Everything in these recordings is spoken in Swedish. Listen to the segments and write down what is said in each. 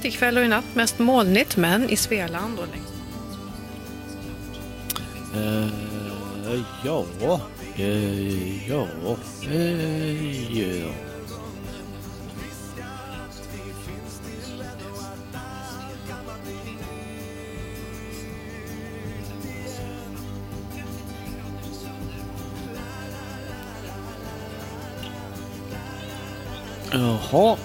Vädret ikväll och i natt mest molnigt men i Svealand och längs Uh, ja, uh, ja, uh, ja. Jaha.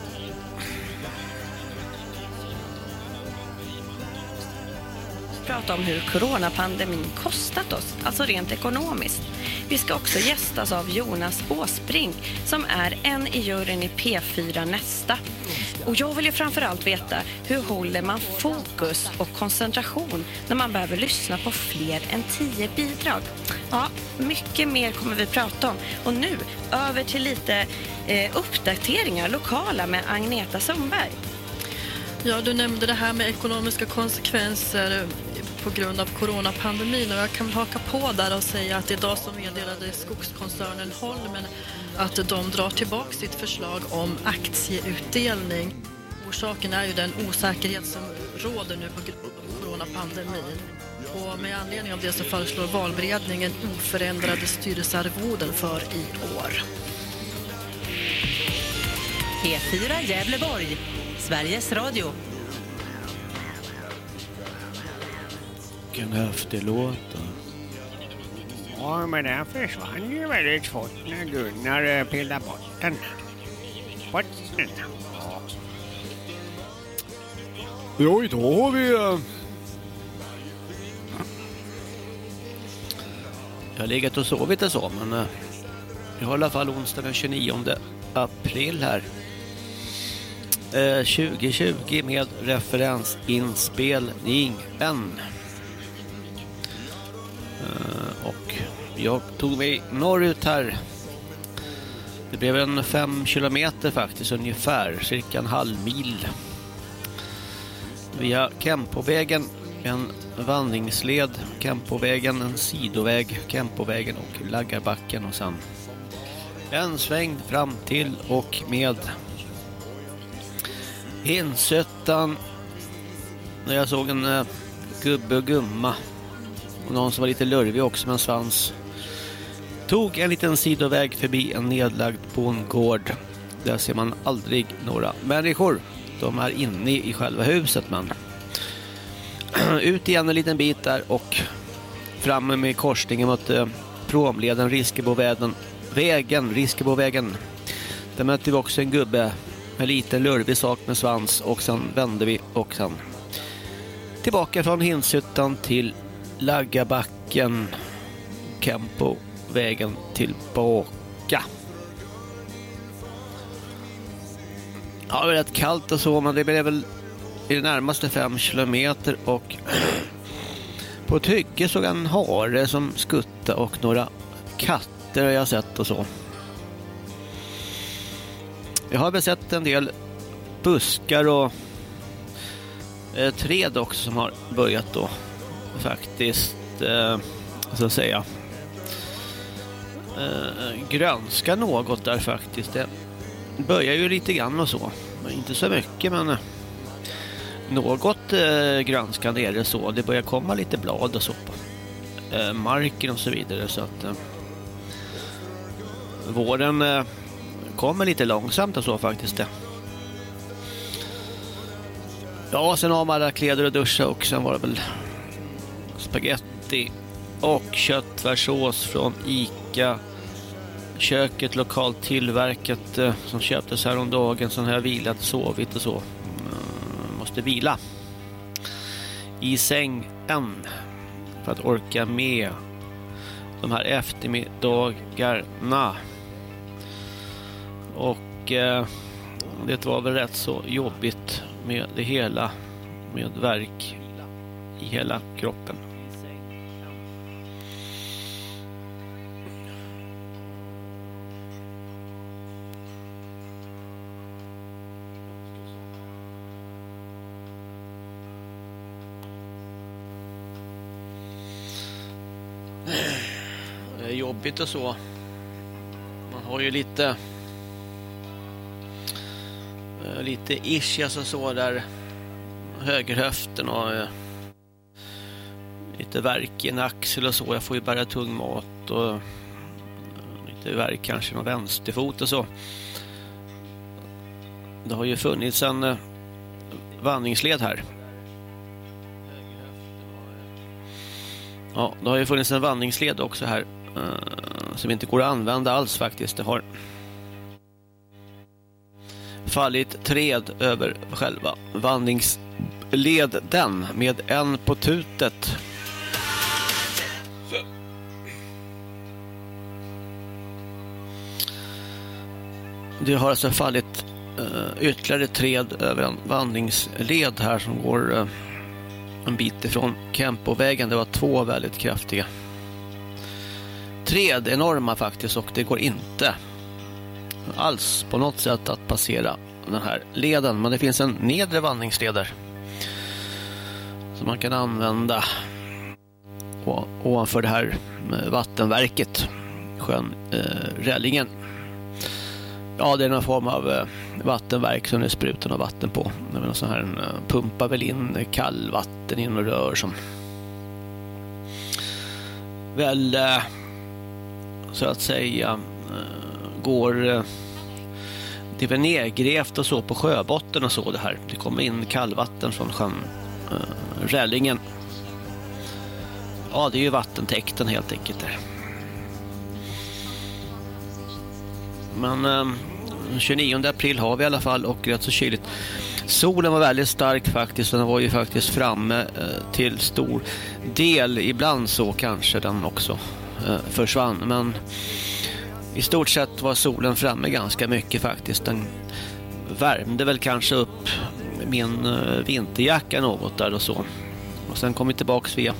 Prata om hur coronapandemin kostat oss, alltså rent ekonomiskt. Vi ska också gästas av Jonas Åsbrink som är en i juryn i P4 Nästa. Och jag vill ju framförallt veta hur håller man fokus och koncentration när man behöver lyssna på fler än tio bidrag? Ja, mycket mer kommer vi prata om. Och nu över till lite eh, uppdateringar lokala med Agneta Sundberg. Ja, du nämnde det här med ekonomiska konsekvenser på grund av coronapandemin och jag kan väl haka på där och säga att idag så meddelade skogskoncernen Holmen att de drar tillbaka sitt förslag om aktieutdelning. Orsaken är ju den osäkerhet som råder nu på grund av coronapandemin. Och med anledning av det så föreslår valberedningen oförändrade styrelsearvoden för i år. P4 Gävleborg, Sveriges Radio. Vilken häftig låt. då. Ja, men den försvann ju väldigt fort när Gunnar eh, pillade bort den. Bort den. Ja. Idag har vi... eh, Jag har legat och sovit och så, men eh, vi har i alla fall onsdag den 29 april här. Eh, 2020 med referensinspelningen. Eh, och jag tog mig norrut här. Det blev en fem kilometer faktiskt ungefär, cirka en halv mil. Via Kempovägen, en vandringsled, Kempovägen, en sidoväg, Kempovägen och Laggarbacken och sen en sväng fram till och med Hinsötan när jag såg en uh, gubbe och gumma och någon som var lite lurvig också med en svans tog en liten sidoväg förbi en nedlagd bondgård. Där ser man aldrig några människor. De är inne i själva huset men ut igen en liten bit där och framme med korsningen mot eh, promleden Riskebovägen, vägen, Riskebovägen. Där mötte vi också en gubbe med liten lurvig sak med svans och sen vände vi och sen tillbaka från Hinshyttan till Laggabacken, Kempo, vägen tillbaka. Ja, det är rätt kallt och så, men det blev väl i det närmaste fem kilometer och på ett hygge såg jag en hare som skutta och några katter har jag sett och så. Jag har väl sett en del buskar och eh, träd också som har börjat då faktiskt, eh, så att säga, eh, grönska något där faktiskt. Det börjar ju lite grann och så. Men inte så mycket men eh, något eh, grönskande är det så. Det börjar komma lite blad och så på eh, marken och så vidare så att eh, våren eh, kommer lite långsamt och så faktiskt det. Ja, sen har man alla kläder och duscha och sen var det väl spaghetti och köttfärssås från Ica. Köket lokalt tillverkat eh, som köptes häromdagen. Sen har jag vilat, sovit och så. Mm, måste vila i sängen för att orka med de här eftermiddagarna. Och eh, det var väl rätt så jobbigt med det hela med verk i hela kroppen. Jobbigt och så. Man har ju lite eh, lite ischias och alltså så där högerhöften och eh, lite värk i en axel och så. Jag får ju bära tung mat och eh, lite värk kanske i vänsterfot och så. Det har ju funnits en vandringsled här. Ja, det har ju funnits en vandringsled också här Eh, som inte går att använda alls faktiskt. Det har fallit träd över själva vandringsleden med en på tutet. Det har alltså fallit uh, ytterligare träd över en vandringsled här som går uh, en bit ifrån Kempovägen. Det var två väldigt kraftiga träd, enorma faktiskt, och det går inte alls på något sätt att passera den här leden. Men det finns en nedre vandringsled där som man kan använda ovanför det här eh, vattenverket, sjön eh, Rällingen. Ja, det är någon form av eh, vattenverk som det sprutar något vatten på. Den sån här eh, pumpar väl in kallvatten i några rör som väl eh, så att säga eh, går eh, det är nedgrävt och så på sjöbotten och så det här. Det kommer in kallvatten från sjön eh, Rällingen. Ja, det är ju vattentäkten helt enkelt där. Men äh, 29 april har vi i alla fall och rätt så kyligt. Solen var väldigt stark faktiskt den var ju faktiskt framme äh, till stor del. Ibland så kanske den också Eh, försvann. Men i stort sett var solen framme ganska mycket faktiskt. Den värmde väl kanske upp min eh, vinterjacka något där och så. Och sen kom vi tillbaks via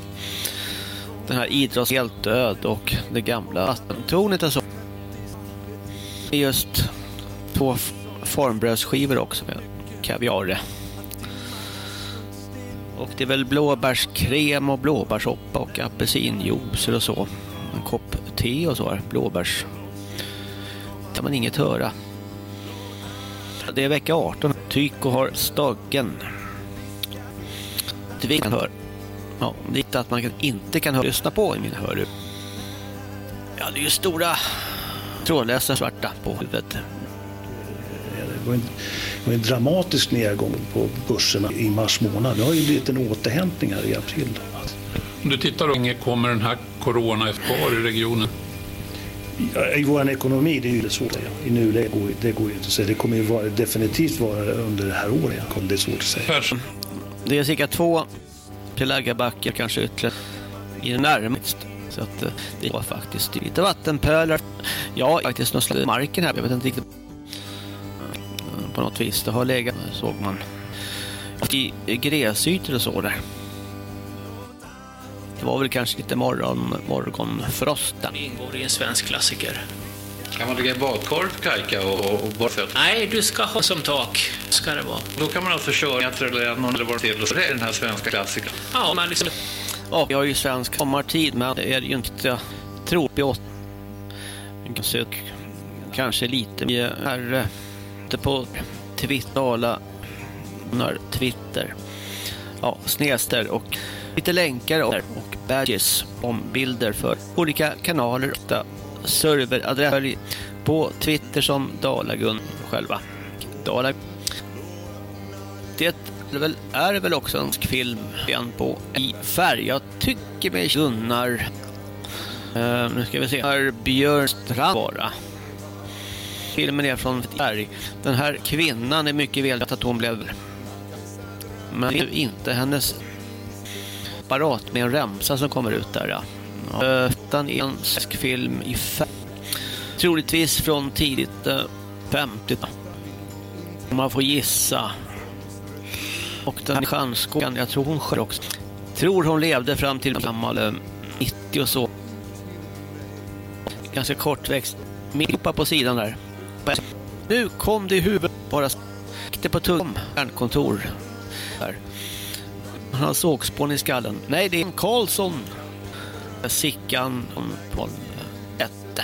den här idrotts helt död och det gamla vattentornet och så. Just två formbrödsskivor också med kaviar. Och det är väl blåbärskräm och blåbärssoppa och apelsinjuicer och så. En kopp te och så här, blåbärs. kan man inget höra. Det är vecka 18. Tyko har stagen. Det kan höra. Ja, det är inte att man inte kan höra, lyssna på i min hörlur. Ja, det är ju stora trådlösa svarta på huvudet. Det var en, det var en dramatisk nedgång på börserna i mars månad. Det har ju blivit en återhämtning här i april. Om du tittar, hur länge kommer den här corona kvar i regionen? I vår ekonomi det är ju svårt att säga. I nuläget går det går ju inte att säga. Det kommer ju vara, definitivt vara under det här året. Det är svårt att säga. Det är cirka två Pelagabackar kanske ytterligare i det närmaste. Så att eh, det var faktiskt lite vattenpölar. Ja, faktiskt någon slags marken här. Jag vet inte riktigt. På något vis. Det har legat, såg man. I gräsytor och så där. Det var väl kanske lite morgon, morgonfrost. Det ingår i en svensk klassiker. Kan man lägga badkar, kajka och, och borrfötter? Nej, du ska ha som tak. Ska det vara. Då kan man alltså köra eller någon eller vad till. Och det är den här svenska klassikern. Ja, man liksom... Ja, vi har ju svensk sommartid, men det är ju inte tropigt. Sök kanske lite mer här på Twitter, Twitter. Ja, snester och lite länkar och badges om bilder för olika kanaler serveradresser på Twitter som Dalagun själva. Dala. Det är väl, är väl också en film igen på i färg. Jag tycker mig Gunnar uh, eh, nu ska vi se här Björn Strand bara. Filmen är från färg. Den här kvinnan är mycket väl att hon blev men det är ju inte hennes apparat med en remsa som kommer ut där. Ja. Utan en svensk film i färg. Troligtvis från tidigt 50 eh, Om man får gissa. Och den här stjärnskogan, jag tror hon själv också. Tror hon levde fram till gammal 90 eh, och så. Ganska kortväxt. Mippa på sidan där. Nu kom det i huvudet bara det på tum. Stjärnkontor. Där. Han har sågspån i skallen. Nej, det är Karlsson. Sickan på ett.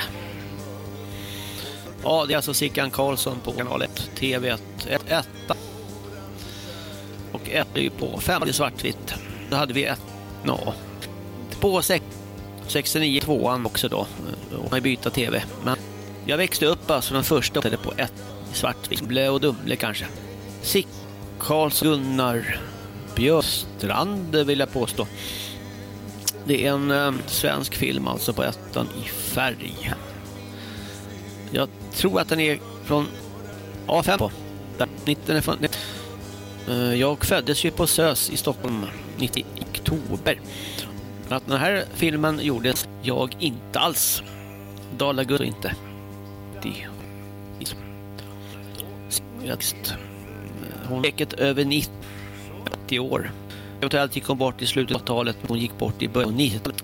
Ja, det är alltså Sickan Karlsson på kanal 1, TV1, 1. Och och ett är ju på fem i svartvitt. Då hade vi ett, no, på 69 tvåan också då. Och man byta tv. Men jag växte upp alltså den första på ett i svartvitt. Blö och Dumle kanske. Sick, Karls Gunnar Björstrand vill jag påstå. Det är en eh, svensk film alltså på ettan i färg. Jag tror att den är från A5 på. Där, 19 är från, eh, jag föddes ju på SÖS i Stockholm 90 oktober. Att den här filmen gjordes jag inte alls. Dalagur inte. Det. Just. Hon är över 90 år. Eventuellt gick hon bort i slutet av talet, men hon gick bort i början av 90-talet.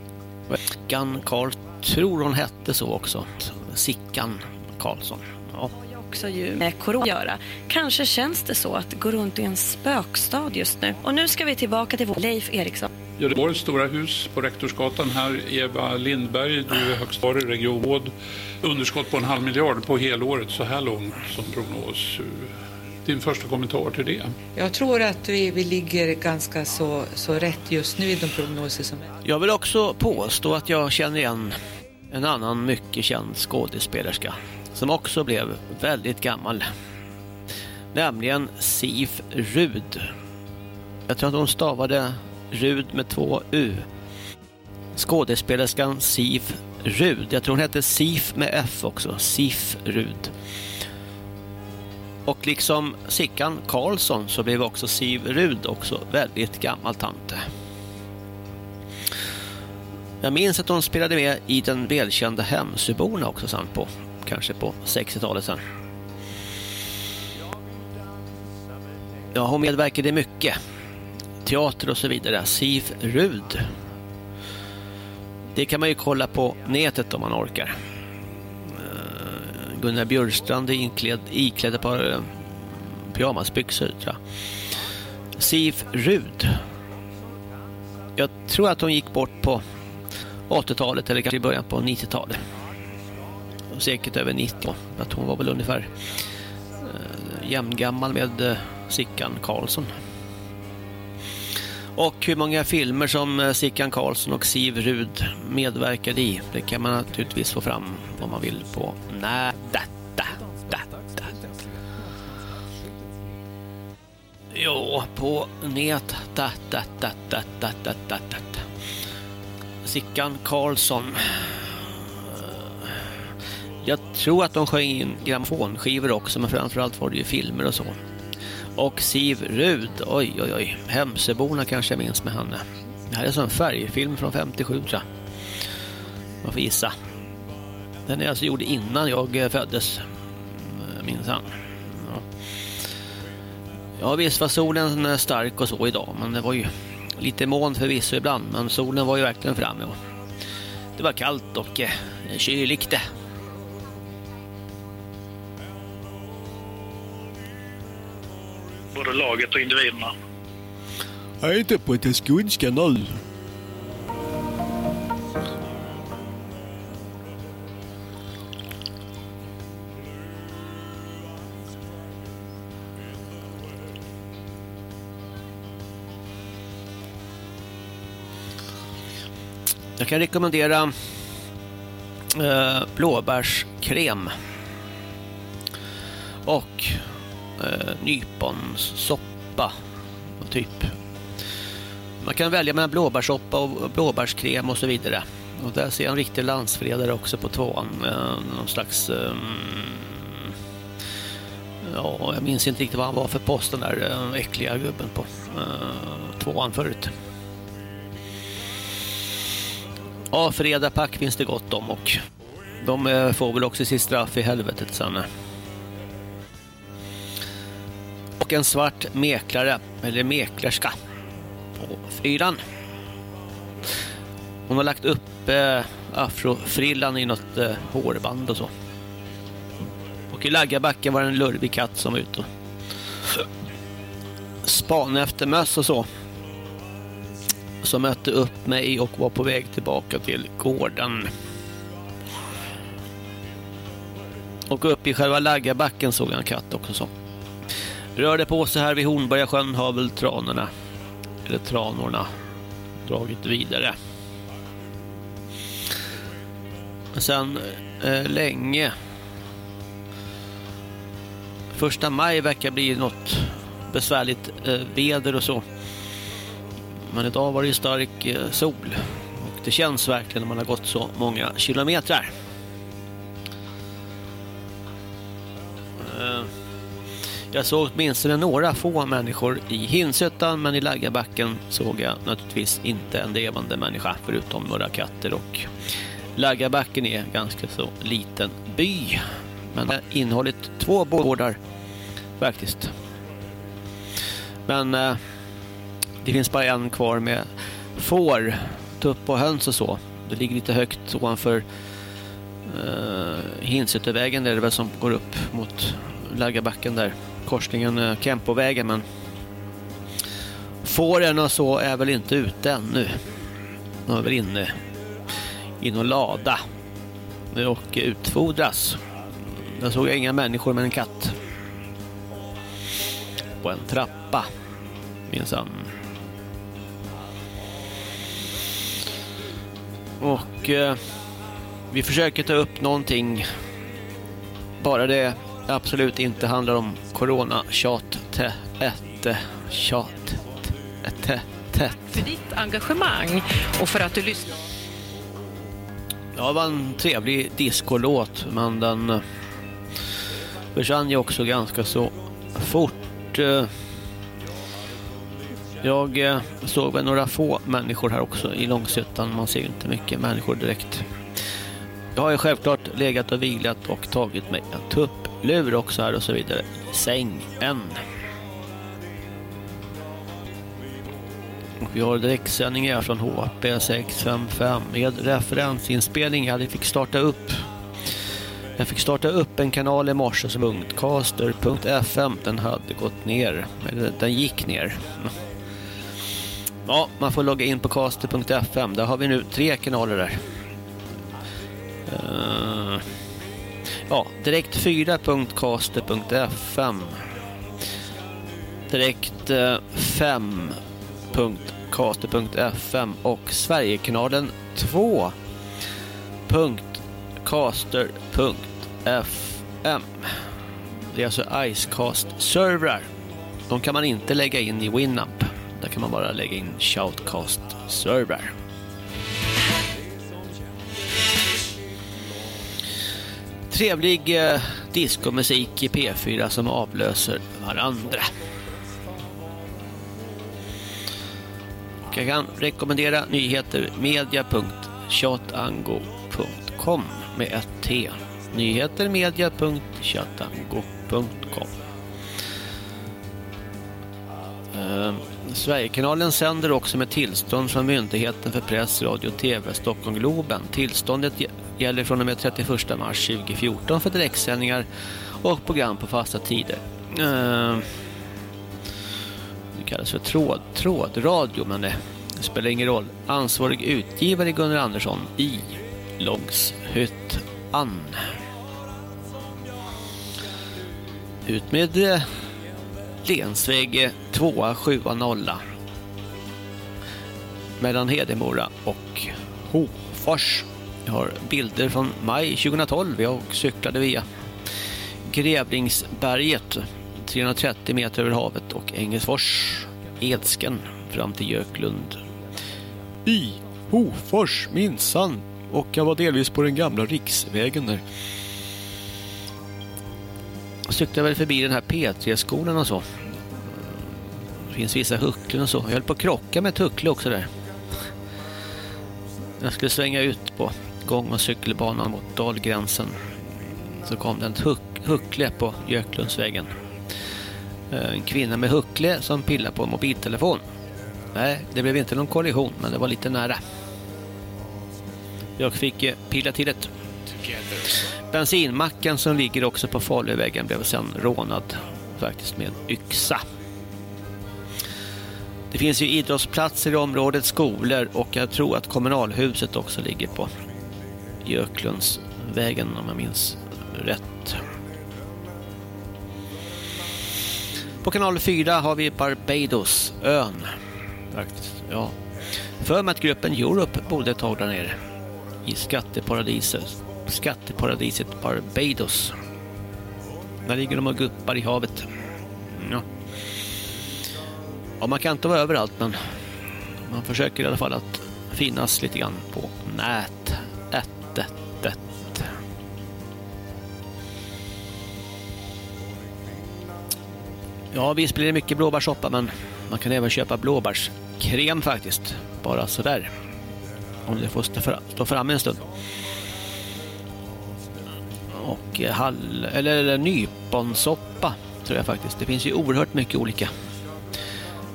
Sickan Karl, tror hon hette så också. Sickan Karlsson. Ja. också ju med corona att göra. Kanske känns det så att det går runt i en spökstad just nu. Och nu ska vi tillbaka till vår Leif Eriksson. Göteborgs stora hus på Rektorsgatan här. Eva Lindberg, du är högstarig regionråd. Underskott på en halv miljard på helåret så här långt som prognos. Din första kommentar till det? Jag tror att vi, vi ligger ganska så, så rätt just nu i de prognoser som är. Jag vill också påstå att jag känner igen en annan mycket känd skådespelerska som också blev väldigt gammal. Nämligen Sif Rud. Jag tror att hon stavade Rud med två U. Skådespelerskan Sif Rud. Jag tror hon hette Sif med F också. Sif Rud. Och liksom Sickan Karlsson så blev också Siv Rud också väldigt gammal tante. Jag minns att hon spelade med i den välkända Hemsöborna också samt på, kanske på 60-talet sen. Ja, hon medverkade mycket. Teater och så vidare. Siv Rud. Det kan man ju kolla på nätet om man orkar. Gunnar Björstrand inklädd, iklädd ett par eh, pyjamasbyxor, tror jag. Siv Rud. Jag tror att hon gick bort på 80-talet eller kanske i början på 90-talet. Säkert över 90. Att hon var väl ungefär eh, jämngammal med eh, Sickan Karlsson. Och hur många filmer som eh, Sickan Karlsson och Siv Rud medverkade i, det kan man naturligtvis få fram om man vill på nätet. Ja, på nät. Sickan Karlsson. Jag tror att de sjöng in grammofonskivor också, men framförallt var det ju filmer och så. Och Siv Rud, oj oj oj, Hemsöborna kanske jag minns med henne. Det här är en färgfilm från 57 tror jag. Man får gissa. Den är alltså gjord innan jag eh, föddes, eh, minns han. Ja. ja visst var solen eh, stark och så idag, men det var ju lite moln förvisso ibland, men solen var ju verkligen framme. Och det var kallt och kyligt. Både laget och individerna. Jag är inte på ett skånska nu. Jag kan rekommendera eh, blåbärskräm eh, nyponsoppa typ. Man kan välja mellan blåbärssoppa och blåbärskräm och så vidare. Och där ser jag en riktig landsfredare också på tvåan. Eh, någon slags... Eh, ja, jag minns inte riktigt vad han var för post den där eh, äckliga gubben på eh, tvåan förut. Ja, fredapack finns det gott om och de eh, får väl också sitt straff i helvetet sen. Och en svart mäklare, eller mäklerska, på fyran. Hon har lagt upp eh, afrofrillan i något eh, hårband och så. Och i Laggabacken var det en lurvig katt som var ute och spanade efter möss och så. Som mötte upp mig och var på väg tillbaka till gården. Och uppe i själva Laggabacken såg jag en katt också så. Rörde på sig här vid Hornborgasjön har väl tranorna, eller tranorna, dragit vidare. Sen eh, länge Första maj verkar bli något besvärligt eh, väder och så. Men idag var det stark eh, sol. Och det känns verkligen när man har gått så många kilometrar. Jag såg åtminstone några få människor i Hinshyttan men i Laggabacken såg jag naturligtvis inte en levande människa förutom några katter och Laggabacken är en ganska så liten by men har innehållit två bågårdar faktiskt. Men eh, det finns bara en kvar med får, tupp och höns och så. Det ligger lite högt ovanför eh, Hinsyttervägen där det väl som går upp mot Laggabacken där. Korsningen eh, Kempovägen men fåren och så är väl inte ute ännu. De är väl inne i någon lada och utfodras. Där såg jag inga människor men en katt. På en trappa. Minsann. Och eh, vi försöker ta upp någonting. Bara det absolut inte handlar om corona tjat ett tjat ett För ditt engagemang och för att du lyssnar. Ja, det var en trevlig discolåt men den eh, försvann ju också ganska så fort. Eh, Jag eh, såg väl några få människor här också i Långshyttan. Man ser ju inte mycket människor direkt. Jag har ju självklart legat och vilat och tagit mig en tupplur också här och så vidare i sängen. Och vi har direktsändningar från HP 655 med referensinspelning. Jag fick starta upp jag fick starta upp en kanal i morse som Caster.fm. Den hade gått ner. Eller den gick ner. Ja, man får logga in på Caster.fm. Där har vi nu tre kanaler där. Uh, ja, direkt 4.caster.fm Direkt eh, 5.caster.fm och Sverigekanalen 2.caster.fm Det är alltså Icecast-servrar. De kan man inte lägga in i Winamp. Där kan man bara lägga in Shoutcast-servrar. Trevlig eh, diskomusik i P4 som avlöser varandra. Jag kan rekommendera nyheter media.chatango.com med ett T. Nyheter media.chatango.com eh, Sverigekanalen sänder också med tillstånd från Myndigheten för press, radio och tv Stockholm Globen. Tillståndet gäller från och med 31 mars 2014 för direktsändningar och program på fasta tider. Eh, det kallas för tråd, trådradio men det spelar ingen roll. Ansvarig utgivare Gunnar Andersson i Långshyttan. Ut med eh, Lensväg 2 7 0 mellan Hedemora och Hofors. Jag har bilder från maj 2012. Jag cyklade via Grävlingsberget 330 meter över havet och Engelsfors, Edsken fram till Göklund. I Hofors minsann och jag var delvis på den gamla riksvägen där. Jag cyklade väl förbi den här P3-skolan och så. Det finns vissa hucklen och så. Jag höll på att krocka med ett huckle också där. Jag skulle svänga ut på gång- och cykelbanan mot dalgränsen. Så kom det ett huck, huckle på Göklundsvägen. Eh, en kvinna med huckle som pillade på en mobiltelefon. Nej, det blev inte någon kollision, men det var lite nära. Jag fick eh, pilla till ett. Bensinmacken som ligger också på Faluvägen blev sedan rånad faktiskt med yxa. Det finns ju idrottsplatser i området, skolor och jag tror att kommunalhuset också ligger på Göklundsvägen om jag minns rätt. På kanal 4 har vi Barbados, ön. Faktiskt, ja. För mig att gruppen Europe bodde ett tag där nere. I skatteparadiset. Skatteparadiset Barbados. Där ligger de och guppar i havet. Ja. ja, man kan inte vara överallt men man försöker i alla fall att finnas lite grann på nät. Ja, visst blir det mycket blåbärssoppa men man kan även köpa blåbärskräm faktiskt. Bara sådär. Om det får stå, framme en stund. Och eh, hall, eller, eller nyponsoppa tror jag faktiskt. Det finns ju oerhört mycket olika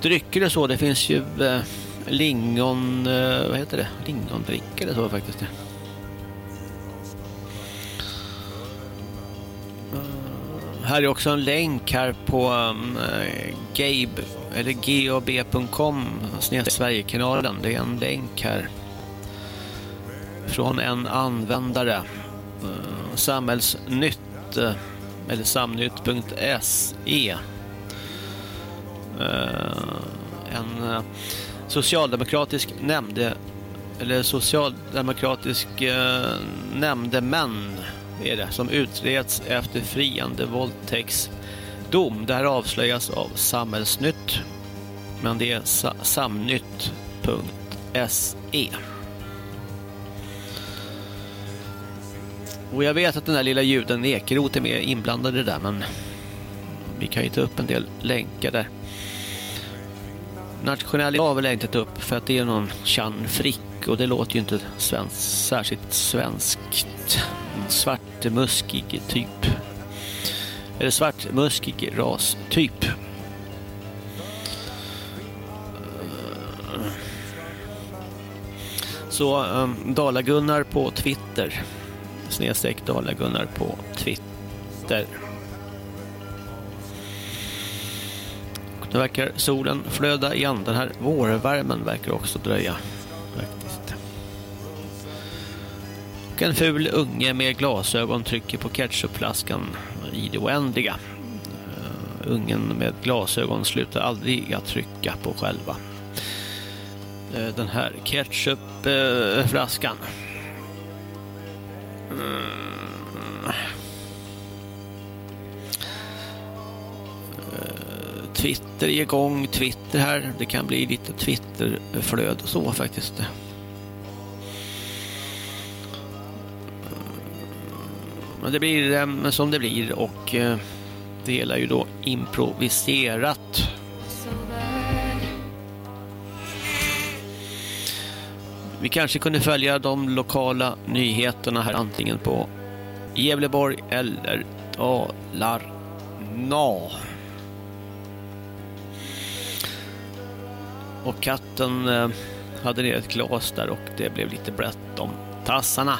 drycker och så. Det finns ju eh, lingon, eh, vad heter det? Lingondricka eller så faktiskt. Eh, här är också en länk här på um, eh, gabe eller gab.com Sverigekanalen. Det är en länk här från en användare. Uh, samhällsnytt uh, eller samnytt.se en socialdemokratisk nämnde eller socialdemokratisk nämndemän är det som utreds efter friande våldtäktsdom. Det här avslöjas av Samhällsnytt. Men det är sa samnytt.se. Och jag vet att den där lilla juden Ekeroth är med inblandad i det där men vi kan ju ta upp en del länkar där. Nationell har väl inte upp för att det är någon Chan Frick och det låter ju inte svensk, särskilt svenskt. Svartmuskig typ. Eller svartmuskig ras typ. Så um, Dalagunnar på Twitter. Snedstreck Dalagunnar på Twitter. Nu verkar solen flöda igen. Den här vårvärmen verkar också dröja. Och en ful unge med glasögon trycker på ketchupflaskan i det oändliga. Uh, ungen med glasögon slutar aldrig att trycka på själva uh, den här ketchupflaskan. Uh, Twitter är igång. Twitter här. Det kan bli lite Twitterflöd och så faktiskt. Det blir eh, som det blir och eh, det hela är ju då improviserat. Vi kanske kunde följa de lokala nyheterna här antingen på Gävleborg eller Dalarna. Och katten eh, hade ner ett glas där och det blev lite blött om tassarna.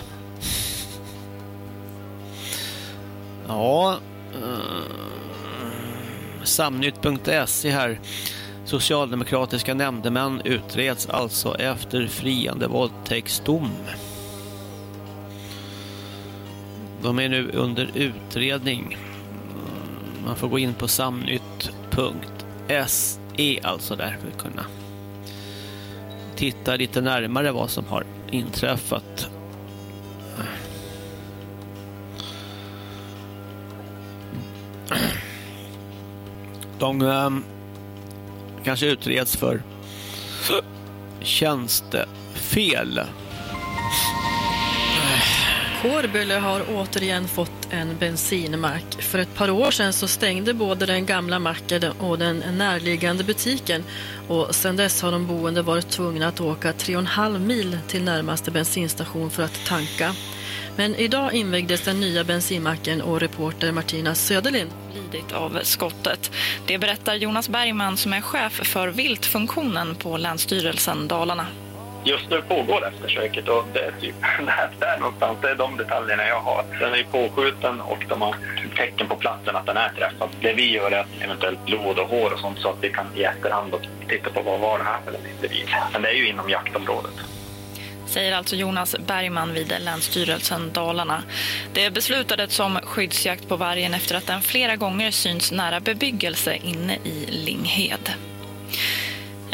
Ja, eh, samnytt.se här. Socialdemokratiska nämndemän utreds alltså efter friande våldtäktsdom. De är nu under utredning. Man får gå in på samnytt.se alltså där för att kunna titta lite närmare vad som har inträffat. De um, kanske utreds för tjänstefel. Kårböle har återigen fått en bensinmack. För ett par år sedan så stängde både den gamla macken och den närliggande butiken och sedan dess har de boende varit tvungna att åka 3,5 mil till närmaste bensinstation för att tanka. Men idag invigdes den nya bensinmacken och reporter Martina Söderlind lidit av skottet. Det berättar Jonas Bergman som är chef för viltfunktionen på Länsstyrelsen Dalarna. Just nu pågår eftersöket och det är typ där någonstans. Det är de detaljerna jag har. Den är påskjuten och de har tecken på platsen att den är träffad. Det vi gör är att eventuellt blod och hår och sånt så att vi kan i efterhand titta på vad var det här för en individ. Men det är ju inom jaktområdet säger alltså Jonas Bergman vid Länsstyrelsen Dalarna. Det beslutades som skyddsjakt på vargen efter att den flera gånger syns nära bebyggelse inne i Linghed.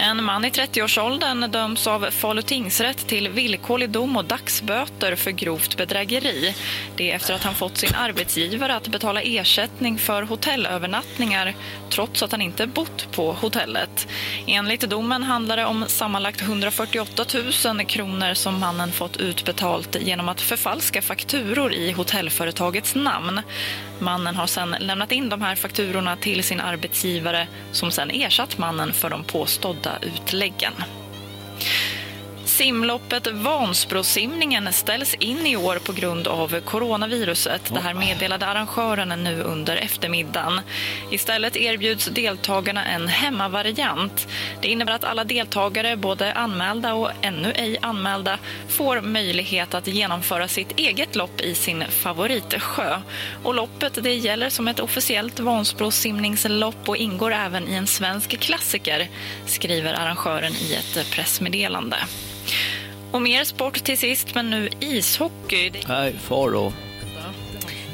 En man i 30-årsåldern döms av Falu tingsrätt till villkorlig dom och dagsböter för grovt bedrägeri. Det är efter att han fått sin arbetsgivare att betala ersättning för hotellövernattningar trots att han inte bott på hotellet. Enligt domen handlar det om sammanlagt 148 000 kronor som mannen fått utbetalt genom att förfalska fakturor i hotellföretagets namn. Mannen har sedan lämnat in de här fakturorna till sin arbetsgivare som sedan ersatt mannen för de påstådda utläggen. Simloppet Vansbrosimningen ställs in i år på grund av coronaviruset. Det här meddelade arrangören nu under eftermiddagen. Istället erbjuds deltagarna en hemmavariant. Det innebär att alla deltagare, både anmälda och ännu ej anmälda, får möjlighet att genomföra sitt eget lopp i sin favoritsjö. Och loppet det gäller som ett officiellt Vansbrosimningslopp och ingår även i en svensk klassiker, skriver arrangören i ett pressmeddelande. Och mer sport till sist, men nu ishockey. Nej, Faro.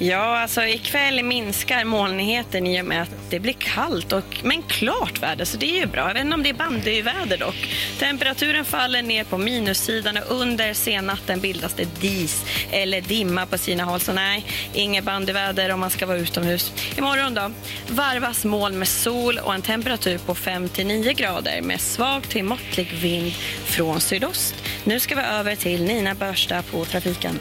Ja, alltså ikväll minskar molnigheten i och med att det blir kallt och, men klart väder, så det är ju bra. Jag vet inte om det är bandyväder dock. Temperaturen faller ner på minussidan och under senatten bildas det dis eller dimma på sina håll. Så nej, inget bandyväder om man ska vara utomhus. Imorgon då, varvas moln med sol och en temperatur på 5-9 grader med svag till måttlig vind från sydost. Nu ska vi över till Nina Börsta på trafiken.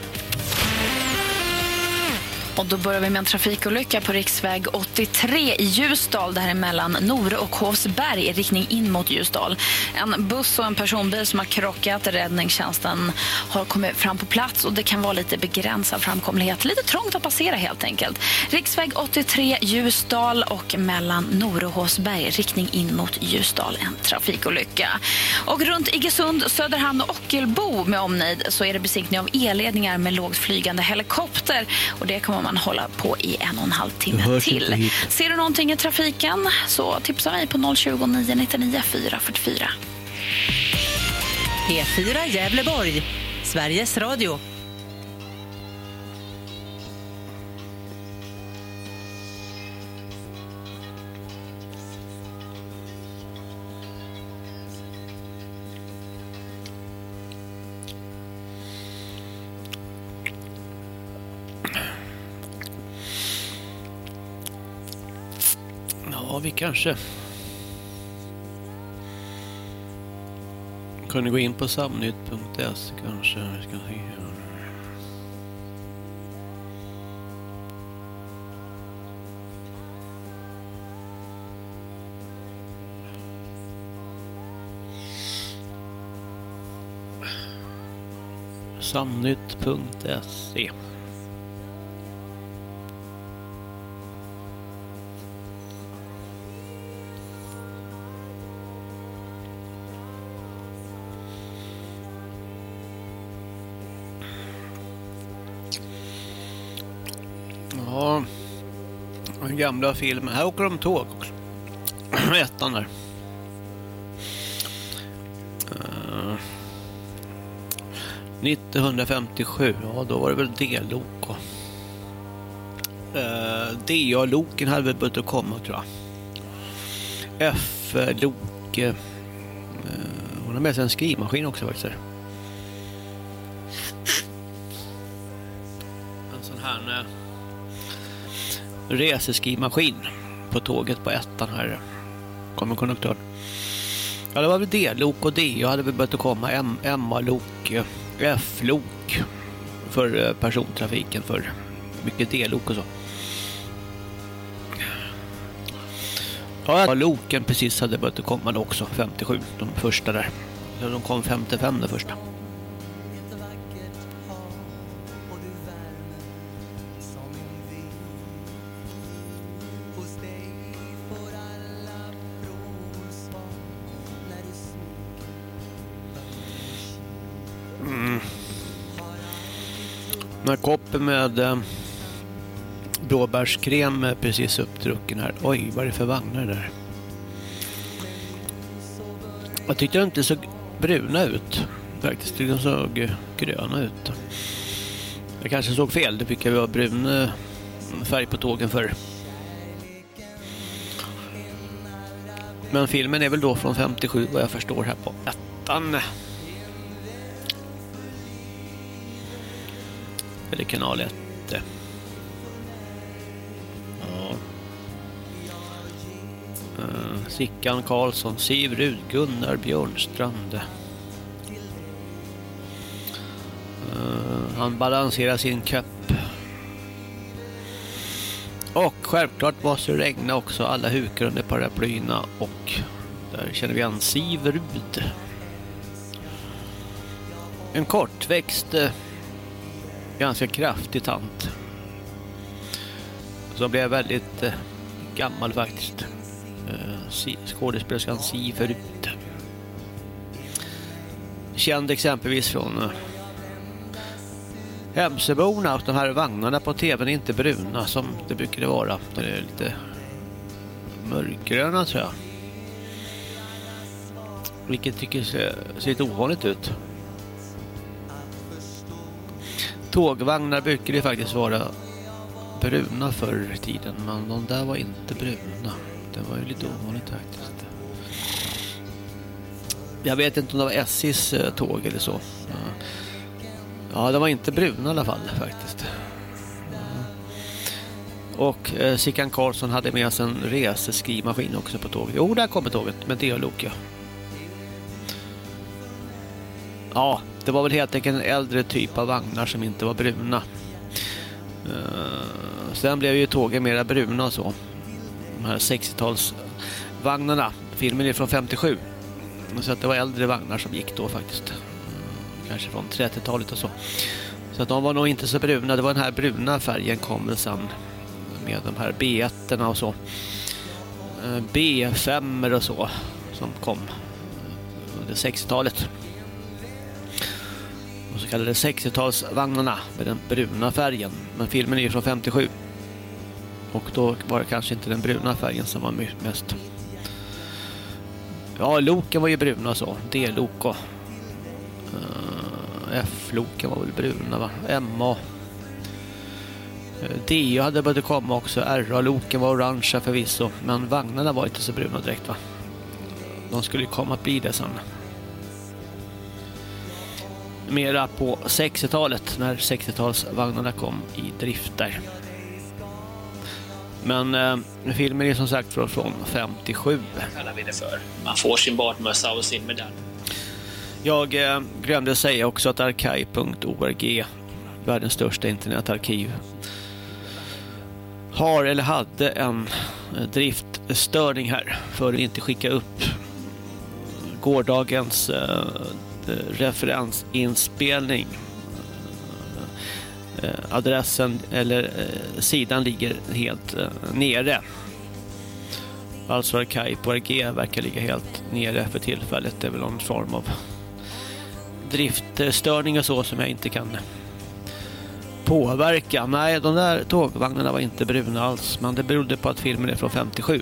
Och då börjar vi med en trafikolycka på riksväg 83 i Ljusdal. Det här är mellan Nore och Hovsberg i riktning in mot Ljusdal. En buss och en personbil som har krockat. Räddningstjänsten har kommit fram på plats och det kan vara lite begränsad framkomlighet. Lite trångt att passera helt enkelt. Riksväg 83 Ljusdal och mellan Nore och Hovsberg i riktning in mot Ljusdal. En trafikolycka. Och runt Iggesund, Söderhamn och Ockelbo med omnejd så är det besiktning av elledningar med lågt flygande helikopter. Och det kommer man hålla på i en och en halv timme till. Ser du någonting i trafiken så tipsa mig på 020 999 444. P4 Gävleborg, Sveriges Radio. Kanske kunde gå in på samnytt.se kanske. Vi ska se här. Samnytt.se gamla filmen. Här åker de tåg också. Ettan där. Eh, uh, 1957, ja då var det väl D-lok. och- Eh, DA-loken hade väl börjat att komma tror jag. F-lok. Uh, eh, hon har med sig en skrivmaskin också faktiskt. Reseskrivmaskin på tåget på ettan här. Kommer konduktören. Ja, det var väl D-lok och D hade väl börjat att komma. M- MA-lok, eh, F-lok för eh, persontrafiken för mycket D-lok och så. Ja, loken precis hade börjat att komma då också, 57, de första där. De kom 55 det första. Här koppen med eh, blåbärskräm är precis uppdrucken här. Oj, vad är det för vagnar där? Jag tyckte de inte såg bruna ut. Faktiskt, de såg eh, gröna ut. Jag kanske såg fel, det brukar vara brun eh, färg på tågen för... Men filmen är väl då från 57 vad jag förstår här på ettan. Eller kanal 1. Ja. Uh, Sickan Karlsson, Siv Rud, Gunnar Björnstrand. Uh, han balanserar sin köpp. Och självklart måste det regna också. Alla hukar under paraplyerna. Och där känner vi igen Siv Rud. En kortväxt, eh, ganska kraftig tant. Som blev väldigt eh, gammal faktiskt. Eh, skådespelerskan Siv förut. Känd exempelvis från eh, Hemsöborna och de här vagnarna på tvn är inte bruna som det brukade vara. Det är lite mörkgröna tror jag. Vilket tycker ser, ser lite ovanligt ut. Tågvagnar brukade faktiskt vara bruna förr i tiden. Men de där var inte bruna. Det var ju lite ovanligt faktiskt. Jag vet inte om det var SJs eh, tåg eller så. Ja, de var inte bruna i alla fall faktiskt. Och eh, Sickan Karlsson hade med sig en reseskrivmaskin också på tåget. Jo, där kommer tåget med dialog. Ja ja, det var väl helt enkelt en äldre typ av vagnar som inte var bruna. Uh, sen blev ju tågen mera bruna och så. De här 60-talsvagnarna. Filmen är från 57. Så att det var äldre vagnar som gick då faktiskt eh, kanske från 30-talet och så. Så att de var nog inte så bruna. Det var den här bruna färgen kom sen med de här B1 och så. Eh, B5 och så som kom under 60-talet. De så kallade 60-talsvagnarna med den bruna färgen. Men filmen är ju från 57. Och då var det kanske inte den bruna färgen som var mest. Ja, loken var ju bruna så. D-lok och eh, F-loken var väl bruna va? MA. Eh, DO hade börjat komma också. RA-loken var orangea förvisso. Men vagnarna var inte så bruna direkt va? De skulle komma att bli det sen. Mera på 60-talet när 60-talsvagnarna kom i drift där. Men eh, filmen är som sagt från 57. Kallar vi det för. Man får sin barnmössa och sin medalj. Jag eh, glömde säga också att arkiv.org, världens största internetarkiv, har eller hade en eh, driftstörning här för att inte skicka upp gårdagens eh, Eh, referensinspelning. Eh, adressen eller eh, sidan ligger helt nere. Alltså arkiv.org verkar ligga helt nere för tillfället. Det är väl någon form av driftstörning och så som jag inte kan påverka. Nej, de där tågvagnarna var inte bruna alls, men det berodde på att filmen är från 57.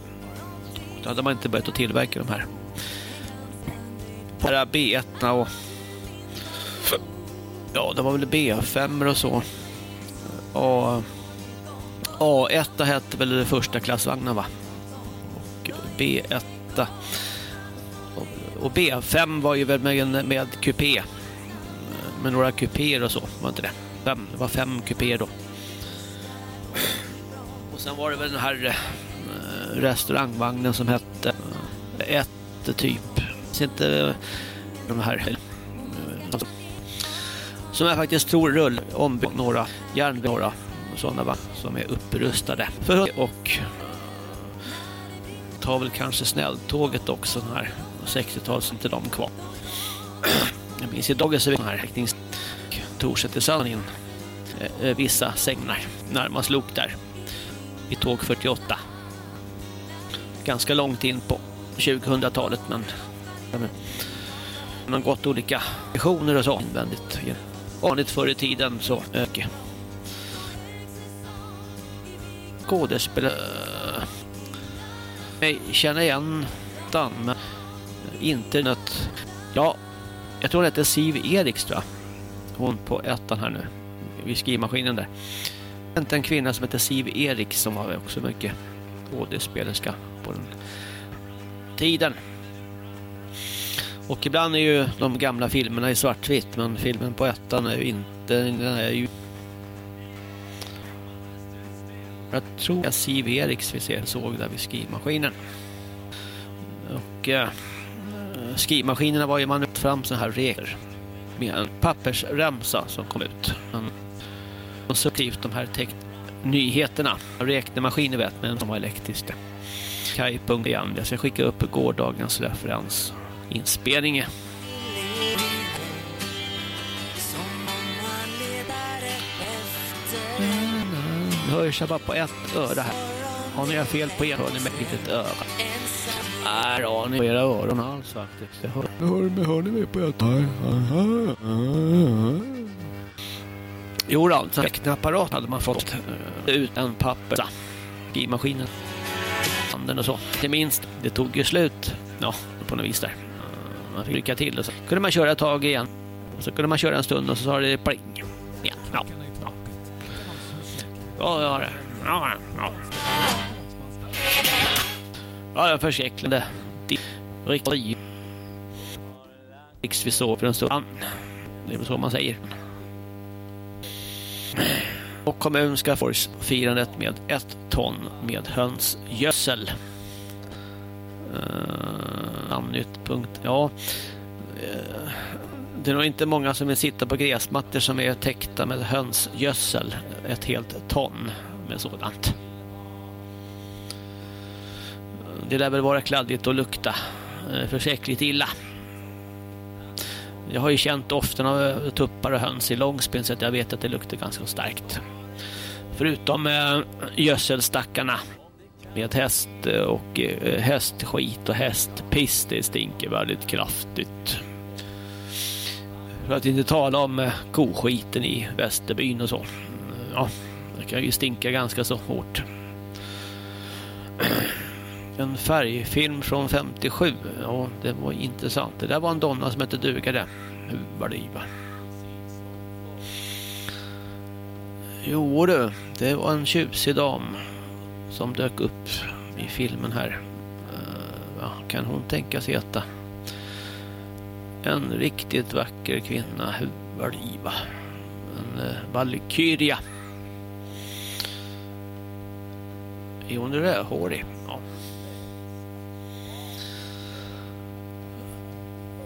Då hade man inte börjat att tillverka de här. Här B1 och ja, det var väl B5 och så. Och A1 hette väl det första klassvagnen va? Och B1 och B5 var ju väl med, med kupé med några kupéer och så, var inte det? Fem, det var fem kupéer då. Och sen var det väl den här eh, restaurangvagnen som hette eh, ett typ. Så inte eh, de här som jag faktiskt tror rull om några järn några sådana va, som är upprustade. För och tar väl kanske snälltåget också den här 60-tals inte de kvar. Jag minns idag så vi den här häktnings Torsätter in eh, eh, vissa sängar närmast lok där i tåg 48. Ganska långt in på 2000-talet men man har gått olika visioner och så invändigt. Vanligt förr i tiden så eh, ökar skådespelare eh, jag känner igen Dan, men internet ja Jag tror hon heter Siv Eriks tror jag. Hon på ettan här nu. Vid skrivmaskinen där. Inte en kvinna som heter Siv Eriks som var också mycket skådespelerska på den tiden. Och ibland är ju de gamla filmerna i svartvitt men filmen på ettan är ju inte den är ju jag tror att Siv Eriks vi ser, såg där vid skrivmaskinen. Och eh, skrivmaskinerna var ju man fram så här regler med en pappersremsa som kom ut. Men konstruktivt de här nyheterna. Räknemaskiner vet men de var elektriska. Kaj.igen. Jag ska skicka upp gårdagens referens. Nu hörs jag bara på ett öra här. Har ni fel på er hör ni med ett öra. Nej, har ni på era öron alls faktiskt. Jag hör, hör, hör ni mig på ett öra? Jo då, så räkneapparat hade man fått uh, ut en papper i maskinen. Handen och så. Inte minst, det tog ju slut. Ja, på något vis där. Man fick lycka till och så kunde man köra ett tag igen. Och så kunde man köra en stund och så sa det pling. Ja, ja. Ja, ja, ja. ja, ja. Ja, jag försäkrade. Riktigt. vi såg för en stund. Det är väl så man säger. Och kommun ska få firandet med ett ton med hönsgödsel. Uh, punkt. Ja. Eh, det är nog inte många som vill sitta på gräsmattor som är täckta med hönsgödsel. Ett helt ton med sådant. Det lär väl vara kladdigt och lukta eh, försäkligt illa. Jag har ju känt ofta av tuppar och höns i långspin så att jag vet att det luktar ganska starkt. Förutom gödselstackarna med häst eh, och eh, hästskit och hästpiss. Det stinker väldigt kraftigt. För att inte tala om eh, koskiten i Västerbyn och så. Mm, ja, det kan ju stinka ganska så hårt. En färgfilm från 57. Ja, det var intressant. Det där var en donna som hette Dugare. Huvudliva. Jo du, det var en tjusig dam som dök upp i filmen här. Eh, uh, vad kan hon tänkas heta? En riktigt vacker kvinna, Huvudliva. En uh, valkyria. Är hon rödhårig? Ja.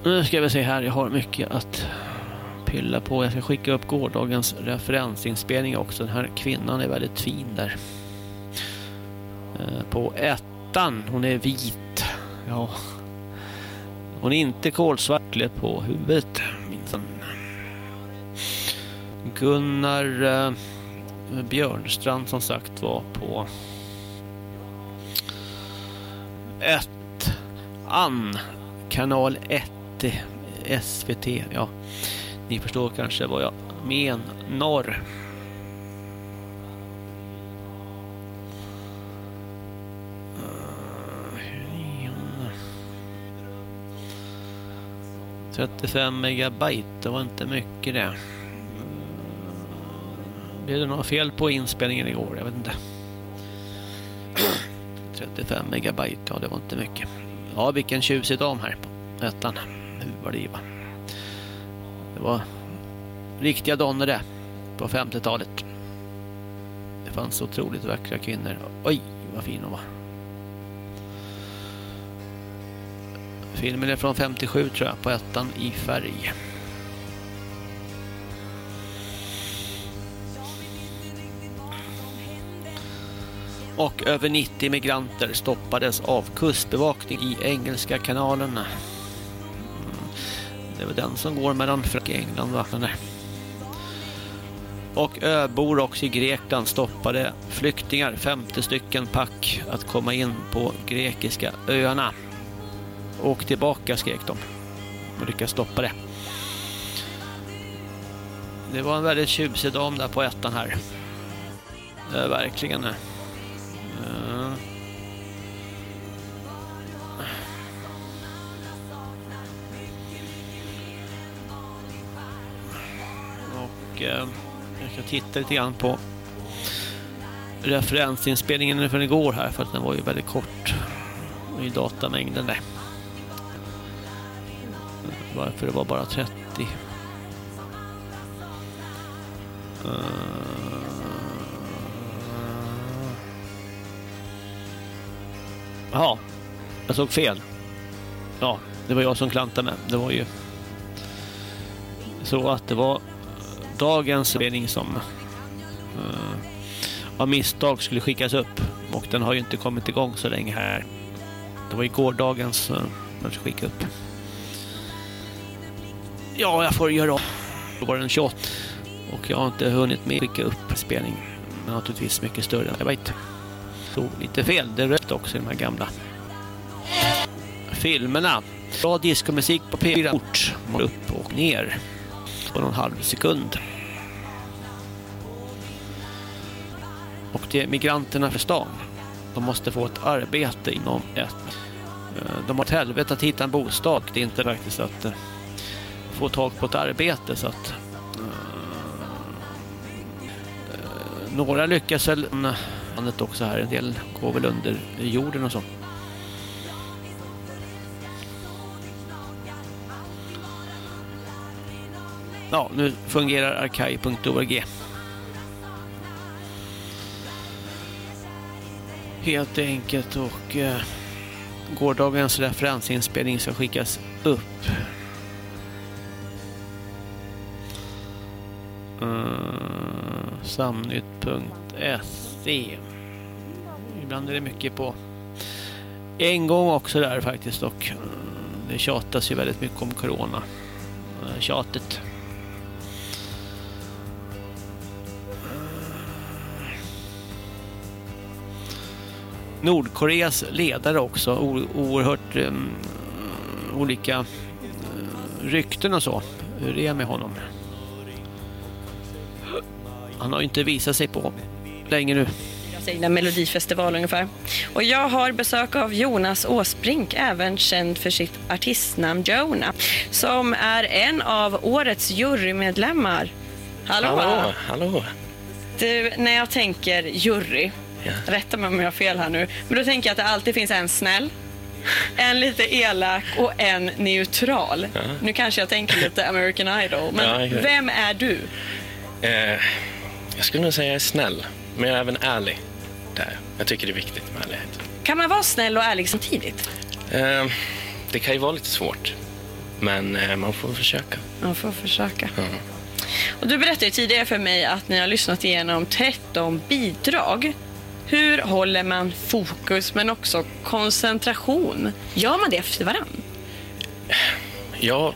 Nu ska vi se här, jag har mycket att pilla på. Jag ska skicka upp gårdagens referensinspelning också. Den här kvinnan är väldigt fin där. Eh, på ettan, hon är vit. Ja. Hon är inte kolsvart på huvudet. Minsann. Gunnar eh, Björnstrand som sagt var på ett Ann kanal 1 SVT, ja. Ni förstår kanske vad jag menar. ...35 megabyte, det var inte mycket det. Blev det något fel på inspelningen igår? Jag vet inte. 35 megabyte, ja det var inte mycket. Ja, vilken tjusig dam här på ettan var det va? Det var riktiga donner det på 50-talet. Det fanns otroligt vackra kvinnor. Oj, vad fin hon var. Filmen är från 57 tror jag, på ettan i färg. Och över 90 migranter stoppades av kustbevakning i Engelska kanalen. Mm. Det är väl den som går mellan Frankrike och England va? Och öbor också i Grekland stoppade flyktingar, 50 stycken pack, att komma in på grekiska öarna. Åk tillbaka skrek de. Och lyckades stoppa det. Det var en väldigt tjusig dam där på ettan här. Det verkligen. Uh. och eh, jag ska titta lite grann på referensinspelningen från igår här för att den var ju väldigt kort i datamängden där. Varför det var bara 30. Uh, eh. Ja, jag såg fel. Ja, det var jag som klantade med. Det var ju så att det var dagens spelning som uh, av misstag skulle skickas upp. Och den har ju inte kommit igång så länge här. Det var ju gårdagens uh, den skulle skicka upp. Ja, jag får göra om. Då var den 28. Och jag har inte hunnit med skicka upp spelning. Men naturligtvis mycket större. Jag vet Så lite fel. Det rökt också i de här gamla filmerna. Bra diskomusik på P4 ort. Upp och ner på någon halv sekund. Och det är migranterna för stan. De måste få ett arbete inom ett... Eh, de har ett helvete att hitta en bostad. Det är inte faktiskt att eh, få tag på ett arbete så att... Eh, eh, några lyckas väl landet också här. En del går väl under jorden och så. Ja, nu fungerar arkai.org. Helt enkelt och eh, gårdagens referensinspelning ska skickas upp. Eh, uh, Samnytt.se Ibland är det mycket på en gång också där faktiskt och eh, det tjatas ju väldigt mycket om corona. Uh, tjatet. Nordkoreas ledare också. O oerhört um, olika uh, rykten och så. Hur är det med honom? Han har inte visat sig på länge nu. Egna Melodifestival ungefär. Och jag har besök av Jonas Åsbrink, även känd för sitt artistnamn Jonah, som är en av årets jurymedlemmar. Hallå! Hallå, hallå. Du, när jag tänker jury, Ja. rätta mig om jag har fel här nu, men då tänker jag att det alltid finns en snäll, en lite elak och en neutral. Ja. Nu kanske jag tänker lite American Idol, men Ja, vem är du? Eh, jag skulle nog säga jag är snäll, men jag är även ärlig. Där. Jag tycker det är viktigt med ärlighet. Kan man vara snäll och ärlig samtidigt? Eh, det kan ju vara lite svårt, men eh, man får försöka. Man får försöka. Ja. Och du berättade tidigare för mig att ni har lyssnat igenom 13 bidrag. Hur håller man fokus men också koncentration? Gör man det efter varann? Ja,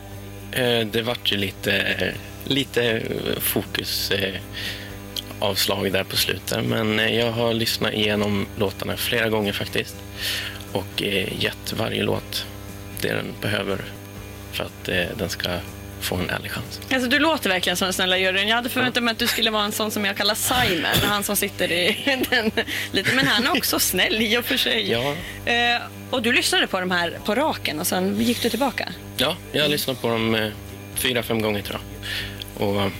eh, det vart ju lite, lite fokus eh, avslag där på slutet. Men eh, jag har lyssnat igenom låtarna flera gånger faktiskt. Och eh, gett varje låt det den behöver för att eh, den ska få en ärlig chans. Alltså, du låter verkligen som den snälla juryn. Jag hade förväntat mig att du skulle vara en sån som jag kallar Simon, han som sitter i den lite. Men han är också snäll i och för sig. Ja, Eh, och du lyssnade på de här på raken och sen gick du tillbaka? ja jag har lyssnat på dem eh, fyra, fem gånger tror jag. Och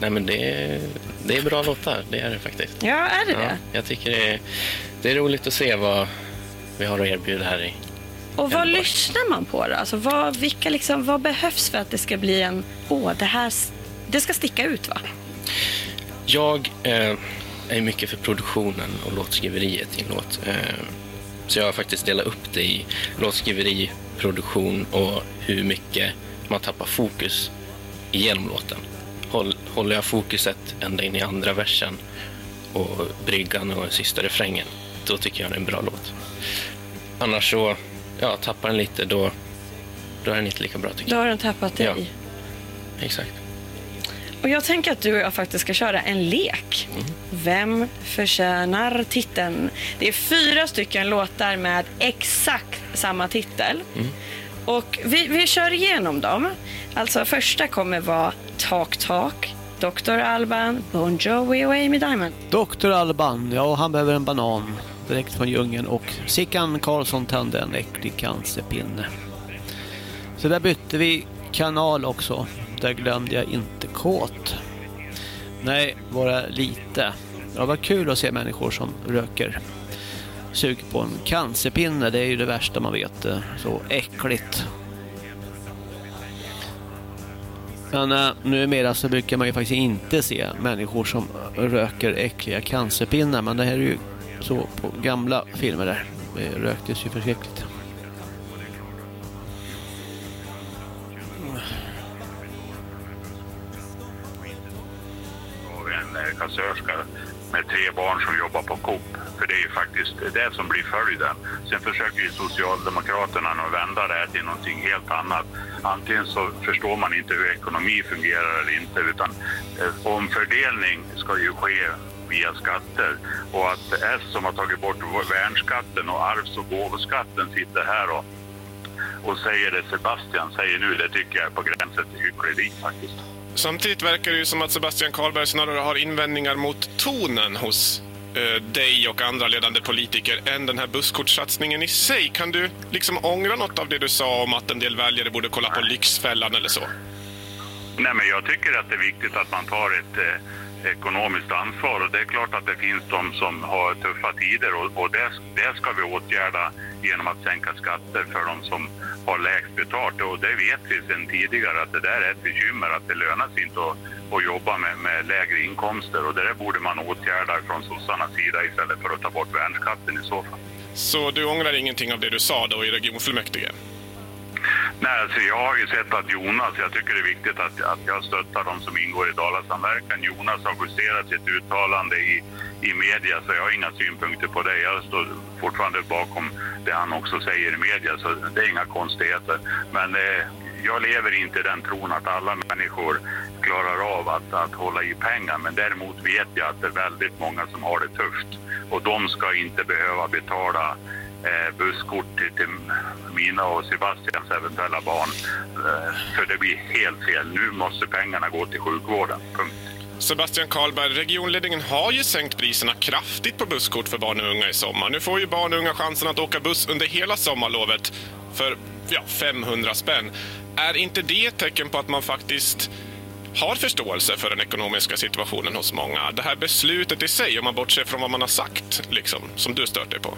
nej, men det, är- det är bra låtar, det är det faktiskt. Ja, är det Ja, det? jag tycker det är, det är roligt att se vad vi har att erbjuda här i Och vad lyssnar man på då? Alltså, vad, vilka liksom, vad behövs för att det ska bli en... Åh, det här... Det ska sticka ut va? Jag eh, är mycket för produktionen och låtskriveriet i en låt. Eh, så jag har faktiskt delat upp det i låtskriveri, produktion och hur mycket man tappar fokus genom låten. Håll, håller jag fokuset ända in i andra versen och bryggan och sista refrängen, då tycker jag det är en bra låt. Annars så, ja, tappar den lite, då, då är den inte lika bra tycker Då har den tappat dig. Ja. jag. Exakt. Och jag tänker att du och jag faktiskt ska köra en lek. Vem förtjänar titeln? Det är fyra stycken låtar med exakt samma titel. Och vi, vi kör igenom dem. Alltså första kommer vara Talk Talk, Dr. Alban, Bon Jovi och Amy Diamond. Dr. Alban, ja han behöver en banan direkt från djungeln och Sickan Karlsson tände en äcklig cancerpinne. Så där bytte vi kanal också. Där glömde jag inte kåt. Nej, bara lite. Ja, vad kul att se människor som röker. Suger på en cancerpinne, det är ju det värsta man vet. Eh, så äckligt. Men äh, numera så brukar man ju faktiskt inte se människor som röker äckliga cancerpinnar. Men det här är ju så på gamla filmer där. Det röktes ju förskräckligt. Och en kassörska med tre barn som jobbar på Coop. För det är ju faktiskt det som blir följden. Sen försöker ju Socialdemokraterna nu vända det här till någonting helt annat. Antingen så förstår man inte hur ekonomi fungerar eller inte utan eh, omfördelning ska ju ske via skatter. Och att S som har tagit bort värnskatten och arvs och gåvoskatten sitter här och, och säger det Sebastian säger nu, det tycker jag är på gränsen till hyckleri faktiskt. Samtidigt verkar det ju som att Sebastian Karlberg snarare har invändningar mot tonen hos eh, dig och andra ledande politiker än den här busskortssatsningen i sig. Kan du liksom ångra något av det du sa om att en del väljare borde kolla på Lyxfällan eller så? Nej, men jag tycker att det är viktigt att man tar ett eh, ekonomiskt ansvar och det är klart att det finns de som har tuffa tider och, och det, det ska vi åtgärda genom att sänka skatter för de som har lägst betalt och det vet vi sedan tidigare att det där är ett bekymmer att det lönar sig inte att, att jobba med, med lägre inkomster och det där borde man åtgärda från sossarnas sida istället för att ta bort värnskatten i så fall. Så du ångrar ingenting av det du sa då i regionfullmäktige? Nej, alltså jag har ju sett att Jonas, jag tycker det är viktigt att, att jag stöttar de som ingår i Dalasamverkan. Jonas har justerat sitt uttalande i, i media så jag har inga synpunkter på det. Jag står fortfarande bakom det han också säger i media så det är inga konstigheter. Men eh, jag lever inte i den tron att alla människor klarar av att, att hålla i pengar. Men däremot vet jag att det är väldigt många som har det tufft. Och de ska inte behöva betala Eh, busskort till, till mina och Sebastians eventuella barn. Eh, för det blir helt fel. Nu måste pengarna gå till sjukvården. Punkt. Sebastian Karlberg, regionledningen har ju sänkt priserna kraftigt på busskort för barn och unga i sommar. Nu får ju barn och unga chansen att åka buss under hela sommarlovet för ja, 500 spänn. Är inte det ett tecken på att man faktiskt har förståelse för den ekonomiska situationen hos många? Det här beslutet i sig, om man bortser från vad man har sagt, liksom, som du stört dig på?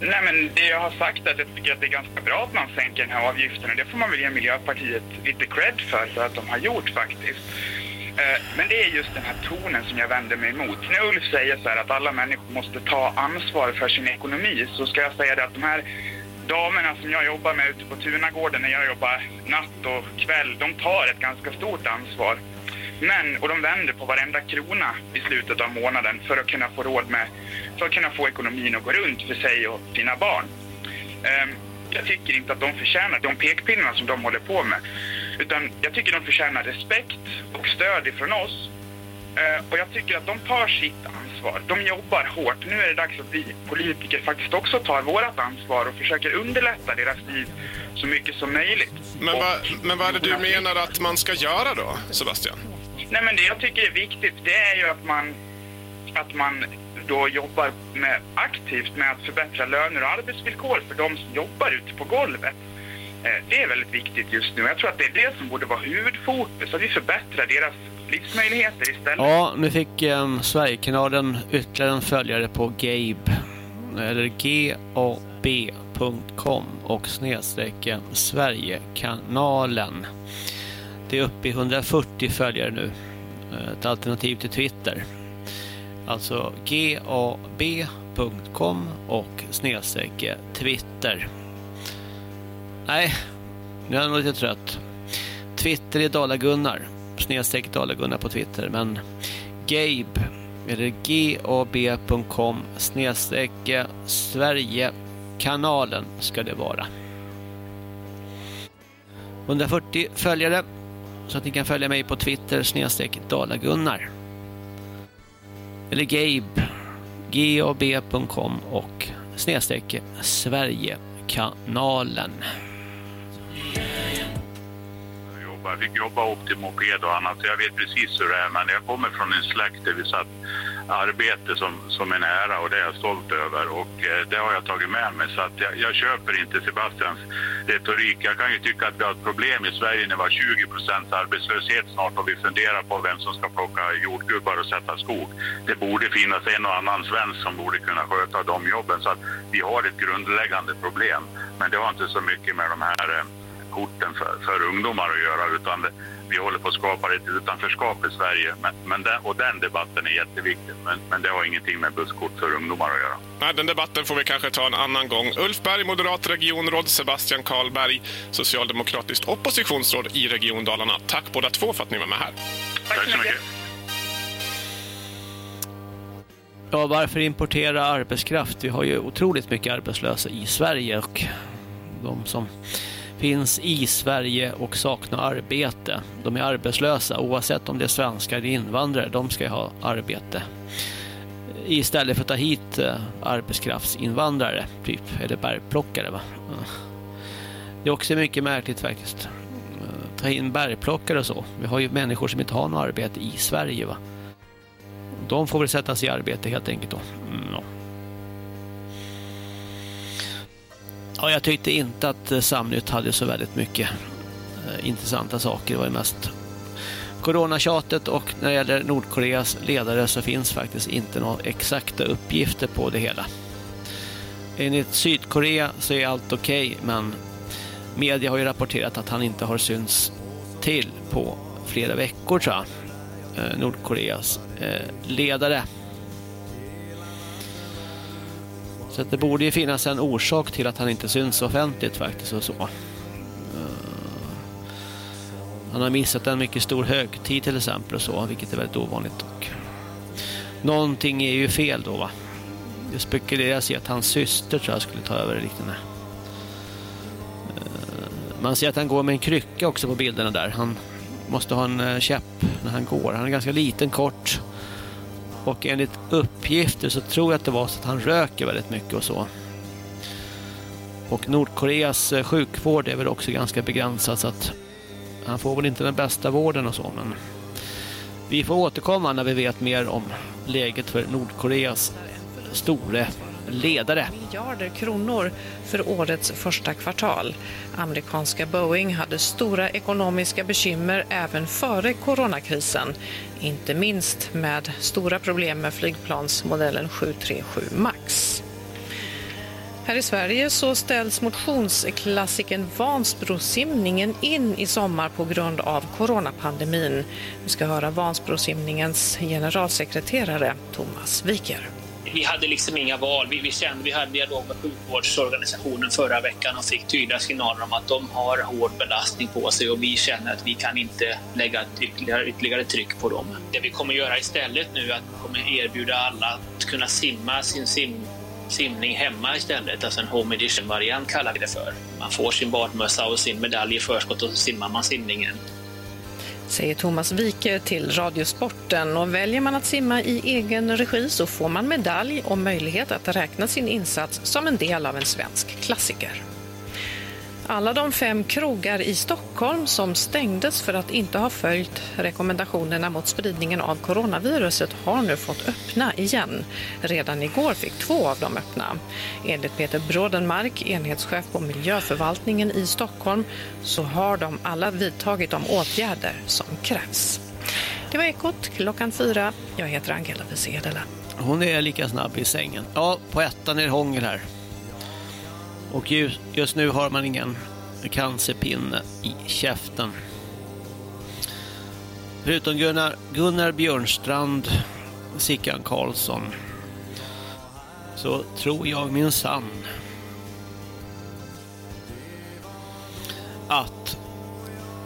Nej, men det jag har sagt är att jag tycker att det är ganska bra att man sänker den här avgiften och det får man väl ge Miljöpartiet lite cred för, för att de har gjort faktiskt. Eh, men det är just den här tonen som jag vänder mig emot. När Ulf säger så här att alla människor måste ta ansvar för sin ekonomi så ska jag säga det att de här damerna som jag jobbar med ute på Tunagården när jag jobbar natt och kväll, de tar ett ganska stort ansvar. Men, och de vänder på varenda krona i slutet av månaden för att kunna få råd med, för att kunna få ekonomin att gå runt för sig och sina barn. Ehm, Jag tycker inte att de förtjänar de pekpinnarna som de håller på med. Utan jag tycker de förtjänar respekt och stöd ifrån oss. Eh, Och jag tycker att de tar sitt ansvar. De jobbar hårt. Nu är det dags att vi politiker faktiskt också tar vårt ansvar och försöker underlätta deras liv så mycket som möjligt. Men, vad, men vad är det du menar att man ska göra då, Sebastian? Nej, men det jag tycker är viktigt det är ju att man, att man då jobbar med, aktivt med att förbättra löner och arbetsvillkor för de som jobbar ute på golvet. Eh, det är väldigt viktigt just nu. Jag tror att det är det som borde vara huvudfokus, att vi förbättrar deras livsmöjligheter istället. Ja, nu fick um, Sverigekanalen ytterligare en följare på Gabe. Eh, eller gab.com och snedstrecken Sverigekanalen. Det är uppe i 140 följare nu. Eh, ett alternativ till Twitter. Alltså gab.com och snedstrecke Twitter. Nej, nu är jag nog lite trött. Twitter är Dala-Gunnar. Snedstreck Dala-Gunnar på Twitter. Men Gabe, eller gab.com snedstrecke Sverigekanalen ska det vara. 140 följare så att ni kan följa mig på Twitter snedstreck Dala-Gunnar. Eller Gabe, gab.com och snedstreck Sverigekanalen. Jag Jag fick jobba upp till moped och annat, så jag vet precis hur det är. Men jag kommer från en släkt där vi satt arbete som, som en ära och det är jag stolt över och eh, det har jag tagit med mig. Så att jag, jag köper inte Sebastians retorik. Jag kan ju tycka att vi har ett problem i Sverige när vi har 20 procents arbetslöshet snart och vi funderar på vem som ska plocka jordgubbar och sätta skog. Det borde finnas en och annan svensk som borde kunna sköta de jobben. Så att vi har ett grundläggande problem. Men det har inte så mycket med de här eh, korten för, för ungdomar att göra utan det, vi håller på att skapa ett utanförskap i Sverige. Men, men den, och den debatten är jätteviktig. Men, men det har ingenting med busskort för ungdomar att göra. Nej, den debatten får vi kanske ta en annan gång. Ulf Berg, moderat regionråd, Sebastian Karlberg, socialdemokratiskt oppositionsråd i Region Dalarna. Tack båda två för att ni var med här. Tack så mycket. Ja, varför importera arbetskraft? Vi har ju otroligt mycket arbetslösa i Sverige och de som finns i Sverige och saknar arbete. De är arbetslösa oavsett om det är svenskar eller invandrare. De ska ha arbete. Istället för att ta hit eh, arbetskraftsinvandrare, typ, eller bärplockare. Va? Eh, det är också mycket märkligt faktiskt. Eh, ta in bärplockare och så. Vi har ju människor som inte har något arbete i Sverige. va. De får väl sätta sig i arbete helt enkelt då. Mm, ja. Ja, jag tyckte inte att eh, Samnytt hade så väldigt mycket eh, intressanta saker. Det var ju mest coronatjatet och när det gäller Nordkoreas ledare så finns faktiskt inte några exakta uppgifter på det hela. Enligt Sydkorea så är allt okej okay, men media har ju rapporterat att han inte har synts till på flera veckor tror jag. Eh, Nordkoreas ledare. Så det borde ju finnas en orsak till att han inte syns offentligt faktiskt och så. Eh, han har missat en mycket stor högtid till exempel och så, vilket är väldigt ovanligt. Och någonting är ju fel då va. Det spekuleras i att hans syster tror jag skulle ta över det liknande. Eh, man ser att han går med en krycka också på bilderna där. Han måste ha en eh, käpp när han går. Han är ganska liten, kort och enligt uppgifter så tror jag att det var så att han röker väldigt mycket och så. Och Nordkoreas eh, sjukvård är väl också ganska begränsad så att han får väl inte den bästa vården och så. Men vi får återkomma när vi vet mer om läget för Nordkoreas store ledare. Miljarder kronor för årets första kvartal. Amerikanska Boeing hade stora ekonomiska bekymmer även före coronakrisen. Inte minst med stora problem med flygplansmodellen 737 MAX. Här i Sverige så ställs motionsklassikern Vansbrosimningen in i sommar på grund av coronapandemin. Vi ska höra Vansbrosimningens generalsekreterare Thomas Wiker vi hade liksom inga val. Vi, vi, kände, vi hade dialog med sjukvårdsorganisationen förra veckan och fick tydliga signaler om att de har hård belastning på sig och vi känner att vi kan inte lägga ytterligare, ytterligare tryck på dem. Det vi kommer göra istället nu är att vi kommer erbjuda alla att kunna simma sin sim, simning hemma istället. Alltså en home edition-variant kallar vi det för. Man får sin badmössa och sin medalj i förskott och så simmar man simningen säger Thomas Wike till Radiosporten. Och väljer man att simma i egen regi så får man medalj och möjlighet att räkna sin insats som en del av en svensk klassiker. Alla de fem krogar i Stockholm som stängdes för att inte ha följt rekommendationerna mot spridningen av coronaviruset har nu fått öppna igen. Redan igår fick två av dem öppna. Enligt Peter Brådenmark, enhetschef på miljöförvaltningen i Stockholm, så har de alla vidtagit de åtgärder som krävs. Det var Ekot klockan fyra. Jag heter Angela Wiesedela. Hon är lika snabb i sängen. Ja, på ettan är det hångel här. Och just nu har man ingen cancerpinne i käften. Förutom Gunnar, Gunnar Björnstrand, Sickan Karlsson, så tror jag min sann att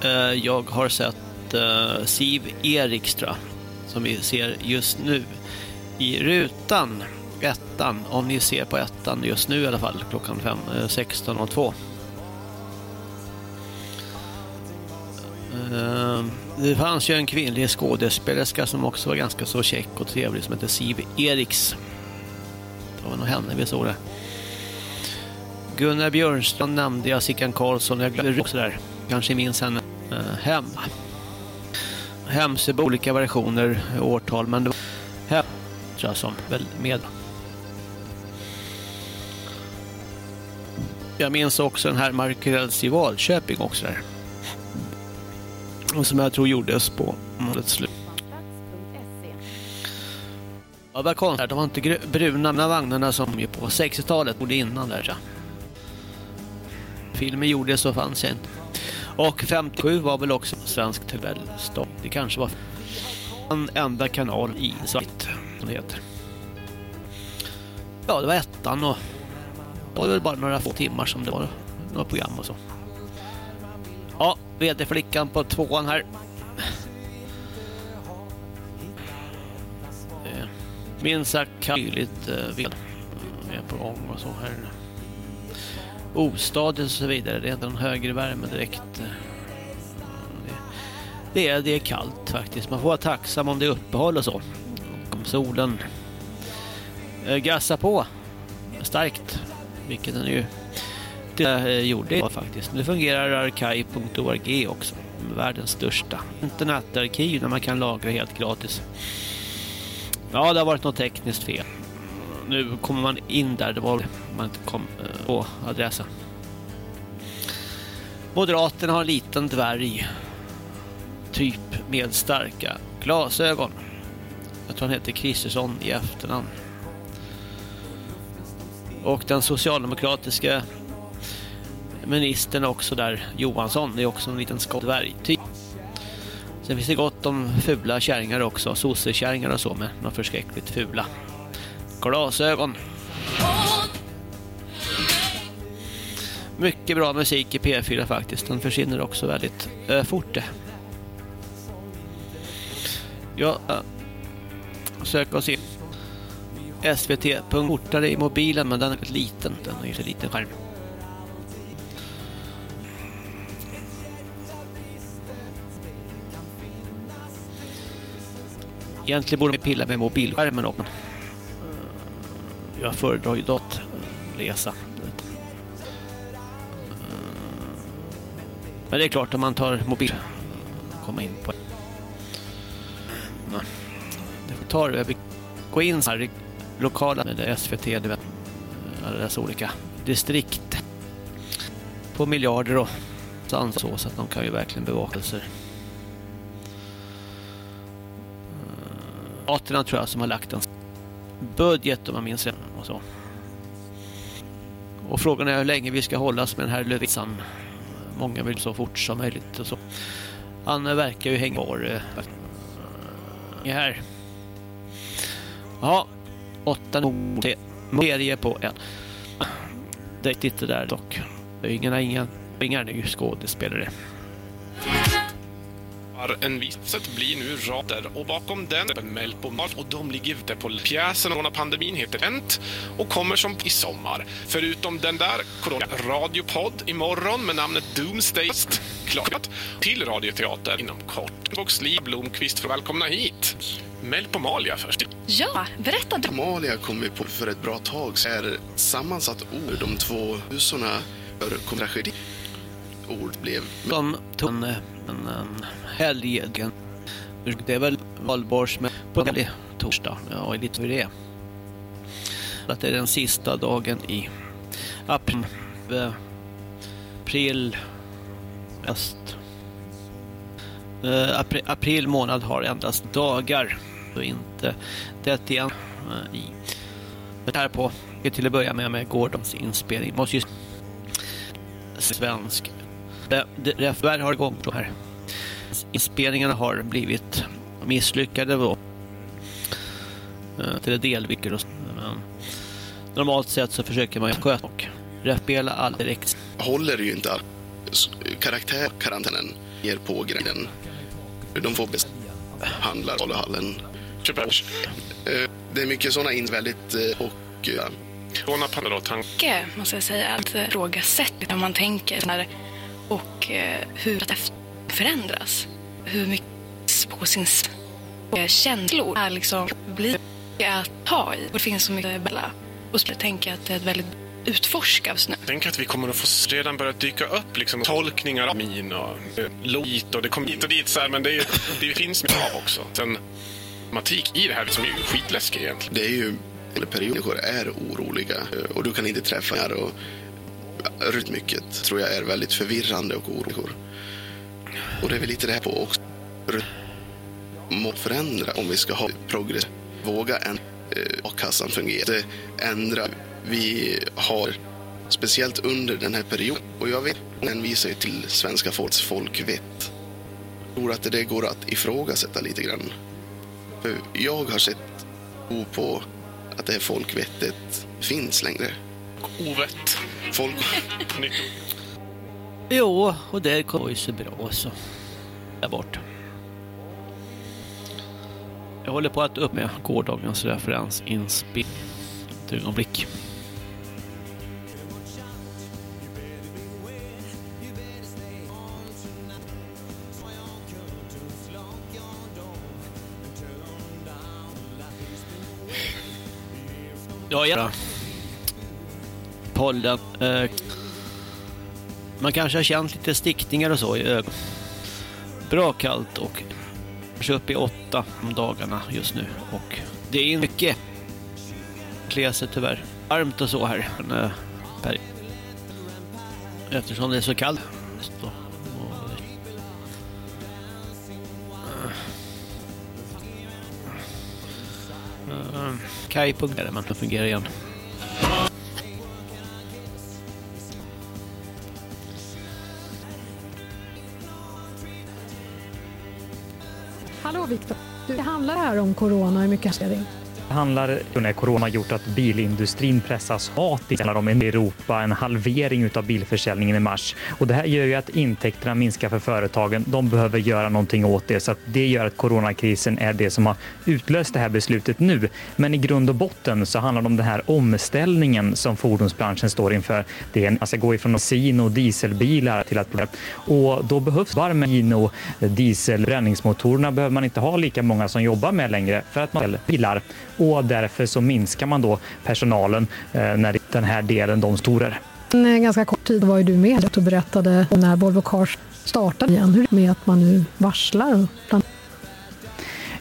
eh, jag har sett eh, Siv Erikstra som vi ser just nu i rutan ettan, om ni ser på ettan just nu i alla fall, klockan 16.02. Eh, eh, det fanns ju en kvinnlig skådespelerska som också var ganska så käck och trevlig som hette Siv Eriks. Det var nog henne vi såg det. Gunnar Björnstrand nämnde jag, Sickan Karlsson, jag glömde också där. Kanske minns henne. Eh, hem. Hemsö olika versioner, årtal, men det var hem tror jag som väl med. Jag minns också den här Markurells i Valköping också där. Som jag tror gjordes på målets slut. Ja, vad konstigt. De var inte bruna de vagnarna som ju på 60-talet bodde innan där. Så. Filmen gjordes så fanns jag inte. Och 57 var väl också svensk tabellstopp. Det kanske var en enda kanal i svart som det heter. Ja, det var ettan och det var väl bara några få timmar som det var några program och så. Ja, vd-flickan på tvåan här. Minst sagt kyligt eh, ved är på gång och så här. Ostadigt och så vidare. Det är inte någon högre värme direkt. Eh, det, är, det är kallt faktiskt. Man får vara tacksam om det är uppehåll och så. Och om solen eh, gassar på starkt. Vilket den ju det eh, gjorde faktiskt. Nu fungerar arkiv.org också. Världens största internetarkiv där man kan lagra helt gratis. Ja, det har varit något tekniskt fel. Nu kommer man in där det var man inte kom eh, på adressen. Moderaterna har en liten dvärg. Typ med starka glasögon. Jag tror han heter Kristersson i efternamn. Och den socialdemokratiska ministern också där, Johansson, är också en liten skottvärg. Typ. Sen finns det gott om fula kärringar också, sossekärringar och så med några förskräckligt fula glasögon. Mycket bra musik i P4 faktiskt. Den försvinner också väldigt äh, fort. det. Ja, äh, sök oss in. SVT. Portare i mobilen, men den är väldigt liten. Den har ju så liten skärm. Egentligen borde man pilla med mobilskärmen också. Eh, jag föredrar ju datorläsa. Eh, men det är klart om man tar mobil komma in på det tar vill gå in så här lokala med SVT du vet, alla dessa olika distrikt på miljarder och så, så att de kan ju verkligen bevakelser. Eh, Staterna tror jag som har lagt en budget om man minns rätt och så. Och frågan är hur länge vi ska hållas med den här Löfven. Många vill så fort som möjligt och så. Han verkar ju hänga kvar eh, här. Ja, åtta serie på en. Det är inte där dock. Ingen har ingen, ingen ny skådespelare. En visset blir nu rader och bakom den är Melpomar och de ligger ute på pjäsen och pandemin heter Ent och kommer som i sommar. Förutom den där corona radiopodd imorgon med namnet Doomsday klart till radioteater inom kort. Och Sli Blomqvist för välkomna hit. Melpomalia först. Ja, berätta. Amalia kom vi på för ett bra tag så är sammansatt ord. De två husorna för tragedi. Ord blev... De tog en, en, en helgen. Det är väl valborgs men på torsdag. Ja, lite hur det är. Att det är den sista dagen i april. April. Öst. April, april månad har endast dagar och inte det igen eh, i. Men här på till att börja med med Gordons inspelning måste ju svensk Refvär har igång gått här. Inspelningarna har blivit misslyckade då. Eh, till delviker och men normalt sett så försöker man sköta och spela all direkt. Håller ju inte karaktär karantänen ger på grejen. De får behandla hallen. Det är mycket sådana in väldigt och tanke måste jag säga att ifrågasätta hur man tänker när och eh, hur det förändras. Hur mycket på sin eh, känslor är liksom blir att ta i. Och det finns så mycket bella. Och så tänker jag att det är ett väldigt utforskas nu. Jag tänker att vi kommer att få redan börja dyka upp liksom, tolkningar av min och eh, logit och det kommer hit och dit så här, men det, är, det finns mycket av också. Sen problematik i det här som är ju skitläskig egentligen. Det är ju, eller perioder är oroliga eh, och du kan inte träffa här och rytmycket tror jag är väldigt förvirrande och orolig. Och det är väl lite det här på också. Må förändra om vi ska ha progress. Våga en Och a-kassan fungerar. Ändra. Vi har speciellt under den här perioden. Och jag vet, den visar ju till svenska folks folkvett. Jag tror att det går att ifrågasätta lite grann. För jag har sett o på att det här folkvettet finns längre. Ovett. Folk... Nytt Jo, och det kommer ju så bra så. Där bort. Jag håller på att upp med gårdagens referensinspel. Ett ögonblick. Ja, ja. Pollen. Eh, man kanske har känt lite stickningar och så i ögonen. Bra kallt och kanske uppe i åtta om dagarna just nu. Och det är mycket klä sig tyvärr. Varmt och så här. Men, eh. Eftersom det är så kallt. Så, Kaj... Uh, Kaj.r men den fungerar igen. Hallå Viktor, det handlar här om corona, hur mycket det? Det handlar när corona gjort att bilindustrin pressas hatiskt om i Europa, en halvering av bilförsäljningen i mars. Och det här gör ju att intäkterna minskar för företagen. De behöver göra någonting åt det, så att det gör att coronakrisen är det som har utlöst det här beslutet nu. Men i grund och botten så handlar det om den här omställningen som fordonsbranschen står inför. Det är en, alltså gå ifrån bensin och dieselbilar till att och då behövs varm och dieselbränningsmotorerna behöver man inte ha lika många som jobbar med längre för att man bilar och därför så minskar man då personalen eh, när den här delen de storer. En eh, ganska kort tid var ju du med och berättade när Volvo Cars startade igen, hur är det med att man nu varslar.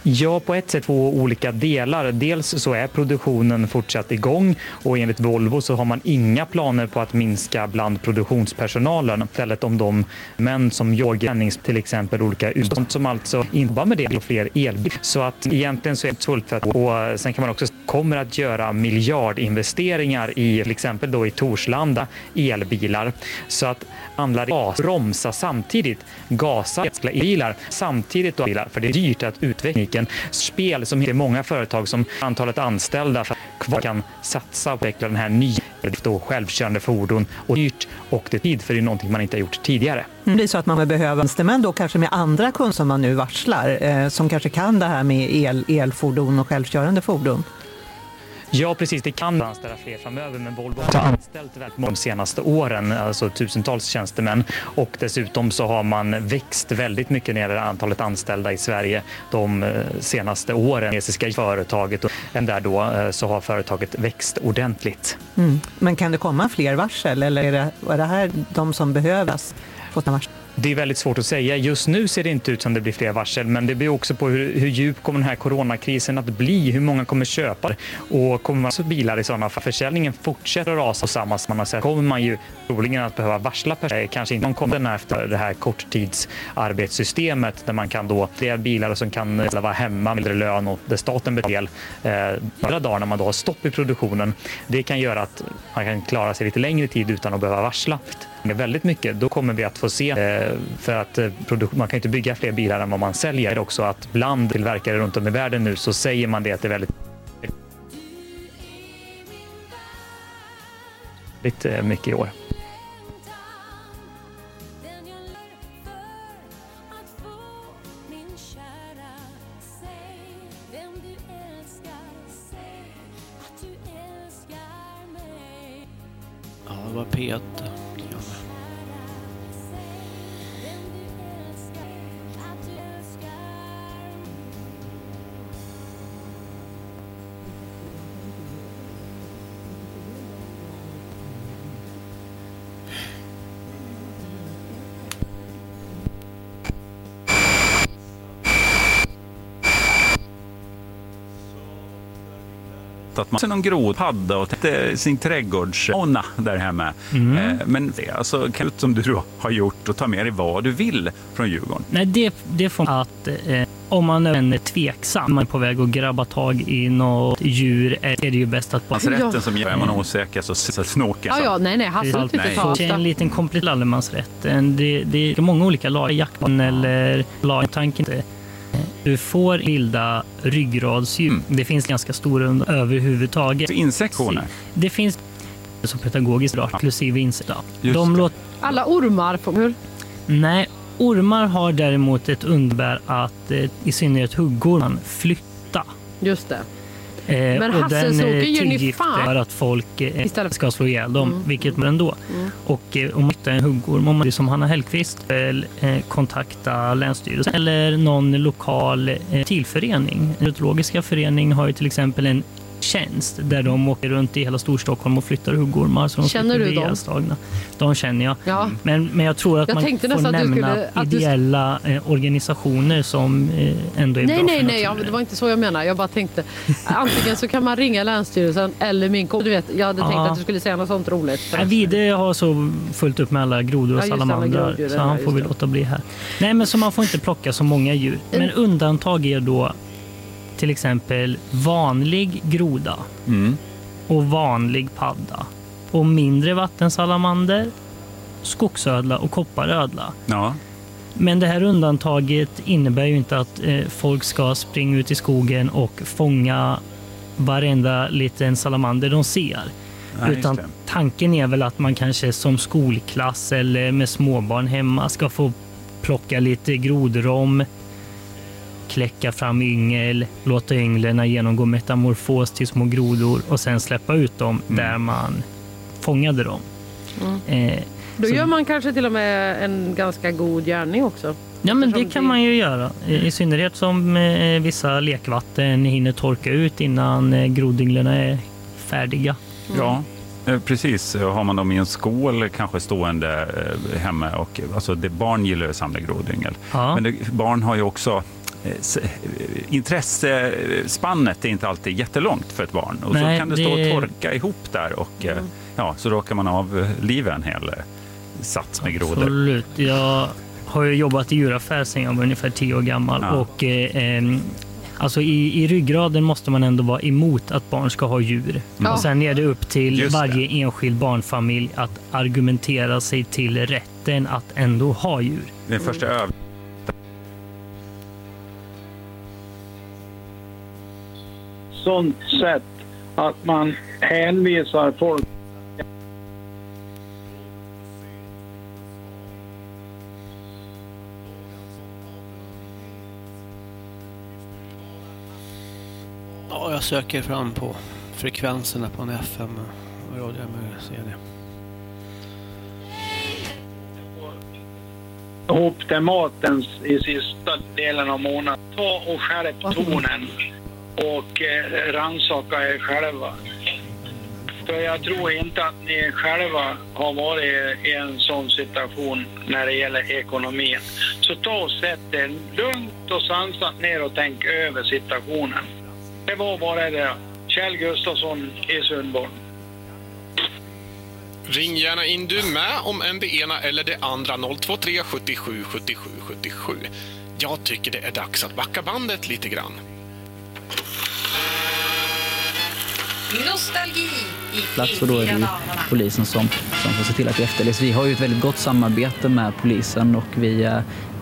Ja, på ett sätt två olika delar. Dels så är produktionen fortsatt igång och enligt Volvo så har man inga planer på att minska bland produktionspersonalen. Istället om de män som jobbar till exempel olika utstånd som alltså jobbar med det och fler elbilar. Så att egentligen så är det fullt fett. och sen kan man också kommer att göra miljardinvesteringar i till exempel då i Torslanda elbilar så att handlar gas bromsa samtidigt gasa elbilar samtidigt då bilar för det är dyrt att utveckla spel som är många företag som antalet anställda kvar kan satsa på att utveckla den här nya då självkörande fordon och dyrt och det är tid för det är någonting man inte har gjort tidigare. Mm, det blir så att man behöver tjänstemän då kanske med andra kunder som man nu varslar eh, som kanske kan det här med el, elfordon och självkörande fordon. Ja, precis. Det kan anställa fler framöver, men Volvo har anställt väldigt många de senaste åren, alltså tusentals tjänstemän. Och dessutom så har man växt väldigt mycket när det gäller antalet anställda i Sverige de eh, senaste åren. Kinesiska företaget och där då eh, så har företaget växt ordentligt. Mm. Men kan det komma fler varsel eller är det, är det här de som behövs? Varsel? Det är väldigt svårt att säga. Just nu ser det inte ut som det blir fler varsel, men det beror också på hur, hur djup kommer den här coronakrisen att bli? Hur många kommer köpa och kommer man så bilar i sådana fall? Försäljningen fortsätter att rasa på samma som man har sett. Kommer man ju troligen att behöva varsla personer. Eh, kanske inte kommer efter det här korttidsarbetssystemet där man kan då fler bilar som kan eh, vara hemma med lön och där staten betalar eh, några dagar när man då har stopp i produktionen. Det kan göra att man kan klara sig lite längre tid utan att behöva varsla väldigt mycket, då kommer vi att få se, eh, för att eh, man kan inte bygga fler bilar än vad man säljer också, att bland tillverkare runt om i världen nu så säger man det att det är väldigt eh, mycket i år. Någon grodpadda och tänkte sin trädgårdsona där hemma. Mm. Eh, Men det är alltså, kan- som du har gjort och ta med dig vad du vill från Djurgården. Nej, det, det får man att eh, om man är tveksam, man är på väg att grabba tag i något djur, är det ju bäst att bara... Alltså rätten som gör, är man osäker så s- snåkar Ja, ja, nej, nej, Hasse Det inte Nej. ta är en liten komplet allemansrätt. Det, det är många olika lag, jaktbarn eller lag. Du får bilda ryggradsdjur. Det finns ganska stora under överhuvudtaget. Insektioner? Det finns som pedagogiskt bra, inklusive insekter. De det. låter Alla ormar, hur? Nej, ormar har däremot ett underbär att eh, i synnerhet huggormen flytta. Just det. Eh, Men och den så är åker ju ni tillgift fan. för att folk eh, Istället- ska slå ihjäl dem, Mm. vilket man ändå. Mm. Och eh, om man hittar en huggorm, om man som Hanna eh, kontakta Länsstyrelsen eller någon lokal eh, tillförening. Den Etologiska förening har ju till exempel en tjänst där de åker runt i hela Storstockholm och flyttar huggormar. Så de Känner du dem? ihjälslagna. De känner jag. Ja. Men, men jag tror att Jag man får nämna skulle- att du- ideella eh, organisationer som eh, ändå är Nej, bra nej, för nej, ja, det var inte så jag menade. Jag bara tänkte antingen så kan man ringa Länsstyrelsen eller min kompis. Du vet, jag hade tänkt Ja. att du skulle säga något sånt roligt. Nej, Vide har så fullt upp med alla grodor och Ja, salamandrar så ja, han får vi låta bli här. Nej, men så man får inte plocka så många djur. Men undantag är då till exempel vanlig groda Mm. och vanlig padda och mindre vattensalamander, skogsödla och kopparödla. Ja. Men det här undantaget innebär ju inte att eh, folk ska springa ut i skogen och fånga varenda liten salamander de ser. Nej, Utan tanken är väl att man kanske som skolklass eller med småbarn hemma ska få plocka lite grodrom, kläcka fram yngel, låta ynglen genomgå metamorfos till små grodor och sen släppa ut dem Mm. där man fångade dem. Mm. Eh, Då så- gör man kanske till och med en ganska god gärning också. Ja, men det kan man ju göra. I synnerhet som eh, vissa lekvatten hinner torka ut innan eh, grodynglarna är färdiga. Ja, eh, precis. Har man dem i en skål kanske stående eh, hemma och alltså det, barn gillar att samla grodyngel. Ja. Men det, barn har ju också Intressespannet är inte alltid jättelångt för ett barn och Nej, så kan det stå det- och torka ihop där och eh, ja, så råkar man av eh, livet en hel eh, sats med grodor. Absolut. Jag har ju jobbat i djuraffär sedan jag var ungefär tio år gammal. Ja. Och, eh, alltså i, I ryggraden måste man ändå vara emot att barn ska ha djur. Ja. Och sen är det upp till Just det. varje enskild barnfamilj att argumentera sig till rätten att ändå ha djur. Den första öv sånt sätt att man hänvisar folk Ja, jag söker fram på frekvenserna på en FM radio med CD. ihop till maten i sista delen av månaden. Ta och skärp tonen och eh, rannsaka er själva. För jag tror inte att ni själva har varit i en sån situation när det gäller ekonomin. Så ta och sätt er lugnt och sansat ner och tänk över situationen. Det var bara det. Kjell Gustafsson i Sundborn. Ring gärna in du med om än det ena eller det andra 023 77 77 77. Jag tycker det är dags att backa bandet lite grann. Nostalgi i plats och då är det ju polisen som, som får se till att det efterlevs. Vi har ju ett väldigt gott samarbete med polisen och vi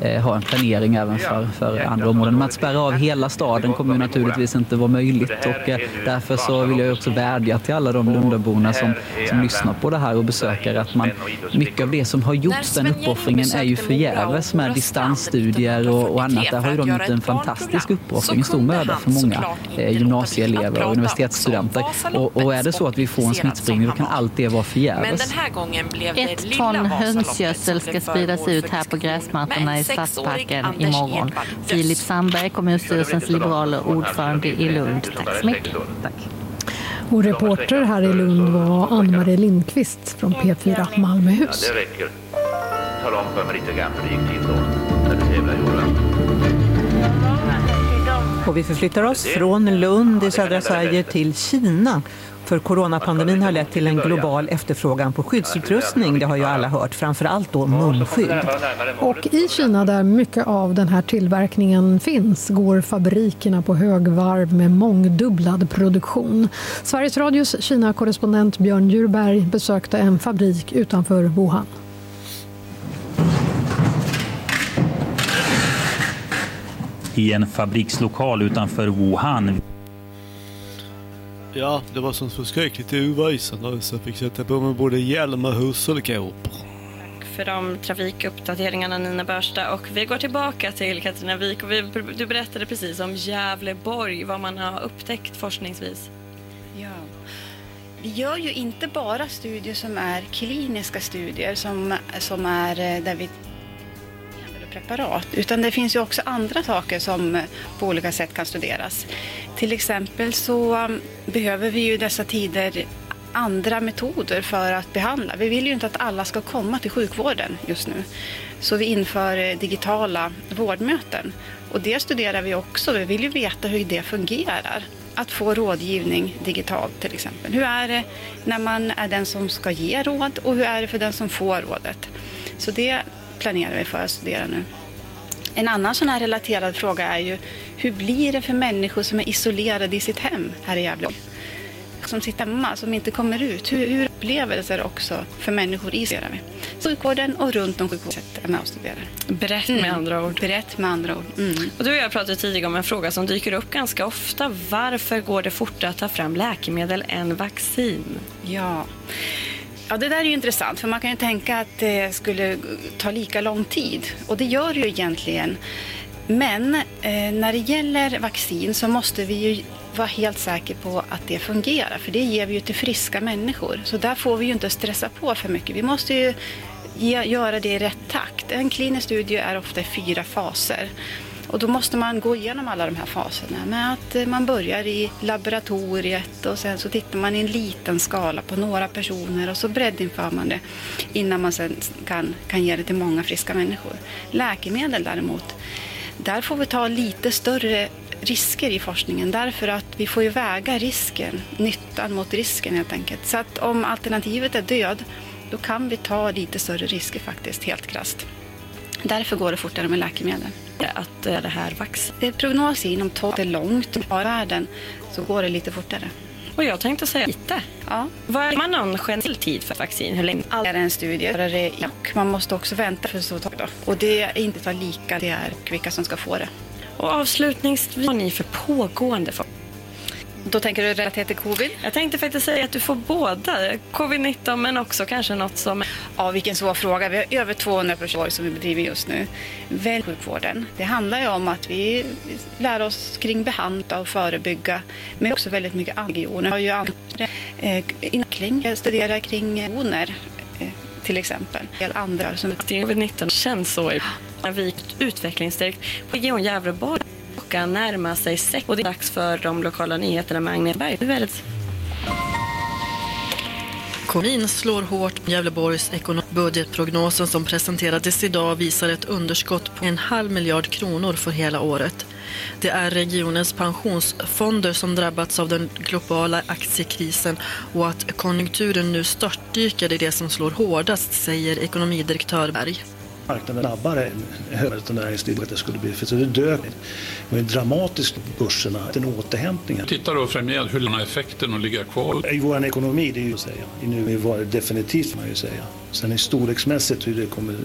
eh, har en planering även för, för andra områden. Men att spärra av hela staden kommer ju naturligtvis inte vara möjligt och eh, därför så vill jag också vädja till alla de Lundaborna som, som lyssnar på det här och besöker att man, mycket av det som har gjorts, den uppoffringen är ju förgäves med distansstudier och, och annat. Där har ju de gjort en fantastisk uppoffring, en stor möda för många eh, gymnasieelever och universitetsstudenter. Och, och är det så att vi får en smittspridning då kan allt det vara Men förgäves. den här gången blev det Ett ton hönsgödsel ska spridas ut här på gräsmattorna i Stadsparken imorgon. Filip Sandberg, kommunstyrelsens liberaler ordförande i Lund. Tack så mycket. Tack. Och reporter här i Lund var Ann-Marie Lindqvist från P4 Malmöhus. Det räcker. Tala om för mig lite grann hur det gick till då, när du tävlade i Åland. Och vi förflyttar oss från Lund i södra Sverige till Kina. För coronapandemin har lett till en global efterfrågan på skyddsutrustning. Det har ju alla hört, framförallt då munskydd. Och i Kina där mycket av den här tillverkningen finns går fabrikerna på högvarv med mångdubblad produktion. Sveriges Radios Kina-korrespondent Björn Djurberg besökte en fabrik utanför Wuhan. I en fabrikslokal utanför Wuhan Ja, det var så förskräckligt oväsande så jag fick sätta på mig både hjälm och husselkåpor. för de trafikuppdateringarna Nina Börsta. Och vi går tillbaka till Katarina Wik och vi, du berättade precis om Gävleborg, vad man har upptäckt forskningsvis. Ja. Vi gör ju inte bara studier som är kliniska studier som, som är eh, där vi preparat. Utan det finns ju också andra saker som eh, på olika sätt kan studeras. Till exempel så um, behöver vi ju i dessa tider andra metoder för att behandla. Vi vill ju inte att alla ska komma till sjukvården just nu. Så vi inför eh, digitala vårdmöten. Och det studerar vi också. Vi vill ju veta hur det fungerar. Att få rådgivning digitalt till exempel. Hur är det när man är den som ska ge råd och hur är det för den som får rådet? Så det planerar vi för att studera nu. En annan sån här relaterad fråga är ju hur blir det för människor som är isolerade i sitt hem här i Gävle? Som sitter hemma, som inte kommer ut. Hur, hur upplevelser också för människor i vi. Sjukvården och runt om sjukvården är med och studerar. Brett med Mm. andra ord. Brett med andra ord. Mm. Och du och jag pratade tidigare om en fråga som dyker upp ganska ofta. Varför går det fortare att ta fram läkemedel än vaccin? Ja. Ja, det där är ju intressant, för man kan ju tänka att det skulle ta lika lång tid. Och det gör det ju egentligen. Men eh, när det gäller vaccin så måste vi ju vara helt säkra på att det fungerar. För det ger vi ju till friska människor. Så där får vi ju inte stressa på för mycket. Vi måste ju ge, göra det i rätt takt. En klinisk studie är ofta i fyra faser. Och då måste man gå igenom alla de här faserna med att eh, man börjar i laboratoriet och sen så tittar man i en liten skala på några personer och så breddinför man det innan man sen kan, kan ge det till många friska människor. Läkemedel däremot, där får vi ta lite större risker i forskningen därför att vi får ju väga risken, nyttan mot risken helt enkelt. Så att om alternativet är död, då kan vi ta lite större risker faktiskt, helt krasst. Därför går det fortare med läkemedel. Att eh, det här vaccin... Prognos är inom 12 är långt i världen så går det lite fortare. Och jag tänkte säga lite. Ja. Vad är man någon generell tid för vaccin? Hur länge? Allt är en studie och man måste också vänta för så tag då. Och det är inte lika, det är vilka som ska få det. Och avslutningsvis, vad har ni för pågående forskning? Då tänker du relaterat till covid? Jag tänkte faktiskt säga att du får båda. Covid-19 men också kanske något som... Ja, vilken svår fråga. Vi har över 200 projekt som vi bedriver just nu. Välj sjukvården. Det handlar ju om att vi lär oss kring behandla och förebygga. Men också väldigt mycket regioner. har ju andra eh, inkling, studerar kring hormoner eh, till exempel. Del andra som... Covid-19 känns så vi utvecklingsdirekt på Region Gävleborg. Klockan närmar sig sex och det är dags för de lokala nyheterna med Agneta Berg. Kommunen slår hårt Gävleborgs. Budgetprognosen som presenterades idag visar ett underskott på en halv miljard kronor för hela året. Det är regionens pensionsfonder som drabbats av den globala aktiekrisen och att konjunkturen nu störtdyker är det som slår hårdast, säger ekonomidirektör Berg marknaden snabbare än än näringslivet skulle bli. För så det dök. Ju dramatiskt på börserna, en återhämtning. Tittar då framgent hur långa effekten att ligga kvar. I vår ekonomi, det är ju att säga. I nu var det definitivt, man ju säga. Sen i storleksmässigt hur det kommer eh,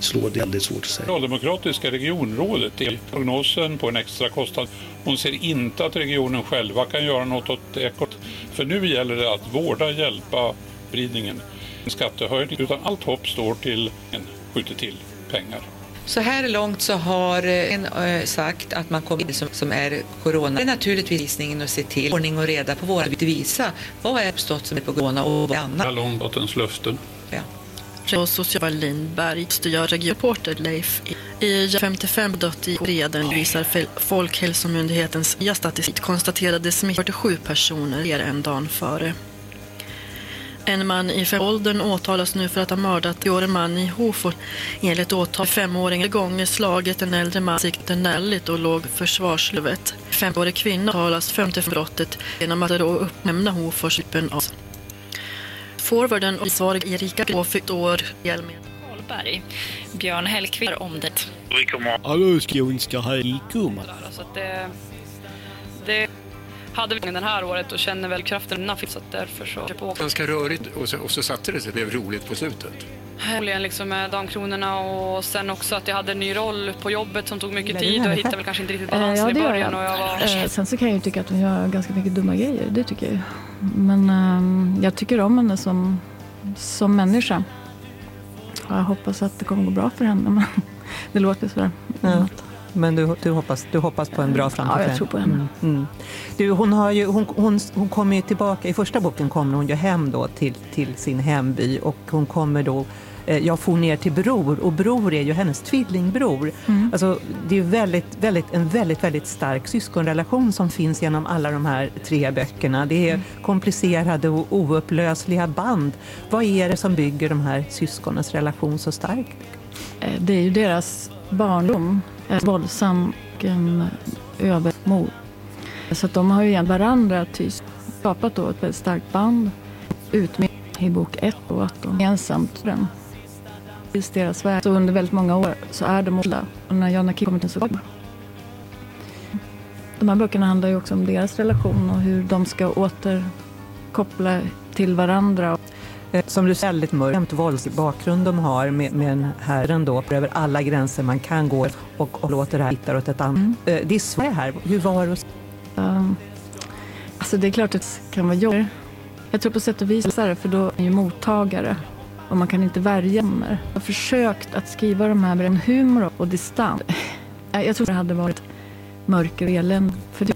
slå, det är väldigt svårt att säga. Socialdemokratiska regionrådet är prognosen på en extra kostnad. Hon ser inte att regionen själva kan göra något åt ekot. För nu gäller det att vårda, hjälpa spridningen. En skattehöjning, utan allt hopp står till en skjuter till pengar. Så här långt så har en eh, sagt att man kommer som, som är corona. Det är naturligtvis visningen att se till ordning och reda på våra visa vad är uppstått som är på corona och vad annat. Långbottens löften. Och social Lindberg, styr regionreporter Leif i 55 dött i Reden visar Folkhälsomyndighetens nya statistik konstaterade smitt 47 personer fler än dagen före. En man i femåldern åtalas nu för att ha mördat en man i Hofors. Enligt åtal femåringen gånger slagit en äldre man i ansiktet närligt och låg försvarsluvet. Femårig kvinna talas fämte för brottet genom att då uppnämna Hofors av. Forwarden och ansvarig Erika Grå fick år med. Karlberg. Björn Hellkvist om det. Hallå skånska hejkum. Så att det, det hade vi det här året och känner väl kraften innan så att därför så på. Ganska rörigt och så, och så satte det sig. Det blev roligt på slutet. Förmodligen liksom med damkronorna och sen också att jag hade en ny roll på jobbet som tog mycket tid och jag hittade väl kanske inte riktigt balansen ja, i början. jag. Och jag var... Eh, Sen så kan jag ju tycka att hon gör ganska mycket dumma grejer. Det tycker jag. Men ehm, jag tycker om henne som, som människa. Och jag hoppas att det kommer gå bra för henne. Men det låter sådär. Ja. Men du, du, hoppas, du hoppas på en bra framtid? Ja, jag tror på henne. Mm, mm. Du, hon, har ju, hon, hon, hon kommer tillbaka, i första boken kommer hon ju hem då till, till sin hemby och hon kommer då eh, jag får ner till Bror och Bror är ju hennes tvillingbror. Mm. Alltså, det är väldigt, väldigt, en väldigt, väldigt stark syskonrelation som finns genom alla de här tre böckerna. Det är komplicerade och oupplösliga band. Vad är det som bygger de här syskonens relation så starkt? Eh, Det är ju deras barndom. Eh, våldsam och en övermod. Så att de har ju igen varandra tyst skapat då ett väldigt starkt band. Utmed i bok ett och att de gemensamt den. Tills deras värld. Så under väldigt många år så är de alla. Och när Jonna Kim kommer till så De här böckerna handlar ju också om deras relation och hur de ska återkoppla till varandra. Eh, Som du säger, väldigt mörk våldsbakgrund de har med, med den herren då, över alla gränser man kan gå och, och låter det här hitta åt ett annat. Eh, Det är Sverige här. Hur var det? Um, alltså det är klart att det kan vara jobbigt. Jag tror på sätt och vis är det, för då är man ju mottagare och man kan inte värja sig. Jag har försökt att skriva de här med humor och distans. Jag jag tror det hade varit mörker och elände för det.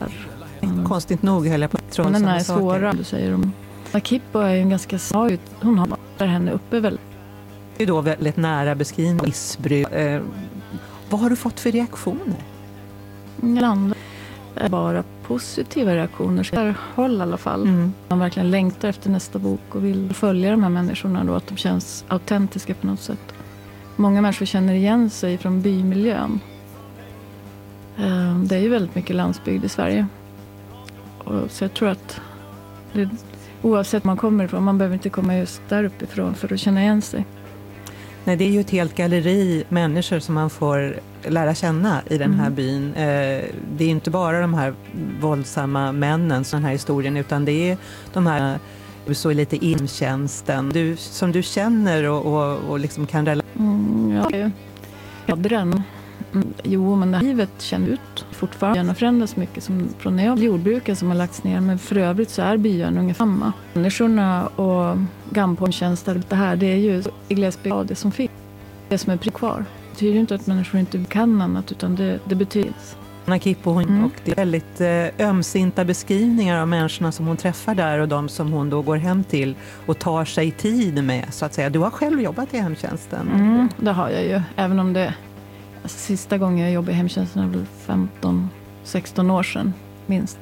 Konstigt nog höll jag på att tro samma är saker. svåra, du säger de. Akippo är ju en ganska ut. Hon har där henne uppe väl. Det är då väldigt nära beskrivning missbruk. Eh, vad har du fått för reaktioner? Land är bara positiva reaktioner. Så där håll i alla fall. Mm. Man verkligen längtar efter nästa bok och vill följa de här människorna då, att de känns autentiska på något sätt. Många människor känner igen sig från bymiljön. Eh, Det är ju väldigt mycket landsbygd i Sverige. Så jag tror att det, oavsett var man kommer ifrån, man behöver inte komma just där uppifrån för att känna igen sig. Nej, det är ju ett helt galleri människor som man får lära känna i den här Mm. byn. Eh, Det är inte bara de här våldsamma männen som den här historien, utan det är de här så lite intjänsten du, som du känner och, och, och liksom kan relatera Mm, ja, det är ju-. Mm, Jo, men livet känner ut fortfarande. Byarna förändras mycket som från när jag var jordbrukare som har lagts ner. Men för övrigt så är byarna ungefär samma. Människorna och gampåtjänster, det här det är ju i glesbygd det som finns. Det som är kvar. Det betyder ju inte att människor inte kan annat utan det, det betyder Anna Kippo, hon, och det är väldigt eh, ömsinta beskrivningar av människorna som hon träffar där och de som hon då går hem till och tar sig tid med, så att säga. Du har själv jobbat i hemtjänsten. Mm, det har jag ju. Även om det... Sista gången jag jobbade i hemtjänsten är väl 15-16 år sedan, minst.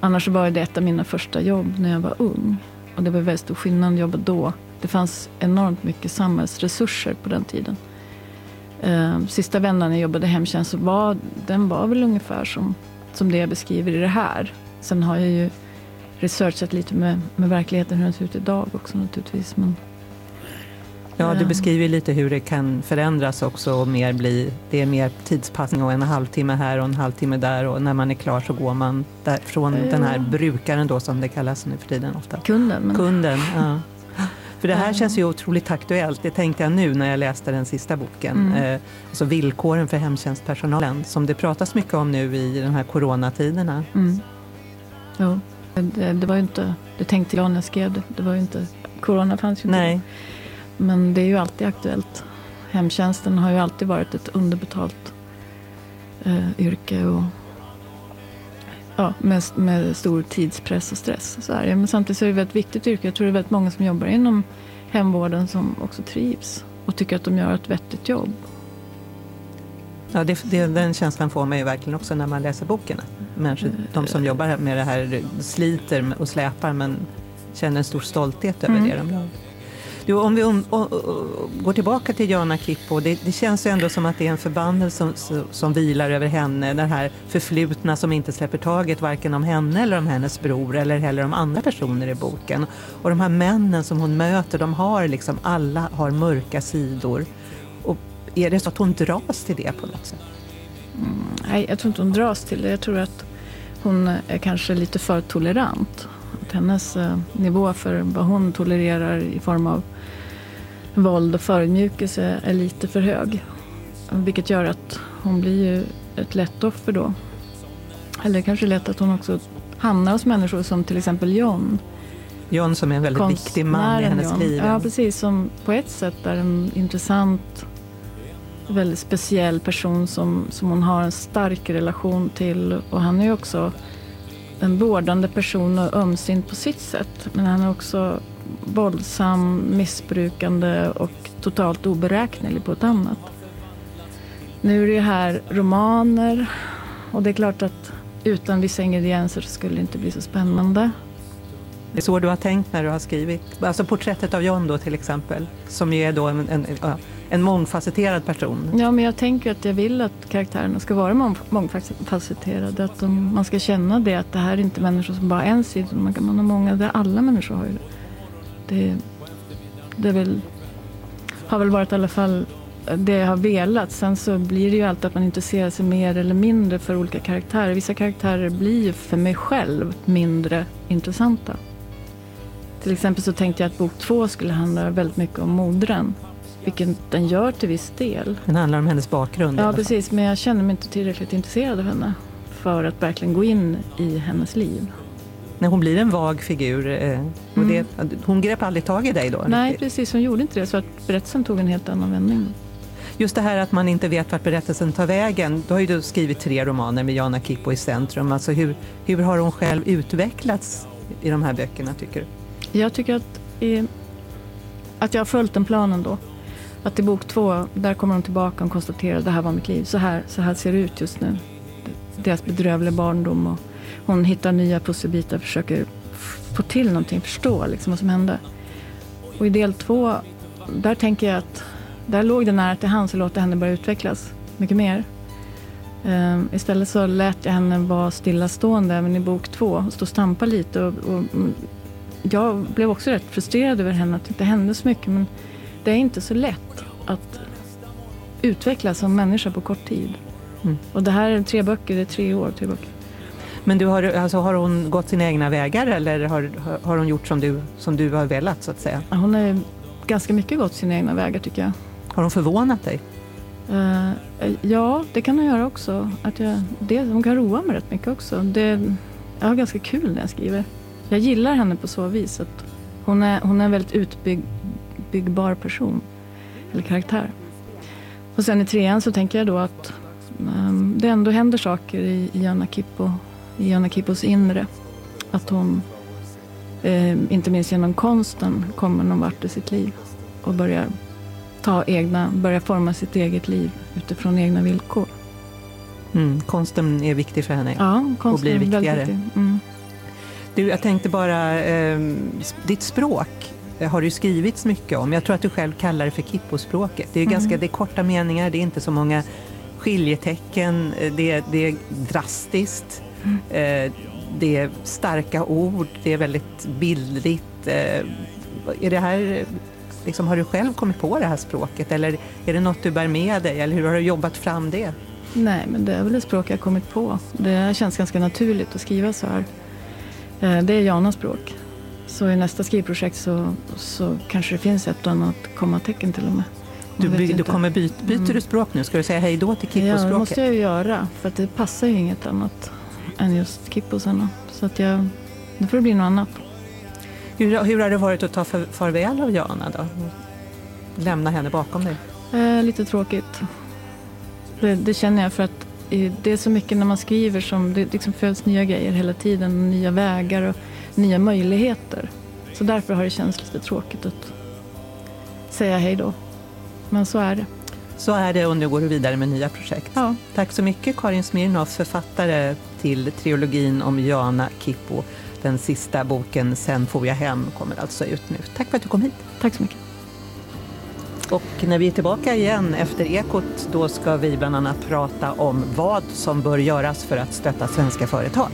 Annars var det ett av mina första jobb när jag var ung. Och det var väldigt stor skillnad att jobba då. Det fanns enormt mycket samhällsresurser på den tiden. Eh, sista vändan jag jobbade i hemtjänst, var, den var väl ungefär som, som det jag beskriver i det här. Sen har jag ju researchat lite med, med verkligheten, hur den ser ut idag också naturligtvis. Men, Ja, du beskriver lite hur det kan förändras också och mer bli, det är mer tidspassning och en halvtimme här och en halvtimme där och när man är klar så går man där, från Ja. den här brukaren då som det kallas nu för tiden ofta. Kunden. Men... Kunden, ja. För det här känns ju otroligt aktuellt, det tänkte jag nu när jag läste den sista boken. Mm. Eh, alltså villkoren för hemtjänstpersonalen som det pratas mycket om nu i de här coronatiderna. Mm. Jo, det, det var ju inte, det tänkte jag när jag skrev det. Det var ju inte, corona fanns ju inte. Nej. Men det är ju alltid aktuellt. Hemtjänsten har ju alltid varit ett underbetalt eh, yrke och ja, med, med stor tidspress och stress. Så är det. Men samtidigt så är det ett väldigt viktigt yrke. Jag tror det är väldigt många som jobbar inom hemvården som också trivs och tycker att de gör ett vettigt jobb. Ja, det, det, den känslan får man ju verkligen också när man läser boken. Människor, de som jobbar med det här sliter och släpar men känner en stor stolthet över Mm. det de gör. Du, om vi um, o, o, går tillbaka till Jana Kippo, det, det känns ju ändå som att det är en förbannelse som, som, som vilar över henne, den här förflutna som inte släpper taget varken om henne eller om hennes bror eller heller om andra personer i boken. Och de här männen som hon möter, de har liksom, alla har mörka sidor. Och är det så att hon dras till det på något sätt? Mm, nej, jag tror inte hon dras till det. Jag tror att hon är kanske lite för tolerant. Att hennes eh, nivå för vad hon tolererar i form av våld och förödmjukelse är lite för hög. Vilket gör att hon blir ju ett lätt offer då. Eller kanske lätt att hon också hamnar hos människor som till exempel John. John som är en väldigt viktig man i hennes John. liv. Ja, precis. Som på ett sätt är en intressant, väldigt speciell person som, som hon har en stark relation till. Och han är ju också en vårdande person och ömsint på sitt sätt. Men han är också våldsam, missbrukande och totalt oberäknelig på ett annat. Nu är det ju här romaner och det är klart att utan vissa ingredienser så skulle det inte bli så spännande. Det är så du har tänkt när du har skrivit? Alltså porträttet av John då till exempel, som ju är då en, en, en mångfacetterad person. Ja, men jag tänker att jag vill att karaktärerna ska vara mång- mångfacetterade. Att de, man ska känna det, att det här är inte människor som bara har en sida. Man, kan, man har många, det alla människor har ju det. Det, det väl, har väl varit i alla fall det jag har velat. Sen så blir det ju alltid att man intresserar sig mer eller mindre för olika karaktärer. Vissa karaktärer blir ju för mig själv mindre intressanta. Till exempel så tänkte jag att bok två skulle handla väldigt mycket om modern. Vilket den gör till viss del. Den handlar om hennes bakgrund. Ja, precis. Men jag känner mig inte tillräckligt intresserad av henne för att verkligen gå in i hennes liv. När hon blir en vag figur. Eh, och Mm. det, hon grep aldrig tag i dig då? Nej, riktigt? precis. Hon gjorde inte det. Så att berättelsen tog en helt annan vändning. Just det här att man inte vet vart berättelsen tar vägen. Du har ju du skrivit tre romaner med Jana Kippo i centrum. Alltså hur, hur har hon själv utvecklats i de här böckerna tycker du? Jag tycker att, i, att jag har följt den planen då. Att i bok två, där kommer hon tillbaka och konstaterar att det här var mitt liv. Så här, så här ser det ut just nu. Deras bedrövliga barndom. Och hon hittar nya pusselbitar och försöker få till någonting, förstå liksom vad som hände. Och i del två, där tänker jag att där låg det nära till hands att låta henne börja utvecklas mycket mer. Ehm, istället så lät jag henne vara stillastående även i bok två och stå och stampa lite. Och, och, mm, jag blev också rätt frustrerad över henne att det inte hände så mycket. Men det är inte så lätt att utvecklas som människa på kort tid. Mm. Och det här är tre böcker, det är tre år, tre böcker. Men du har, alltså, har hon gått sina egna vägar eller har, har- hon gjort som du, som du har velat så att säga? Hon har ganska mycket gått sina egna vägar tycker jag. Har hon förvånat dig? Eh, ja, det kan hon göra också. Att jag, det, hon kan roa mig rätt mycket också. Det, jag har ganska kul när jag skriver. Jag gillar henne på så vis. Att hon, är, hon är en väldigt utbyggbar person. Eller karaktär. Och sen i trean så tänker jag då att ehm, det ändå händer saker i, i Anna Kippo, i Anna Kippos inre. Att hon, eh, inte minst genom konsten, kommer någon vart i sitt liv och börjar ta egna, börja forma sitt eget liv utifrån egna villkor. Mm, konsten är viktig för henne Ja, och konsten blir är väldigt viktigare. viktig. Mm. Du, jag tänkte bara, eh, ditt språk eh, har det skrivits mycket om. Jag tror att du själv kallar det för Kippospråket. Det är, Mm. ganska, det är korta meningar, det är inte så många skiljetecken, eh, det det är drastiskt, Mm. det är starka ord, det är väldigt bildligt. Eh, är det här, liksom, har du själv kommit på det här språket eller är det något du bär med dig eller hur har du jobbat fram det? Nej, men det är väl ett språk jag har kommit på. Det känns ganska naturligt att skriva så här. Eh, Det är Janas språk. Så i nästa skrivprojekt så, så kanske det finns ett och annat kommatecken till och med. Du, by, du kommer byt, byter Mm. du språk nu? Ska du säga hej då till Ja, det måste jag ju göra. För att det passar ju inget annat än just kipposarna. Så att jag, det får bli något annat. Hur, hur har det varit att ta för, farväl av Jana då? Lämna henne bakom dig? Eh, lite tråkigt. Det, det känner jag för att det är så mycket när man skriver som det liksom föds nya grejer hela tiden. Nya vägar och nya möjligheter. Så därför har det känts lite tråkigt att säga hej då. Men så är det. Så är det och nu går du vidare med nya projekt. Tack så mycket Karin Smirnoff, författare till trilogin om Jana Kippo. Den sista boken, Sen får jag hem, kommer alltså ut nu. Tack för att du kom hit. Tack så mycket. Och när vi är tillbaka igen efter Ekot, då ska vi bland annat prata om vad som bör göras för att stötta svenska företag.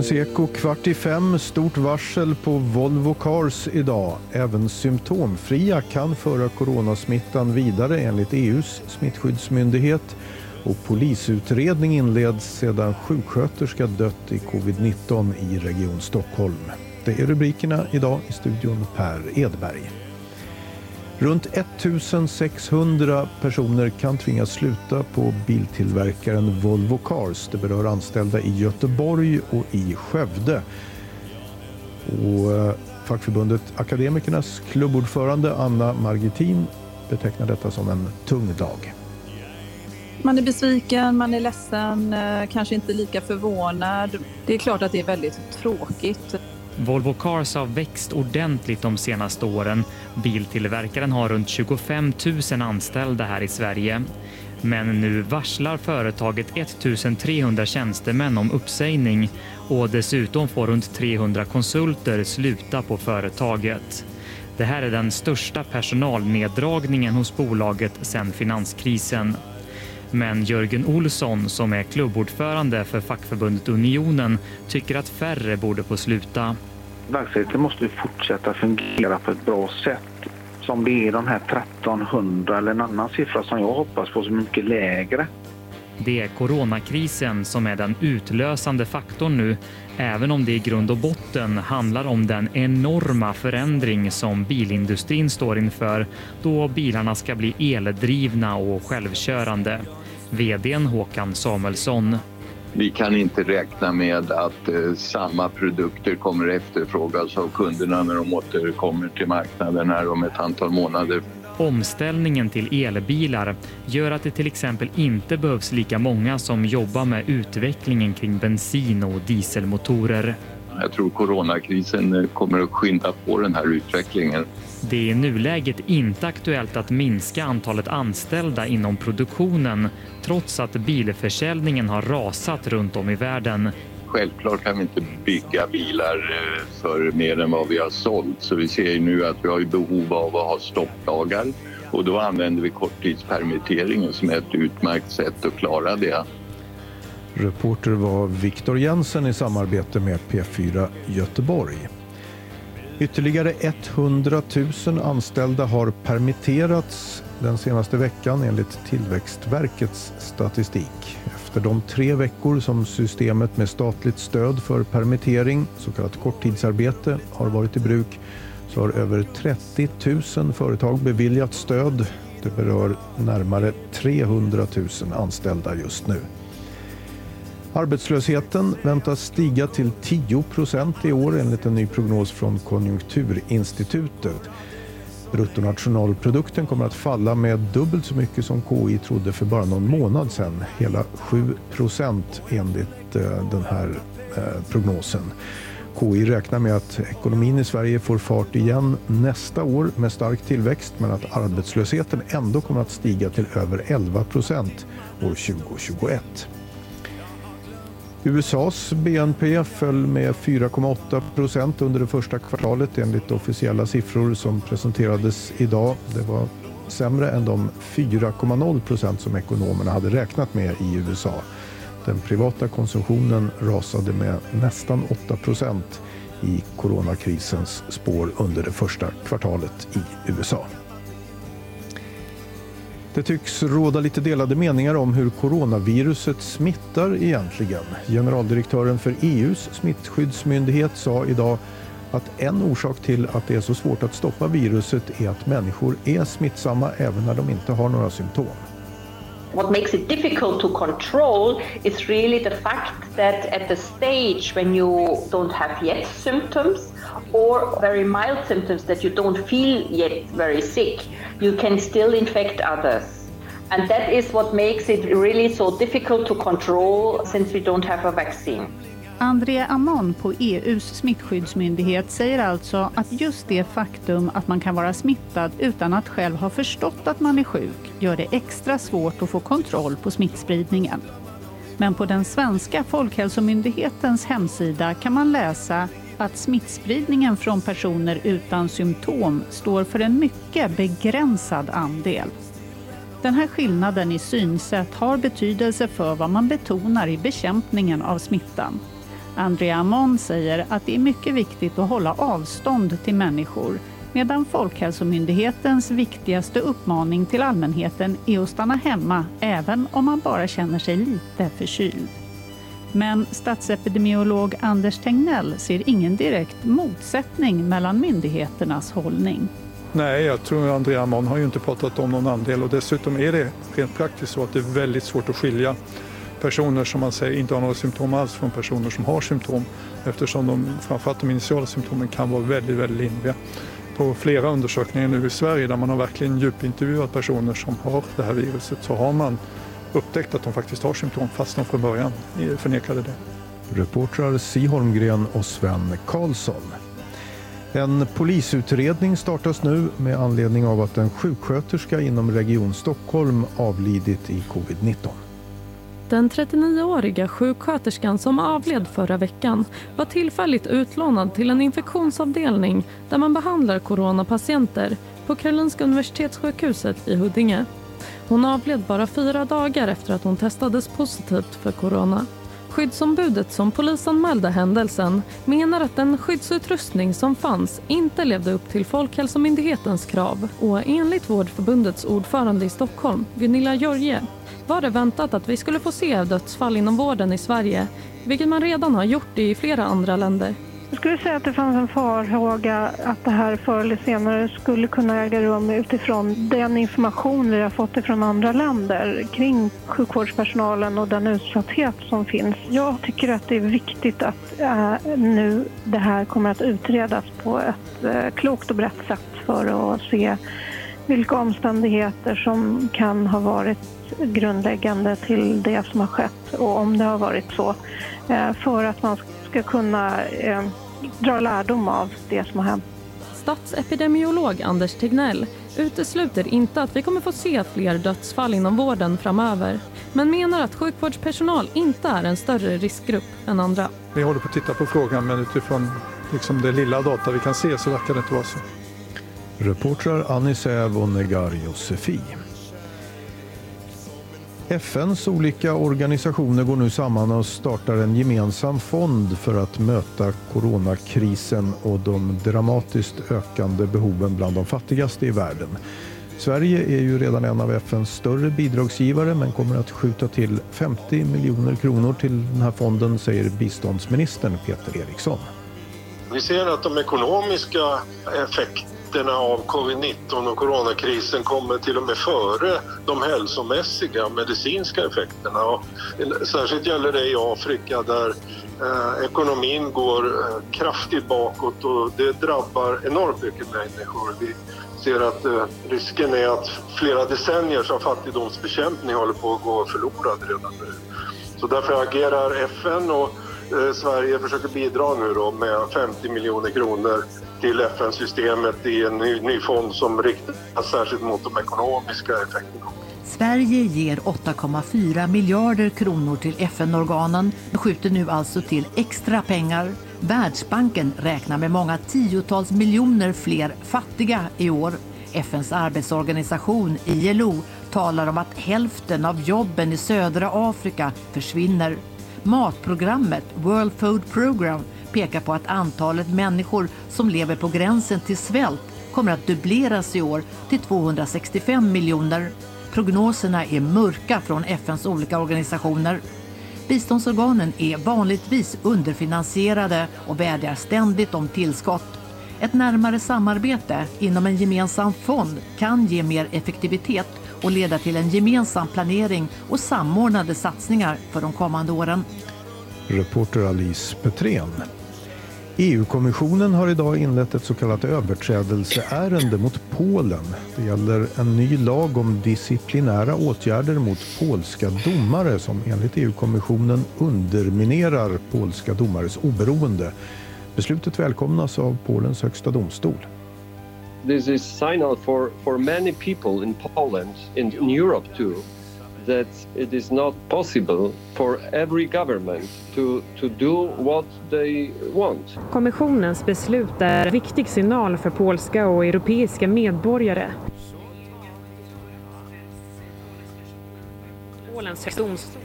Dagens Eko kvart i fem, stort varsel på Volvo Cars idag. Även symptomfria kan föra coronasmittan vidare enligt EUs smittskyddsmyndighet. Och polisutredning inleds sedan sjuksköterska dött i covid-19 i Region Stockholm. Det är rubrikerna idag i studion Per Edberg. Runt 1600 personer kan tvingas sluta på biltillverkaren Volvo Cars. Det berör anställda i Göteborg och i Skövde. Och eh, fackförbundet Akademikernas klubbordförande Anna Margitin betecknar detta som en tung dag. Man är besviken, man är ledsen, eh, kanske inte lika förvånad. Det är klart att det är väldigt tråkigt. Volvo Cars har växt ordentligt de senaste åren. Biltillverkaren har runt 25 000 anställda här i Sverige. Men nu varslar företaget 1 300 tjänstemän om uppsägning och dessutom får runt 300 konsulter sluta på företaget. Det här är den största personalneddragningen hos bolaget sedan finanskrisen. Men Jörgen Olsson, som är klubbordförande för fackförbundet Unionen, tycker att färre borde få sluta. Verksamheten måste fortsätta fungera på ett bra sätt. Som det är de här 1300 eller en annan siffra som jag hoppas på som är mycket lägre. Det är coronakrisen som är den utlösande faktorn nu, även om det i grund och botten handlar om den enorma förändring som bilindustrin står inför då bilarna ska bli eldrivna och självkörande. VDn Håkan Samuelsson. Vi kan inte räkna med att eh, samma produkter kommer efterfrågas av kunderna när de återkommer till marknaden här om ett antal månader. Omställningen till elbilar gör att det till exempel inte behövs lika många som jobbar med utvecklingen kring bensin och dieselmotorer. Jag tror coronakrisen eh, kommer att skynda på den här utvecklingen. Det är i nuläget inte aktuellt att minska antalet anställda inom produktionen trots att bilförsäljningen har rasat runt om i världen. Självklart kan vi inte bygga bilar eh, för mer än vad vi har sålt så vi ser nu att vi har behov av att ha stopplagar och då använder vi korttidspermitteringen som är ett utmärkt sätt att klara det. Reporter var Viktor Jensen i samarbete med P4 Göteborg. Ytterligare 100 000 anställda har permitterats den senaste veckan enligt Tillväxtverkets statistik. Efter de tre veckor som systemet med statligt stöd för permittering, så kallat korttidsarbete, har varit i bruk så har över 30 000 företag beviljat stöd. Det berör närmare 300 000 anställda just nu. Arbetslösheten väntas stiga till 10 procent i år enligt en ny prognos från Konjunkturinstitutet. Bruttonationalprodukten kommer att falla med dubbelt så mycket som KI trodde för bara någon månad sedan. Hela 7 procent enligt eh, den här eh, prognosen. KI räknar med att ekonomin i Sverige får fart igen nästa år med stark tillväxt men att arbetslösheten ändå kommer att stiga till över 11 procent år 2021. USAs BNP föll med 4,8 procent under det första kvartalet enligt officiella siffror som presenterades idag. Det var sämre än de 4,0 procent som ekonomerna hade räknat med i USA. Den privata konsumtionen rasade med nästan 8 procent i coronakrisens spår under det första kvartalet i USA. Det tycks råda lite delade meningar om hur coronaviruset smittar egentligen. Generaldirektören för EUs smittskyddsmyndighet sa idag att en orsak till att det är så svårt att stoppa viruset är att människor är smittsamma även när de inte har några symptom. What makes it difficult to control is really the fact that at the stage when you don't have yet symptoms or very mild symptoms that you don't feel yet very sick, you can still infect others. And that is what makes it really so difficult to control since we don't have a vaccine. André Amon på EUs smittskyddsmyndighet säger alltså att just det faktum att man kan vara smittad utan att själv ha förstått att man är sjuk gör det extra svårt att få kontroll på smittspridningen. Men på den svenska Folkhälsomyndighetens hemsida kan man läsa att smittspridningen från personer utan symptom står för en mycket begränsad andel. Den här skillnaden i synsätt har betydelse för vad man betonar i bekämpningen av smittan. Andrea Amon säger att det är mycket viktigt att hålla avstånd till människor medan Folkhälsomyndighetens viktigaste uppmaning till allmänheten är att stanna hemma även om man bara känner sig lite förkyld. Men statsepidemiolog Anders Tegnell ser ingen direkt motsättning mellan myndigheternas hållning. Nej, jag tror Andrea Amon har ju inte pratat om någon andel och dessutom är det rent praktiskt så att det är väldigt svårt att skilja personer som man säger inte har några symptom alls från personer som har symptom eftersom de, framförallt de initiala symptomen kan vara väldigt, väldigt lindriga. På flera undersökningar nu i Sverige där man har verkligen djupintervjuat personer som har det här viruset så har man upptäckt att de faktiskt har symptom fast de från början förnekade det. Reportrar Si Holmgren och Sven Karlsson. En polisutredning startas nu med anledning av att en sjuksköterska inom Region Stockholm avlidit i covid-19. Den 39-åriga sjuksköterskan som avled förra veckan var tillfälligt utlånad till en infektionsavdelning där man behandlar coronapatienter på Karolinska Universitetssjukhuset i Huddinge. Hon avled bara fyra dagar efter att hon testades positivt för corona. Skyddsombudet som polisanmälde händelsen menar att den skyddsutrustning som fanns inte levde upp till Folkhälsomyndighetens krav och enligt Vårdförbundets ordförande i Stockholm, Gunilla Jorge, var det väntat att vi skulle få se dödsfall inom vården i Sverige, vilket man redan har gjort i flera andra länder. Jag skulle säga att det fanns en farhåga att det här förr eller senare skulle kunna äga rum utifrån den information vi har fått från andra länder kring sjukvårdspersonalen och den utsatthet som finns. Jag tycker att det är viktigt att äh, nu det här kommer att utredas på ett äh, klokt och brett sätt för att se vilka omständigheter som kan ha varit grundläggande till det som har skett och om det har varit så. Äh, för att man ska kunna dra lärdom av det som har hänt. Statsepidemiolog Anders Tegnell utesluter inte att vi kommer få se fler dödsfall inom vården framöver men menar att sjukvårdspersonal inte är en större riskgrupp än andra. Vi håller på att titta på frågan men utifrån liksom det lilla data vi kan se så verkar det inte vara så. Reportrar Annie Säv och Negar Josefi. FNs olika organisationer går nu samman och startar en gemensam fond för att möta coronakrisen och de dramatiskt ökande behoven bland de fattigaste i världen. Sverige är ju redan en av FNs större bidragsgivare men kommer att skjuta till 50 miljoner kronor till den här fonden, säger biståndsministern Peter Eriksson. Vi ser att de ekonomiska effekterna effekterna av covid-19 och coronakrisen kommer till och med före de hälsomässiga medicinska effekterna. Och särskilt gäller det i Afrika där eh, ekonomin går eh, kraftigt bakåt och det drabbar enormt mycket människor. Vi ser att eh, risken är att flera decennier av fattigdomsbekämpning håller på att gå förlorad redan nu. Så därför agerar FN och eh, Sverige försöker bidra nu då med 50 miljoner kronor till FN-systemet i en ny, ny fond som riktas särskilt mot de ekonomiska effekterna. Sverige ger 8,4 miljarder kronor till FN-organen och skjuter nu alltså till extra pengar. Världsbanken räknar med många tiotals miljoner fler fattiga i år. FNs arbetsorganisation ILO talar om att hälften av jobben i södra Afrika försvinner. Matprogrammet World Food Program pekar på att antalet människor som lever på gränsen till svält kommer att dubbleras i år till 265 miljoner. Prognoserna är mörka från FNs olika organisationer. Biståndsorganen är vanligtvis underfinansierade och vädjar ständigt om tillskott. Ett närmare samarbete inom en gemensam fond kan ge mer effektivitet och leda till en gemensam planering och samordnade satsningar för de kommande åren. Reporter Alice Petrén. EU-kommissionen har idag inlett ett så kallat överträdelseärende mot Polen. Det gäller en ny lag om disciplinära åtgärder mot polska domare som enligt EU-kommissionen underminerar polska domares oberoende. Beslutet välkomnas av Polens högsta domstol. This is signal for, for many people in Poland, in, in Europe too, that it is not possible for every government to, to do what they want. Kommissionens beslut är en viktig signal för polska och europeiska medborgare. Polens domstol,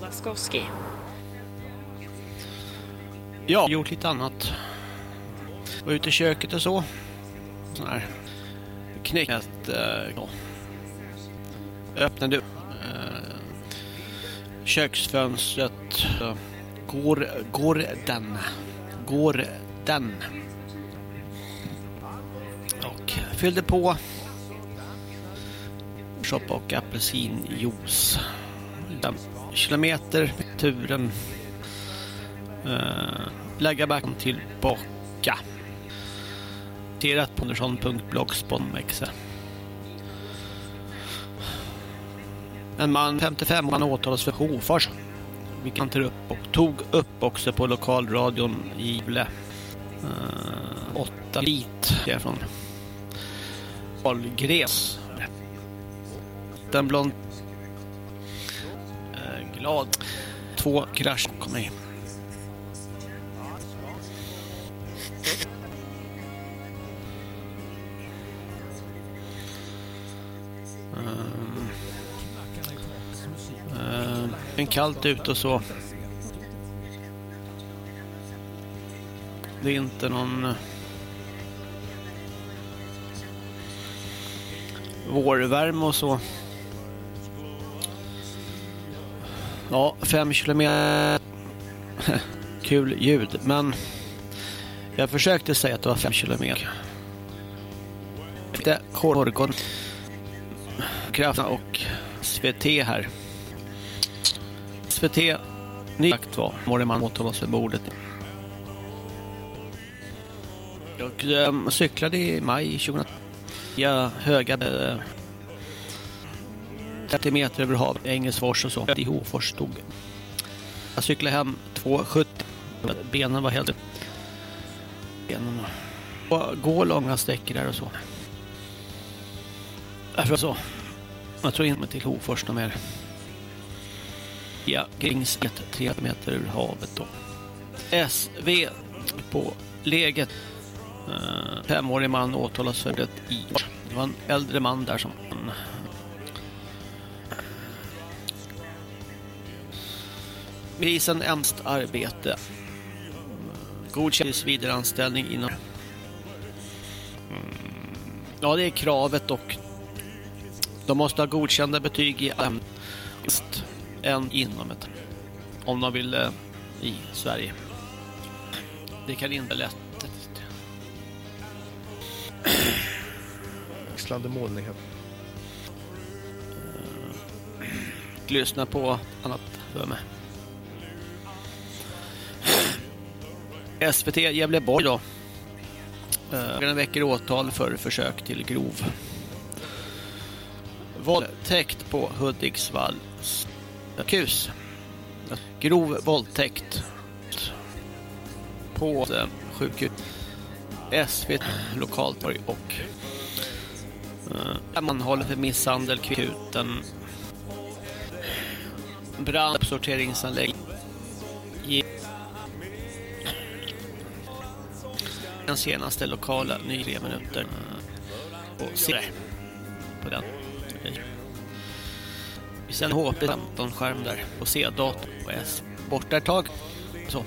Laskowski. Ja, gjort lite annat. Var ute i köket och så. Sån här knäckt. Eh, ja. Öppnade upp köksfönstret. Eh, går, går den. Går den. Och fyllde på. Shoppa och apelsinjuice. Fem kilometer turen. Uh, lägga backen tillbaka. Terat på andersson.blogspot.exe En man 55 han åtalas för Hofors. Vilket han tar upp och tog upp också på lokalradion i Gävle. Uh, åtta bit från Ahlgrens. Den blond uh, glad. Två krasch kom in. Um, uh, en kallt ute och så. Det är inte någon eh, vårvärme och så. Ja, fem kilometer. Kul ljud, men jag försökte säga att det var fem kilometer. Det korgon. krafterna och SVT här. SVT nyakt var Mordeman oss för bordet. Jag äh, cyklade i maj 2010. Jag höga äh, 30 meter över havet, Engelsfors och så. I Hofors stod. Jag cyklade hem 2,70. Benen var helt... Benen och gå långa sträckor där och så. Därför så. Jag tror inte till Hofors mer. Ja, Gringslet, 3 meter ur havet då. SV på läget. Uh, femårig man åtalas för det i. Det var en äldre man där som Polisen, ämst arbete. Godkänd vidareanställning inom... Mm. Ja, det är kravet och de måste ha godkända betyg i ämnet än inom ett om de vill eh, i Sverige. Det kan inte lätt. Växlande molnighet. Lyssna på annat för mig. SVT Gävleborg då. Uh, väcker åtal för försök till grov våldtäkt på Hudiksvalls kus. Grov våldtäkt på sjukhus. SVT lokaltorg och uh, man håller för misshandel kuten brand sorteringsanläggning den senaste lokala ny tre minuter och se på den Sen HP 15 skärm där på C-dator och S borta ett tag. Så.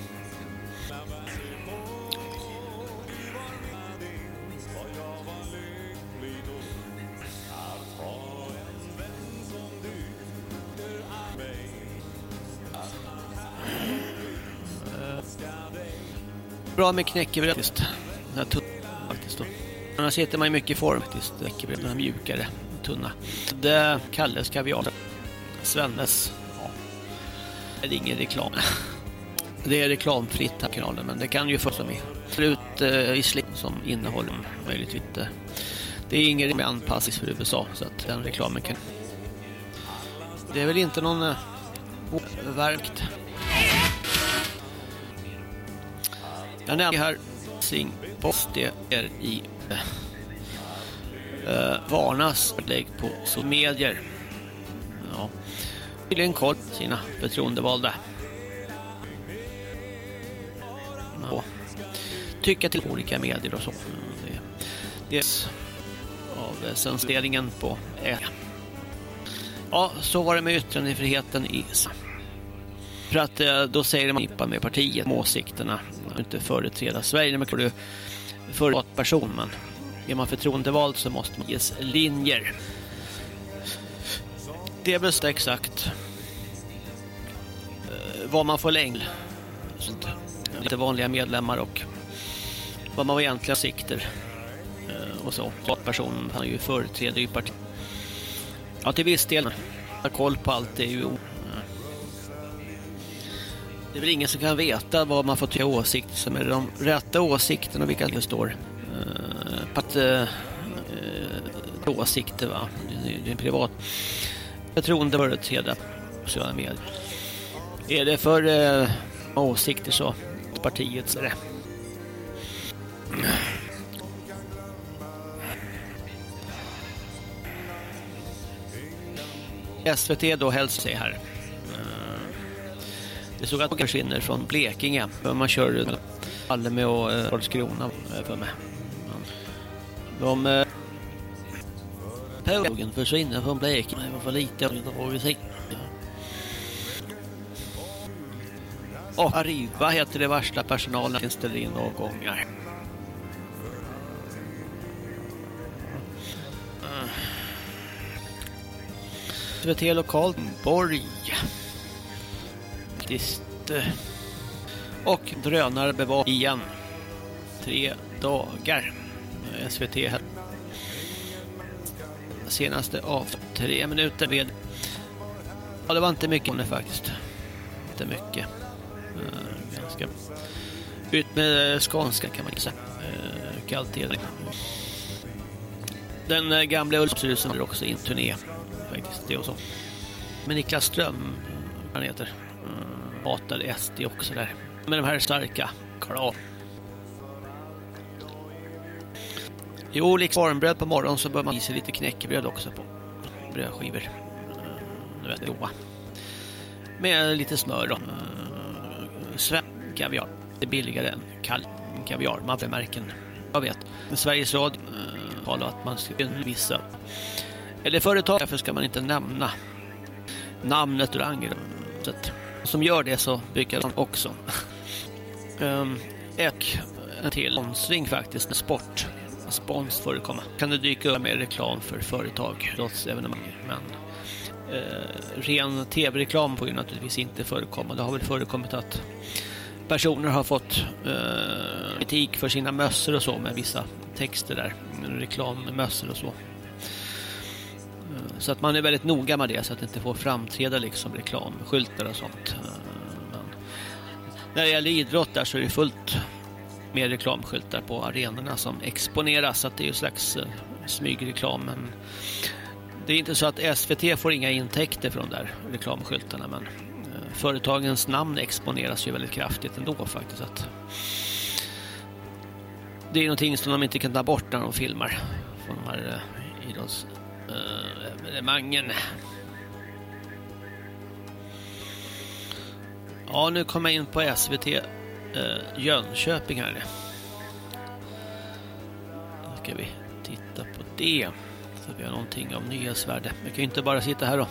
Bra med knäckebröd faktiskt. Den här tunna, faktiskt då. Annars sitter man ju mycket i form faktiskt. Knäckebröd, Den här mjukare, tunna. Det kallas kaviar. Svennes. Ja. Det är ingen reklam. Det är reklamfritt här kanalen men det kan ju få som i ut eh, i slim som innehåller möjligtvis inte. Det är ingen med anpassning för USA så att den reklamen kan. Det är väl inte någon eh, verkt. Jag nämnde här Singpost det är i eh, eh varnas lägg på så medier. Tydligen koll på sina förtroendevalda. Ja. Tycka till olika medier och så. Det, det av censureringen på E. Ja, så var det med yttrandefriheten i för att eh, då säger man Nippa med partiet med åsikterna inte företräda Sverigedemokraterna för person men är man förtroendevald så måste man ges linjer. Det är väl exakt vad man får längre. Lite vanliga medlemmar och vad man egentligen sikter eh, och så. Personen han ju företräder ju partiet. Ja, till viss del. Har koll på allt är ju det är väl ingen som kan veta vad man får till åsikter som är de rätta åsikterna och vilka det står. Uh, att uh, åsikter va. Det är en privat förtroende företrädare sociala medier. Är det för eh, åsikter så partiet så är det. SVT då hälsar sig här. Eh, det såg att eh, eh, försvinner från Blekinge. Man kör Malmö och Karlskrona för mig. De Pågen försvinner från Blekinge. Det var för lite Det var för lite. Och Arriva heter det värsta personalen ställer in avgångar. Mm. SVT lokalt Borg Dist. Och drönare bevak igen. Tre dagar. SVT här. Senaste av tre minuter. Ja, det var inte mycket nu faktiskt. Inte mycket. Eh, ganska. Ut med skånska kan man säga. Eh, kallt är det. Den uh, gamla Ulfsrusen är också in turné. Faktiskt, det och så. Men Niklas Ström, han heter hatade SD också där. Med de här starka, klart. Jo, liksom varmbröd på morgonen så bör man i sig lite knäckebröd också på brödskivor. Du vet, joa. Med lite smör då. Mm. Svensk kaviar. Det är billigare än kall kaviar. Man märken. Jag vet. Sveriges Radio eh, talar att man ska vissa eller företag. Därför ska man inte nämna namnet ur angreppet som gör det så brukar de också. Ehm, um, ett en till sponsring faktiskt med sport. Spons förekomma. Kan det dyka upp med reklam för företag, evenemang. Men eh, ren tv-reklam får ju naturligtvis inte förekomma. Det har väl förekommit att personer har fått eh, kritik för sina mössor och så med vissa texter där. Reklammössor och så. Eh, så att man är väldigt noga med det så att det inte får framträda liksom reklamskyltar och sånt. Eh, men när det gäller idrott där så är det fullt med reklamskyltar på arenorna som exponeras så att det är ju slags eh, smygreklam. Men det är inte så att SVT får inga intäkter från de där reklamskyltarna men eh, företagens namn exponeras ju väldigt kraftigt ändå faktiskt. Att det är någonting som de inte kan ta bort när de filmar från de här eh, idrotts Eh, evenemangen. Ja, nu kommer jag in på SVT eh, Jönköping här. Nu ska vi titta på det. Så vi har någonting av nyhetsvärde. Vi kan ju inte bara sitta här och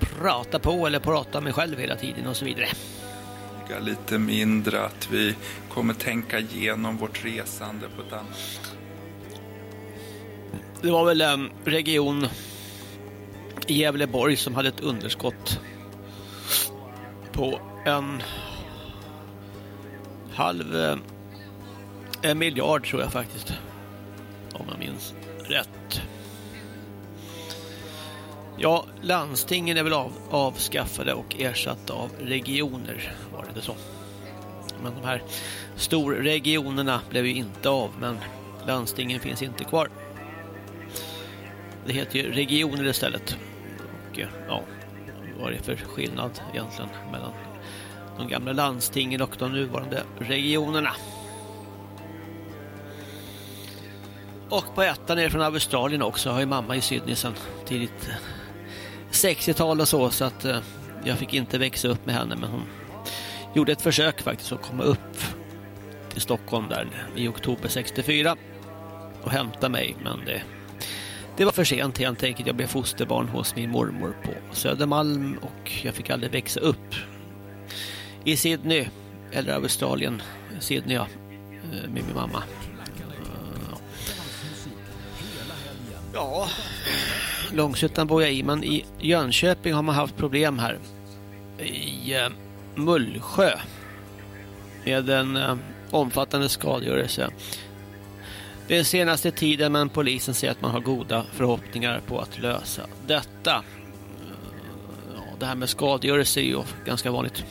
prata på eller prata med själv hela tiden och så vidare. Lite mindre att vi kommer tänka igenom vårt resande på ett annat sätt. Det var väl en region i Gävleborg som hade ett underskott på en halv eh, en miljard tror jag faktiskt. Om jag minns rätt. Ja, landstingen är väl av, avskaffade och ersatta av regioner, var det inte så? Men de här storregionerna blev ju inte av, men landstingen finns inte kvar. Det heter ju regioner istället. Och eh, ja, vad är det för skillnad egentligen mellan de gamla landstingen och de nuvarande regionerna? Och på ettan är från Australien också. Jag har ju mamma i Sydney sedan tidigt 60-tal och så. Så att eh, jag fick inte växa upp med henne. Men hon gjorde ett försök faktiskt att komma upp till Stockholm där i oktober 64. Och hämta mig. Men det, det var för sent helt enkelt. Jag blev fosterbarn hos min mormor på Södermalm. Och jag fick aldrig växa upp i Sydney. Eller Australien. Sydney ja. Eh, med min mamma. Ja, Långshyttan bor jag i, men i Jönköping har man haft problem här. I eh, Mullsjö. Med en eh, omfattande skadegörelse. Den senaste tiden, men polisen säger att man har goda förhoppningar på att lösa detta. Eh, ja, det här med skadegörelse är ju ganska vanligt.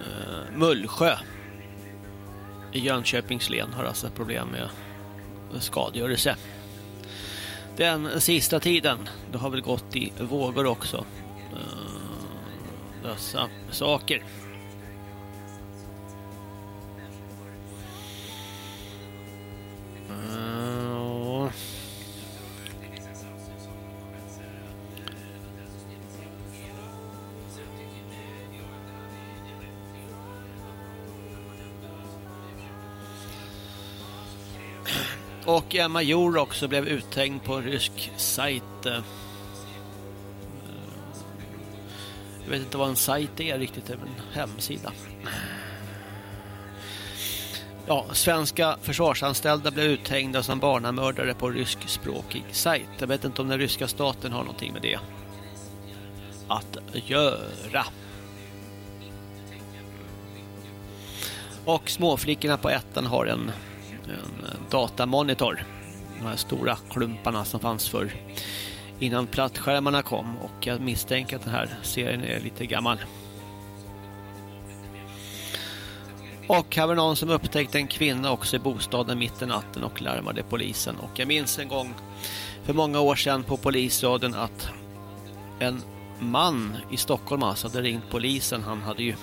Eh, Mullsjö i Jönköpings län har alltså problem med skadegörelse. Den sista tiden, det har väl gått i vågor också. Eh, Dessa saker. Uh, Och Emma Jor också blev uthängd på en rysk sajt. Eh, jag vet inte vad en sajt är riktigt, det är en hemsida. Ja, svenska försvarsanställda blev uthängda som barnamördare på ryskspråkig sajt. Jag vet inte om den ryska staten har någonting med det att göra. Och småflickorna på ettan har en en eh, datamonitor. De här stora klumparna som fanns för innan plattskärmarna kom och jag misstänker att den här serien är lite gammal. Och här var någon som upptäckte en kvinna också i bostaden mitt i natten och larmade polisen. Och jag minns en gång för många år sedan på polisradion att en man i Stockholm alltså hade ringt polisen. Han hade ju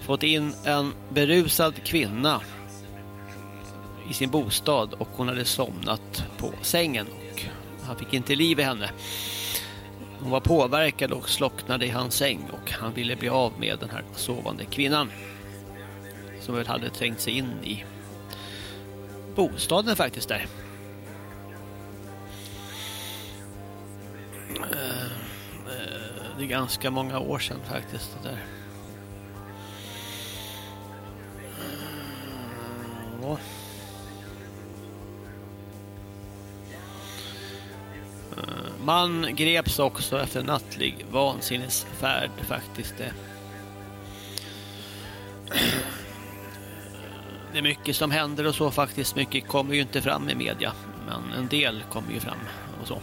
fått in en berusad kvinna i sin bostad och hon hade somnat på sängen och han fick inte liv i henne. Hon var påverkad och slocknade i hans säng och han ville bli av med den här sovande kvinnan som väl hade trängt sig in i bostaden faktiskt där. Eh, eh, det är ganska många år sedan faktiskt det där. Eh, ja. Man greps också efter en nattlig vansinnesfärd faktiskt. Det är mycket som händer och så faktiskt. Mycket kommer ju inte fram i media. Men en del kommer ju fram och så.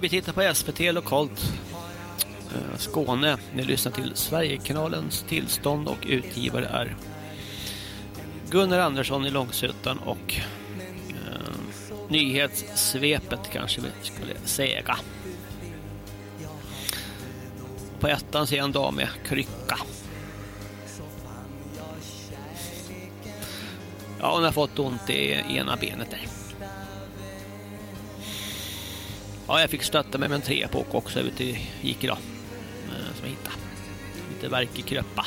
Vi tittar på SVT lokalt. Eh, Skåne. Ni lyssnar till Sverigekanalens tillstånd och utgivare är Gunnar Andersson i Långsötan och eh, nyhetssvepet kanske vi skulle säga. På ettan ser jag en dam med krycka. Ja, hon har fått ont i ena benet där. Ja, jag fick stötta mig med en trepåk också ute gick idag. Eh, som jag hittade. Lite verk i kröppa.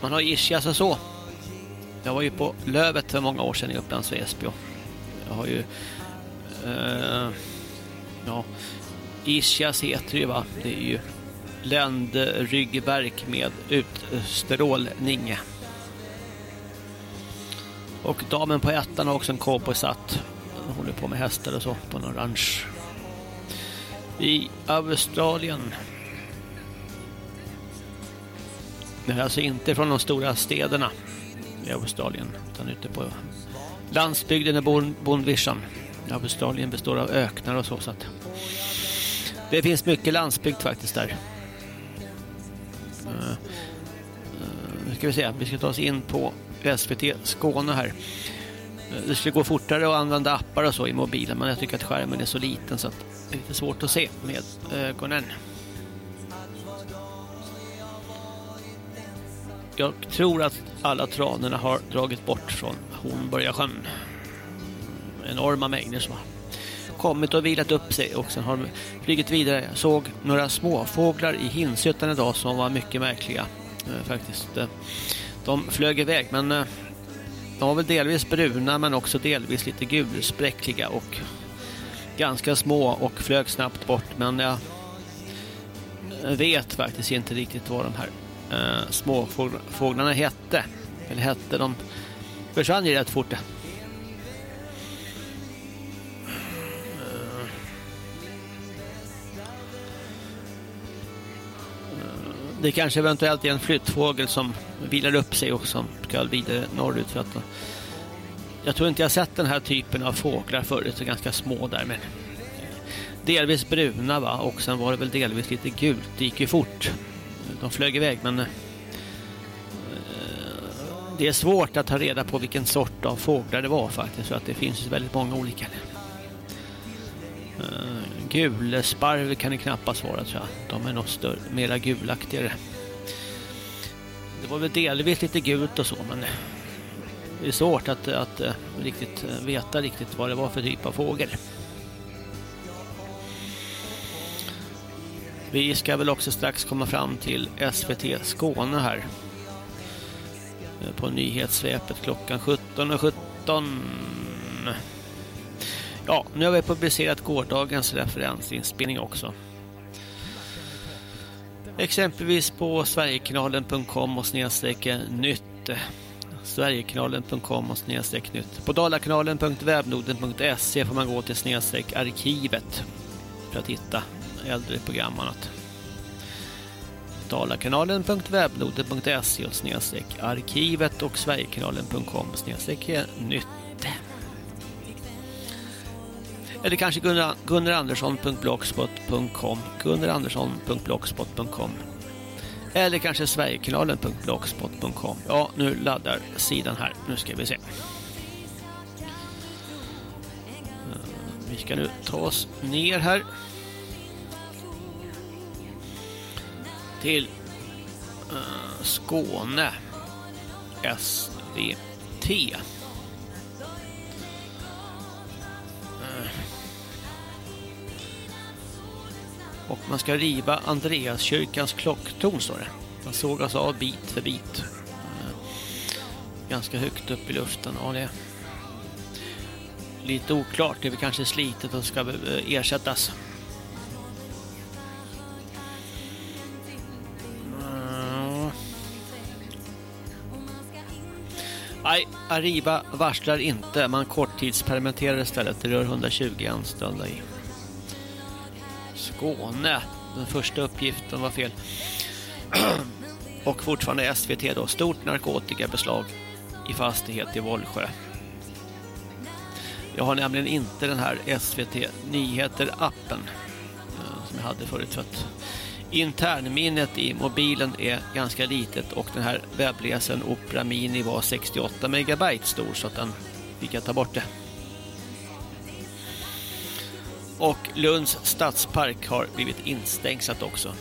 Man har ischias och så. Jag var ju på Lövet för många år sedan i Upplands Väsby. Jag har ju Eh, ja, ischias heter det va. Det är ju ländryggverk med utstrålning. Och damen på ettan har också en cowboysatt. Håller på med hästar och så på någon ranch. I Australien. Det är alltså inte från de stora städerna i Australien utan ute på landsbygden i bondvischan. Australien består av öknar och så. så att det finns mycket landsbygd faktiskt där. Uh, uh, ska vi se, vi ska ta oss in på SVT Skåne här. Det skulle gå fortare att använda appar och så i mobilen men jag tycker att skärmen är så liten så att det är lite svårt att se med ögonen. Jag tror att alla tranorna har dragit bort från Hornborgasjön. Enorma mängder som har kommit och vilat upp sig och sen har de flugit vidare. Jag såg några småfåglar i Hinshyttan idag som var mycket märkliga eh, faktiskt. De flög iväg men eh, de var väl delvis bruna men också delvis lite gulspräckliga och ganska små och flög snabbt bort men jag vet faktiskt inte riktigt vad de här eh, småfåglarna hette. Eller hette de försvann ju rätt fort. Det kanske eventuellt är en flyttfågel som vilar upp sig och som ska vidare norrut för att jag tror inte jag sett den här typen av fåglar förut, så ganska små där men delvis bruna va och sen var det väl delvis lite gult, det gick ju fort. De flög iväg men eh, det är svårt att ta reda på vilken sort av fåglar det var faktiskt Så att det finns väldigt många olika. Eh, Gulsparv kan det knappast vara tror jag. De är nog större, mera gulaktigare. Det var väl delvis lite gult och så men det är svårt att, att, att riktigt eh, veta riktigt vad det var för typ av fågel. Vi ska väl också strax komma fram till SVT Skåne här. Eh, på nyhetssvepet klockan 17.17. 17. Ja, nu har vi publicerat gårdagens referensinspelning också. Exempelvis på sverigekanalen.com och snedstreck nytt. Sverigekanalen.com och snedstreck nytt. På dalakanalen.webnoden.se får man gå till snedstreck arkivet för att hitta äldre program och annat. Dalakanalen.webnoden.se och snedstreck arkivet och Sverigekanalen.com snedstreck nytt. Eller kanske gunnarandersson.blogspot.com gunnarandersson.blogspot.com Eller kanske Sverigekanalen.blogspot.com Ja, nu laddar sidan här. Nu ska vi se. Eh, vi ska nu ta oss ner här. till eh, Skåne SVT. Och man ska riva Andreaskyrkans klocktorn står det. Man sågas alltså av bit för bit. Eh, ganska högt upp i luften. Ja, det lite oklart. Det är väl kanske slitet och ska eh, ersättas. Nej, Arriba varslar inte. Man korttidspermitterar istället. Det rör 120 anställda i Skåne. Den första uppgiften var fel. Och fortfarande SVT då. Stort narkotikabeslag i fastighet i Vollsjö. Jag har nämligen inte den här SVT Nyheter-appen eh, som jag hade förut för att Internminnet i mobilen är ganska litet och den här webbläsaren Opera Mini var 68 megabyte stor så att den fick jag ta bort det. Och Lunds stadspark har blivit instängsat också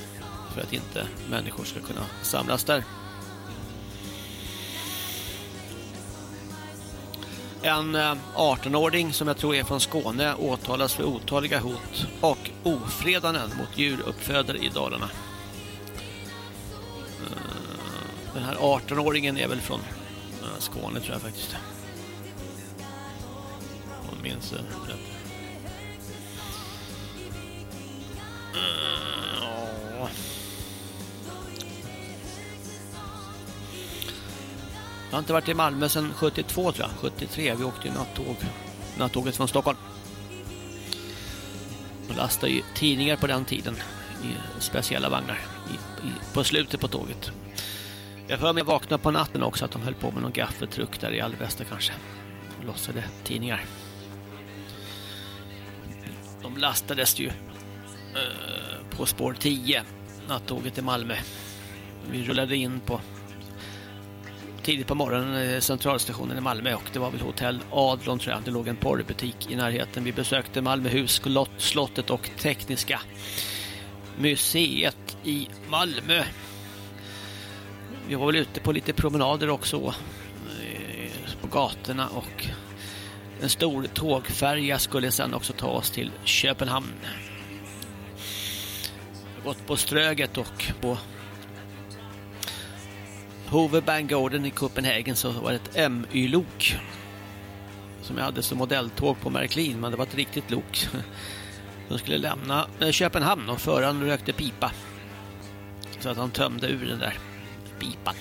för att inte människor ska kunna samlas där. En eh, 18-åring som jag tror är från Skåne åtalas för otaliga hot och ofredanden mot djuruppfödare i Dalarna. Eh, den här 18-åringen är väl från eh, Skåne tror jag faktiskt. Om minns rätt. Jag har inte varit i Malmö sedan 72 tror jag. 73, vi åkte ju nattåg. Nattåget från Stockholm. Och lastade ju tidningar på den tiden. I speciella vagnar. I, i, på slutet på tåget. Jag hör mig vakna på natten också att de höll på med någon gaffeltruck där i Alvesta kanske. Och lossade tidningar. De lastades ju Eh, på spår 10 nattåget i Malmö. Vi rullade in på tidigt på morgonen eh, centralstationen i Malmö och det var väl hotell Adlon tror jag. Det låg en porrbutik i närheten. Vi besökte Malmöhus slottet och tekniska museet i Malmö. Vi var väl ute på lite promenader också eh, på gatorna och en stor tågfärja skulle sedan också ta oss till Köpenhamn. Gått på Ströget och på Hove Bangården i Copenhagen så var det ett MY-lok som jag hade som modelltåg på Märklin men det var ett riktigt lok som skulle lämna eh, Köpenhamn och föraren rökte pipa så att han tömde ur den där pipan.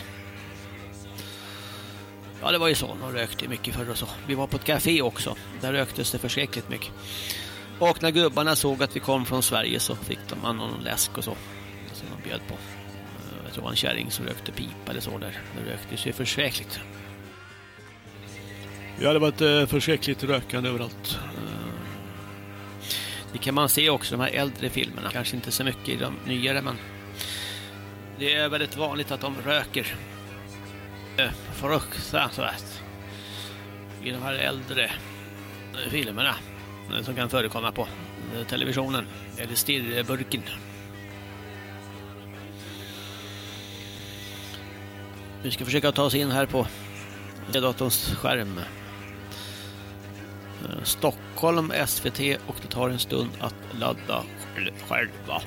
Ja, det var ju så. De rökte mycket förr och så. Vi var på ett café också. Där röktes det förskräckligt mycket. Och när gubbarna såg att vi kom från Sverige så fick de någon läsk och så. Som de bjöd på. Eh, jag tror en kärring som rökte pipa eller så där. Det röktes ju förskräckligt. Ja, det var ett uh, förskräckligt rökande överallt. Uh, det kan man se också i de här äldre filmerna. Kanske inte så mycket i de nyare, men det är väldigt vanligt att de röker fruktansvärt i de här äldre filmerna som kan förekomma på eh, televisionen eller stirrburken. Vi ska försöka ta oss in här på datorns skärm. Eh, Stockholm, SVT och det tar en stund att ladda själva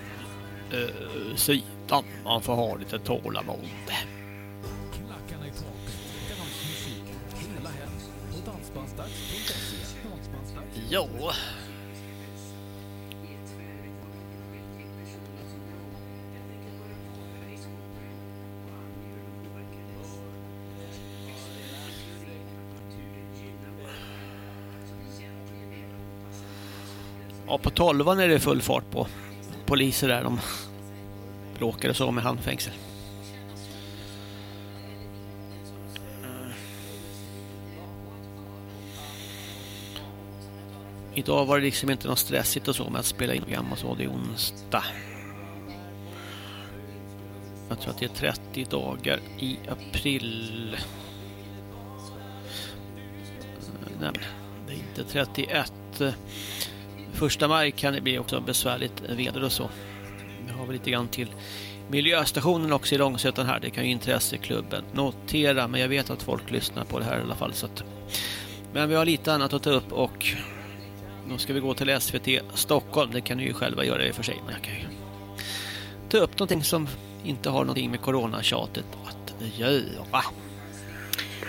eh, sidan. Man får ha lite tålamod. Ja. Ja, på tolvan är det full fart på poliser där. De bråkade så med handfängsel. Idag var det liksom inte något stressigt och så med att spela in program och så. Det är onsdag. Jag tror att det är 30 dagar i april. Eh, nej, det är inte 31. Första maj kan det bli också besvärligt väder och så. Vi har väl lite grann till miljöstationen också i Långsötan här. Det kan ju intresseklubben notera. Men jag vet att folk lyssnar på det här i alla fall. Så att... Men vi har lite annat att ta upp och då ska vi gå till SVT Stockholm. Det kan ni ju själva göra i och för sig. Men jag kan ju ta upp någonting som inte har någonting med coronatjatet att göra.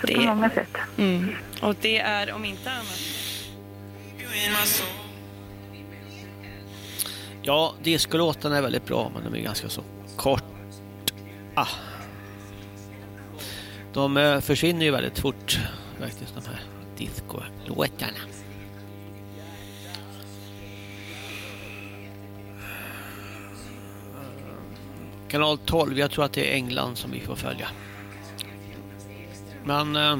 Det, på många sätt. Mm. Och det är om inte annat... Ja, discolåtarna är väldigt bra men de är ganska så kort. Ah. De eh, försvinner ju väldigt fort faktiskt de här discolåtarna. Kanal 12, jag tror att det är England som vi får följa. Men eh,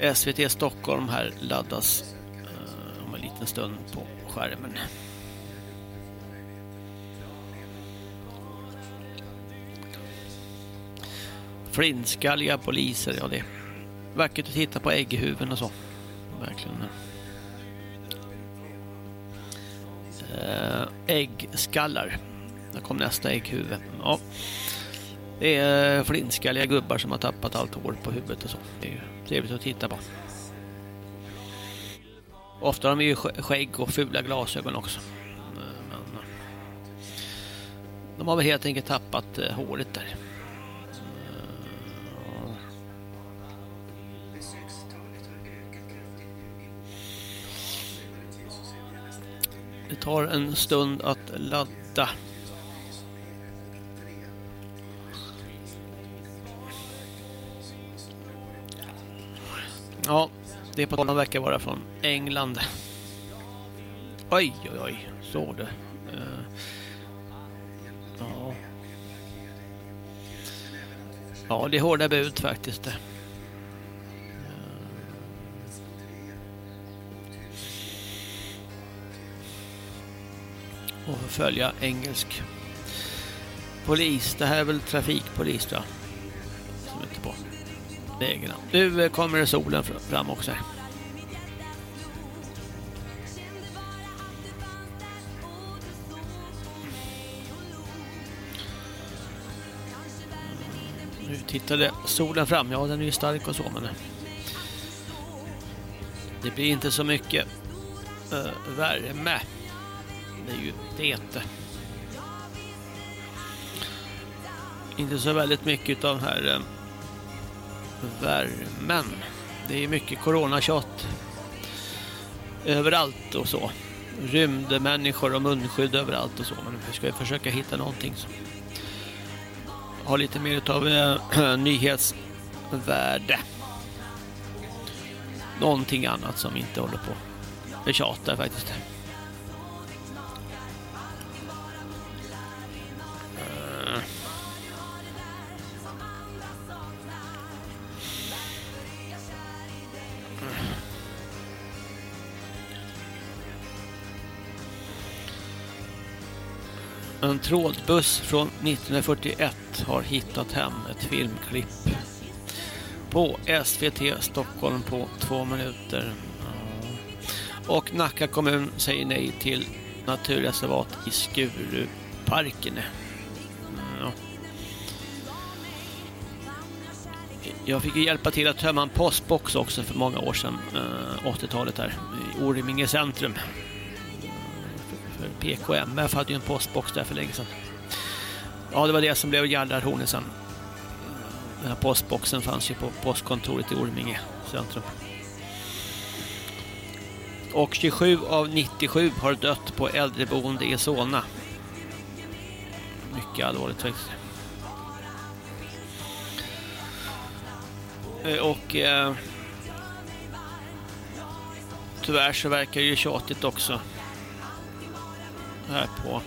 eh, SVT Stockholm här laddas eh, om en liten stund på skärmen. Flintskalliga poliser, ja det är vackert att titta på ägghuven och så. Verkligen. Eh, äggskallar. Där kom nästa ägghuvud. Ja. Det är eh, flintskalliga gubbar som har tappat allt hår på huvudet och så. Det är ju trevligt att titta på. Ofta har de ju skägg och fula glasögon också. Eh, men de har väl helt enkelt tappat håret där. Det tar en stund att ladda. Ja, det på banan verkar vara från England. Oj, oj, oj. Såg det. Eh, ja. ja, det är hårda bud faktiskt. Och följa engelsk polis. Det här är väl trafikpolis tror jag. Som är på vägarna. Nu eh, kommer solen fram också. Nu tittade solen fram. Ja, den är ju stark och så, men det blir inte så mycket uh, värme det är ju det. Inte så väldigt mycket av den här eh, värmen. Det är mycket coronakött överallt och så. Rymdmänniskor och munskydd överallt och så. Men vi ska försöka hitta någonting som har lite mer av eh, nyhetsvärde. Någonting annat som inte håller på med tjatar faktiskt. En trådbuss från 1941 har hittat hem ett filmklipp på SVT Stockholm på två minuter. Och Nacka kommun säger nej till naturreservat i Skuruparken. Ja. Jag fick ju hjälpa till att tömma en postbox också för många år sedan, eh, 80-talet här, i Orminge centrum. PKMF hade ju en postbox där för länge sedan. Ja, det var det som blev Jallarhornet sen. Den här postboxen fanns ju på postkontoret i Orminge centrum. Och 27 av 97 har dött på äldreboende i Solna. Mycket allvarligt faktiskt. Eh, och eh, tyvärr så verkar det ju tjatigt också här på eh,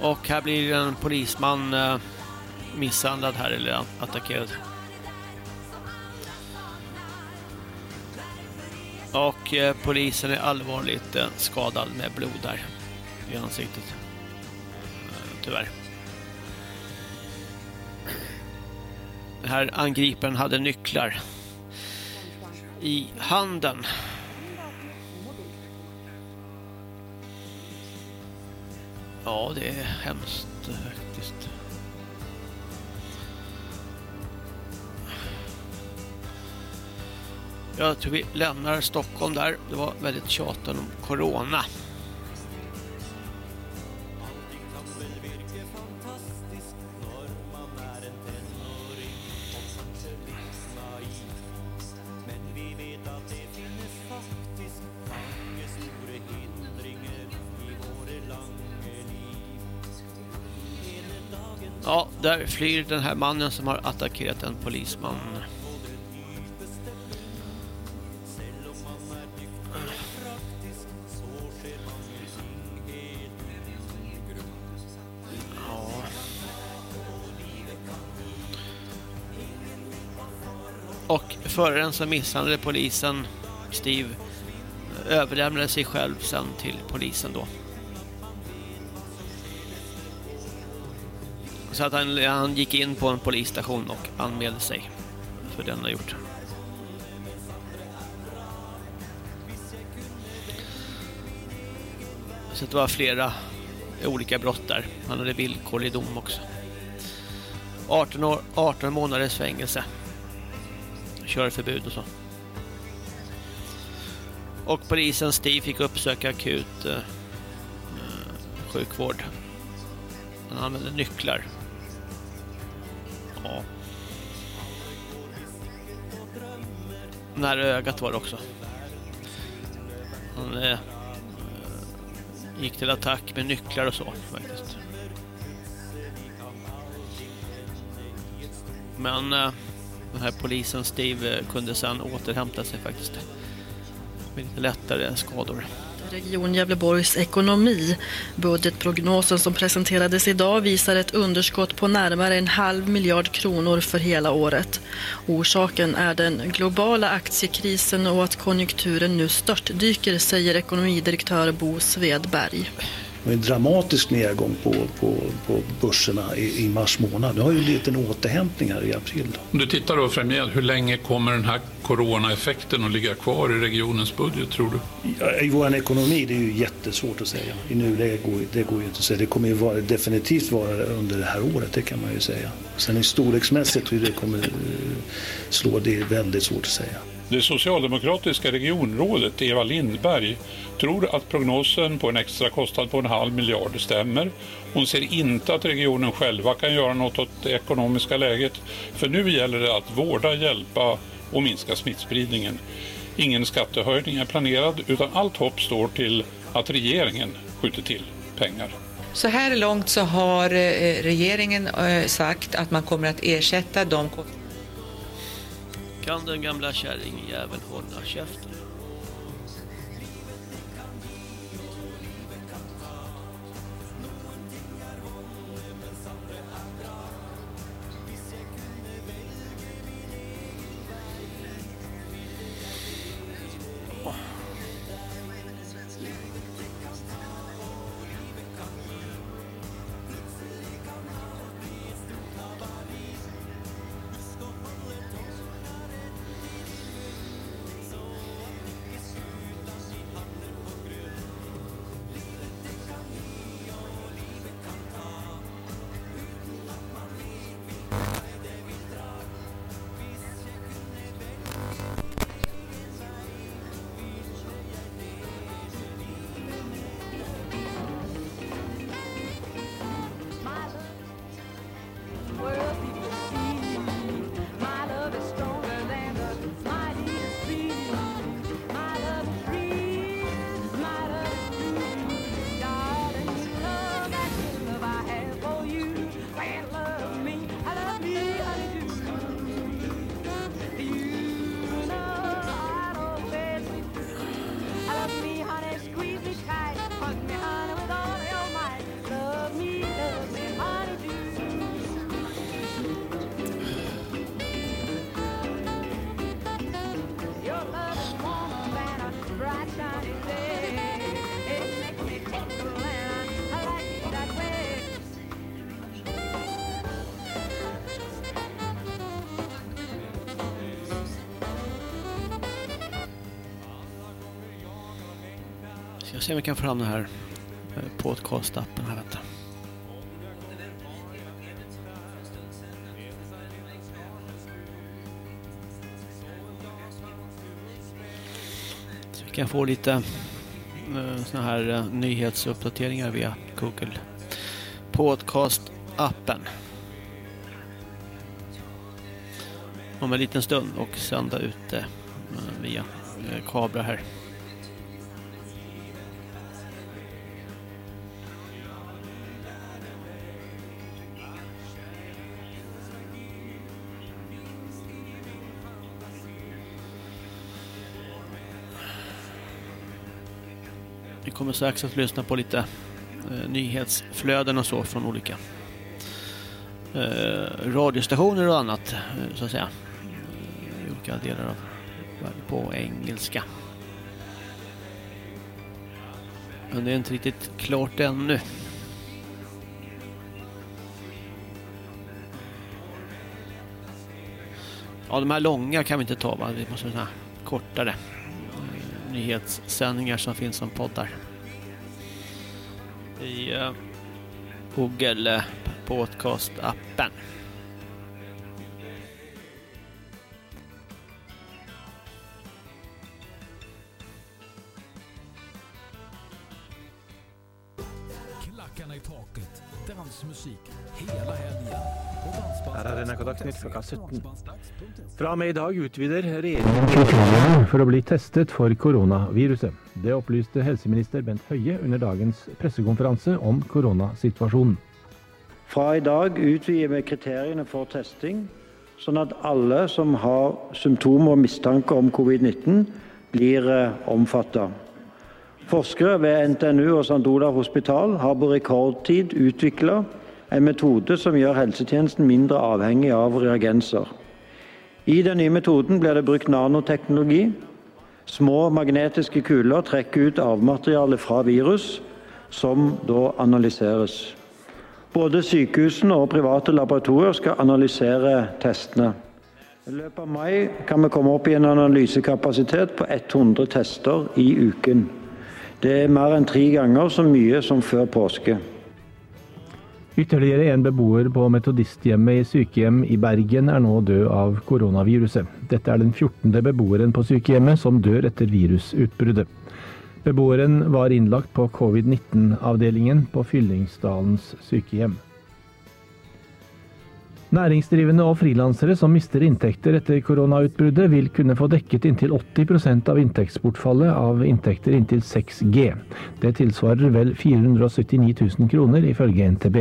Och här blir en polisman eh, misshandlad här eller attackerad. Och eh, polisen är allvarligt eh, skadad med blod där i ansiktet. Eh, tyvärr. Den här angriparen hade nycklar i handen. Ja, det är hemskt eh, faktiskt. Jag tror vi lämnar Stockholm där. Det var väldigt tjatan om corona. Ja, där flyr den här mannen som har attackerat en polisman. Föraren som misshandlade polisen, Steve, överlämnade sig själv sen till polisen då. Så att han, han gick in på en polisstation och anmälde sig för det han har gjort. Så det var flera olika brott där. Han hade villkorlig dom också. 18, år, 18 månaders fängelse körförbud och så. Och polisen Steve fick uppsöka akut eh, eh, sjukvård. Han använde nycklar. Ja. Nära ögat var det också. Han eh, eh gick till attack med nycklar och så faktiskt. Men eh, den här polisen Steve eh, kunde sedan återhämta sig faktiskt. Med lite lättare skador. Region Gävleborgs ekonomi. Budgetprognosen som presenterades idag visar ett underskott på närmare en halv miljard kronor för hela året. Orsaken är den globala aktiekrisen och att konjunkturen nu störtdyker, säger ekonomidirektör Bo Svedberg. Var en dramatisk nedgång på, på, på börserna i, i mars månad. Det har ju en återhämtning här i april. Om du tittar då framgent, hur länge kommer den här coronaeffekten att ligga kvar i regionens budget tror du? Ja, I vår ekonomi det är ju jättesvårt att säga. I nuläget går det går ju inte att säga. Det kommer ju vara, definitivt vara under det här året, det kan man ju säga. Sen i storleksmässigt hur det kommer eh, slå, det är väldigt svårt att säga. Det socialdemokratiska regionrådet Eva Lindberg tror att prognosen på en extra kostnad på en halv miljard stämmer. Hon ser inte att regionen själva kan göra något åt det ekonomiska läget. För nu gäller det att vårda, hjälpa och minska smittspridningen. Ingen skattehöjning är planerad utan allt hopp står till att regeringen skjuter till pengar. Så här långt så har eh, regeringen eh, sagt att man kommer att ersätta de kan den gamla kärringjäveln hålla käften? Se om vi kan få fram den här eh, podcast-appen här. Vänta. Så vi kan få lite eh, såna här eh, nyhetsuppdateringar via Google Podcast-appen. Om en liten stund och sända ut det via kablar här. Kommer strax att lyssna på lite eh, nyhetsflöden och så från olika eh, radiostationer och annat eh, så att säga eh, i olika delar av världen på engelska. Men det är inte riktigt klart ännu. Ja, de här långa kan vi inte ta va? Vi måste ha kortare eh, nyhetssändningar som finns som poddar. I uh, Google eh, Podcast-appen. Dagsnytt klokka 17. Fra og med i dag utvider regjeringen kriteriene for å bli testet for koronaviruset. Det opplyste helseminister Bent Høie under dagens pressekonferanse om koronasituasjonen. Fra i dag utvider vi kriteriene for testing, sånn at alle som har symptomer og mistanke om covid-19, blir omfattet. Forskere ved NTNU og St. Olav hospital har på rekordtid utvikla en metode som gjør helsetjenesten mindre avhengig av reagenser. I den nye metoden blir det brukt nanoteknologi. Små magnetiske kuler trekker ut avmateriale fra virus, som da analyseres. Både sykehusene og private laboratorier skal analysere testene. I løpet av mai kan vi komme opp i en analysekapasitet på 100 tester i uken. Det er mer enn tre ganger så mye som før påske. Ytterligare en beboer på Metodisthjemmet i sykehjem i Bergen er nå død av koronaviruset. Dette er den 14. beboeren på sykehjemmet som dør etter virusutbruddet. Beboeren var innlagt på covid-19-avdelingen på Fyllingsdalens sykehjem. Næringsdrivende og frilansere som mister inntekter etter koronautbruddet, vil kunne få dekket inntil 80% av inntektsbortfallet av inntekter inntil 6G. Det tilsvarer vel 479 000 kroner, ifølge NTB.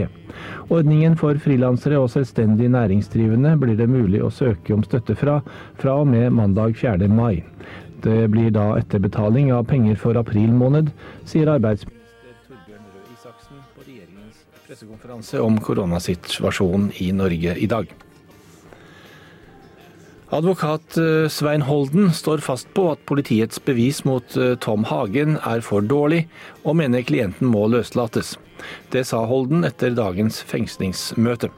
Ordningen for frilansere og selvstendig næringsdrivende blir det mulig å søke om støtte fra fra og med mandag 4. mai. Det blir da etterbetaling av penger for april måned, sier arbeidsminister pressekonferanse om koronasituasjonen i Norge i dag. Advokat eh, Svein Holden står fast på at politiets bevis mot eh, Tom Hagen er for dårlig, og mener klienten må løslates. Det sa Holden etter dagens fengslingsmøte.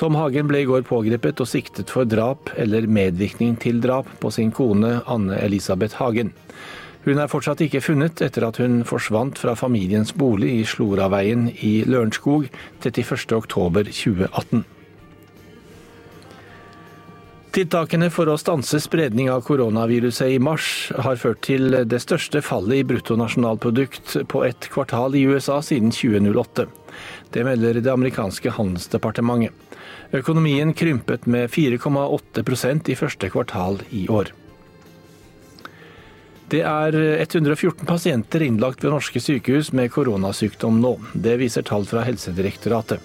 Tom Hagen ble i går pågrepet og siktet for drap eller medvirkning til drap på sin kone Anne Elisabeth Hagen. Hun er fortsatt ikke funnet etter at hun forsvant fra familiens bolig i Sloraveien i Lørenskog 31.10.2018. Tiltakene for å stanse spredning av koronaviruset i mars har ført til det største fallet i bruttonasjonalprodukt på ett kvartal i USA siden 2008. Det melder det amerikanske handelsdepartementet. Økonomien krympet med 4,8% i første kvartal i år. Det er eh, 114 pasienter innlagt ved norske sykehus med koronasykdom nå. Det viser tall fra Helsedirektoratet.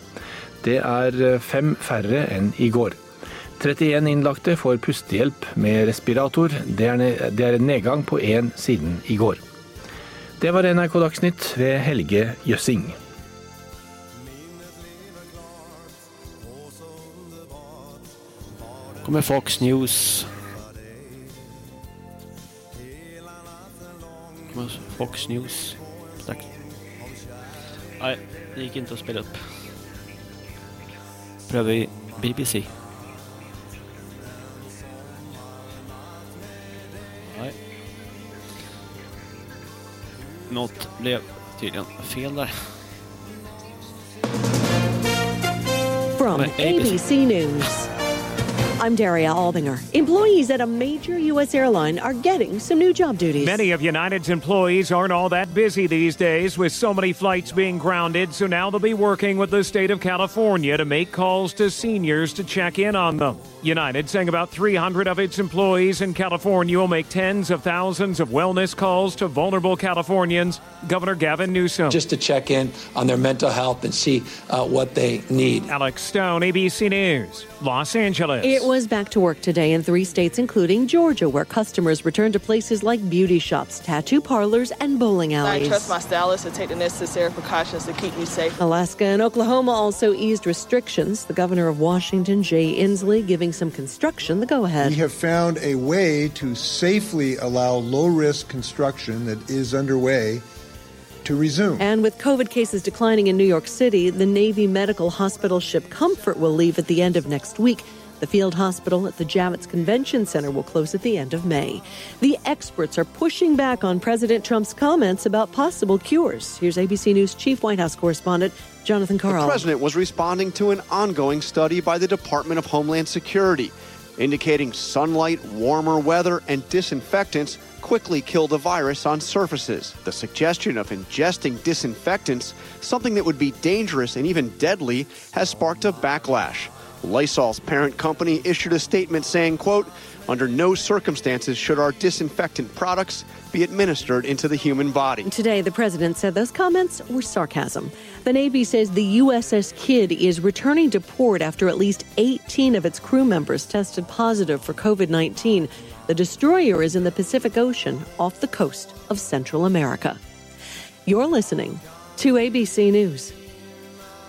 Det er eh, fem færre enn i går. 31 innlagte får pustehjelp med respirator. Det er en nedgang på én siden i går. Det var NRK Dagsnytt ved Helge Jøssing. kommer Fox News. Fox News. Tack. Nej, det gick inte att spela upp. Prövar vi BBC. Nej. Något blev tydligen fel där. From ABC News. I'm Daria Albinger. Employees at a major U.S. airline are getting some new job duties. Many of United's employees aren't all that busy these days with so many flights being grounded, so now they'll be working with the state of California to make calls to seniors to check in on them. United saying about 300 of its employees in California will make tens of thousands of wellness calls to vulnerable Californians. Governor Gavin Newsom. Just to check in on their mental health and see uh, what they need. Alex Stone, ABC News, Los Angeles. It was back to work today in three states, including Georgia, where customers returned to places like beauty shops, tattoo parlors, and bowling alleys. I alleys. trust my stylist to take the necessary precautions to keep me safe. Alaska and Oklahoma also eased restrictions. The governor of Washington, Jay Inslee, giving some construction the go ahead. We have found a way to safely allow low risk construction that is underway to resume. And with COVID cases declining in New York City, the Navy medical hospital ship Comfort will leave at the end of next week. The field hospital at the Javits Convention Center will close at the end of May. The experts are pushing back on President Trump's comments about possible cures. Here's ABC News chief White House correspondent Jonathan The president was responding to an ongoing study by the Department of Homeland Security. indicating sunlight, warmer weather, and disinfectants quickly kill the virus on surfaces. The suggestion of ingesting disinfectants, something that would be dangerous and even deadly, has sparked a backlash. Lysol's parent company issued a statement saying, quote, under no circumstances should our disinfectant products be administered into the human body. Today, the president said those comments were sarcasm. The Navy says the USS Kidd is returning to port after at least 18 of its crew members tested positive for COVID 19. The destroyer is in the Pacific Ocean off the coast of Central America. You're listening to ABC News.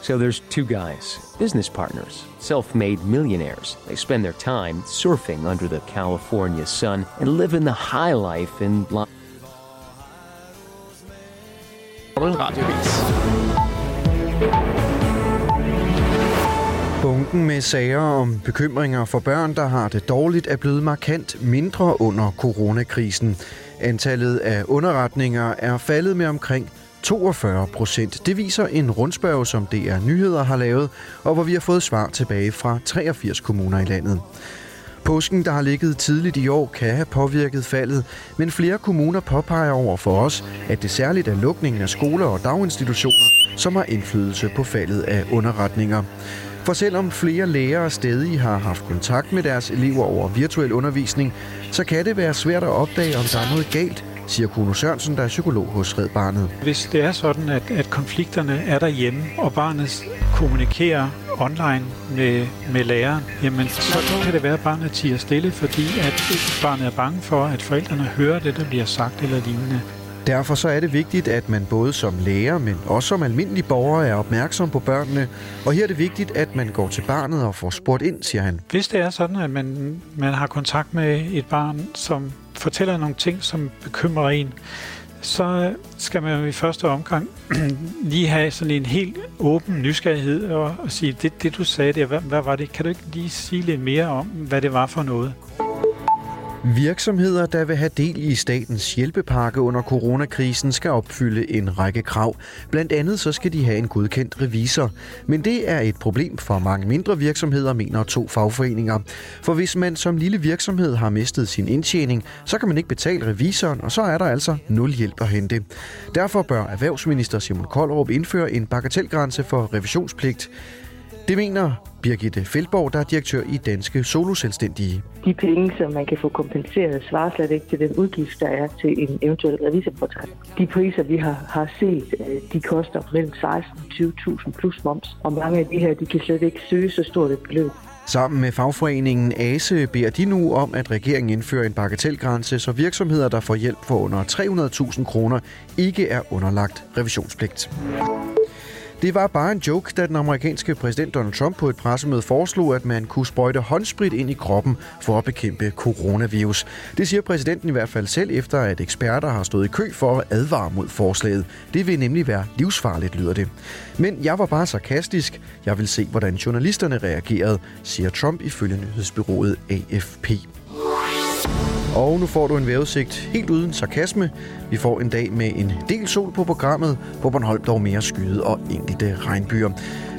So there's two guys, business partners, self made millionaires. They spend their time surfing under the California sun and living the high life in en radiovis. Bunken med sager om bekymringer for børn, der har det dårligt, er blevet markant mindre under coronakrisen. Antallet af underretninger er faldet med omkring 42 procent. Det viser en rundspørg, som DR Nyheder har lavet, og hvor vi har fået svar tilbage fra 83 kommuner i landet. Påsken, der har ligget tidligt i år, kan have påvirket faldet, men flere kommuner påpeger over for os, at det særligt er lukningen af skoler og daginstitutioner, som har indflydelse på faldet af underretninger. For selvom flere lærere stadig har haft kontakt med deres elever over virtuel undervisning, så kan det være svært at opdage, om der er noget galt, siger Kuno Sørensen, der er psykolog hos Red Barnet. Hvis det er sådan, at, at konflikterne er derhjemme, og barnet kommunikerer online med, med læreren, jamen så kan det være, at barnet tiger stille, fordi at barnet er bange for, at forældrene hører det, der bliver sagt eller lignende. Derfor så er det vigtigt, at man både som lærer, men også som almindelig borger er opmærksom på børnene. Og her er det vigtigt, at man går til barnet og får spurgt ind, siger han. Hvis det er sådan, at man, man har kontakt med et barn, som fortæller nogle ting, som bekymrer en, så skal man i første omgang lige have sådan en helt åben nysgerrighed og, og sige, det, det du sagde der, hvad, hvad var det? Kan du ikke lige sige lidt mere om, hvad det var for noget? Virksomheder, der vil have del i statens hjælpepakke under coronakrisen, skal opfylde en række krav. Blandt andet så skal de have en godkendt revisor. Men det er et problem for mange mindre virksomheder, mener to fagforeninger. For hvis man som lille virksomhed har mistet sin indtjening, så kan man ikke betale revisoren, og så er der altså nul hjælp at hente. Derfor bør erhvervsminister Simon Koldrup indføre en bagatelgrænse for revisionspligt. Det mener Birgitte Feldborg, der er direktør i Danske Soloselvstændige. De penge, som man kan få kompenseret, svarer slet ikke til den udgift, der er til en eventuel revisorportræt. De priser, vi har, har set, de koster mellem 16 og 20.000 plus moms, og mange af de her, de kan slet ikke søge så stort et beløb. Sammen med fagforeningen ASE beder de nu om, at regeringen indfører en bagatelgrænse, så virksomheder, der får hjælp for under 300.000 kroner, ikke er underlagt revisionspligt. Det var bare en joke, da den amerikanske præsident Donald Trump på et pressemøde foreslog, at man kunne sprøjte håndsprit ind i kroppen for at bekæmpe coronavirus. Det siger præsidenten i hvert fald selv, efter at eksperter har stået i kø for at advare mod forslaget. Det vil nemlig være livsfarligt, lyder det. Men jeg var bare sarkastisk. Jeg vil se, hvordan journalisterne reagerede, siger Trump ifølge nyhedsbyrået AFP. Og nu får du en vejrudsigt helt uden sarkasme. Vi får en dag med en del sol på programmet, på Bornholm dog mere skyde og enkelte regnbyer.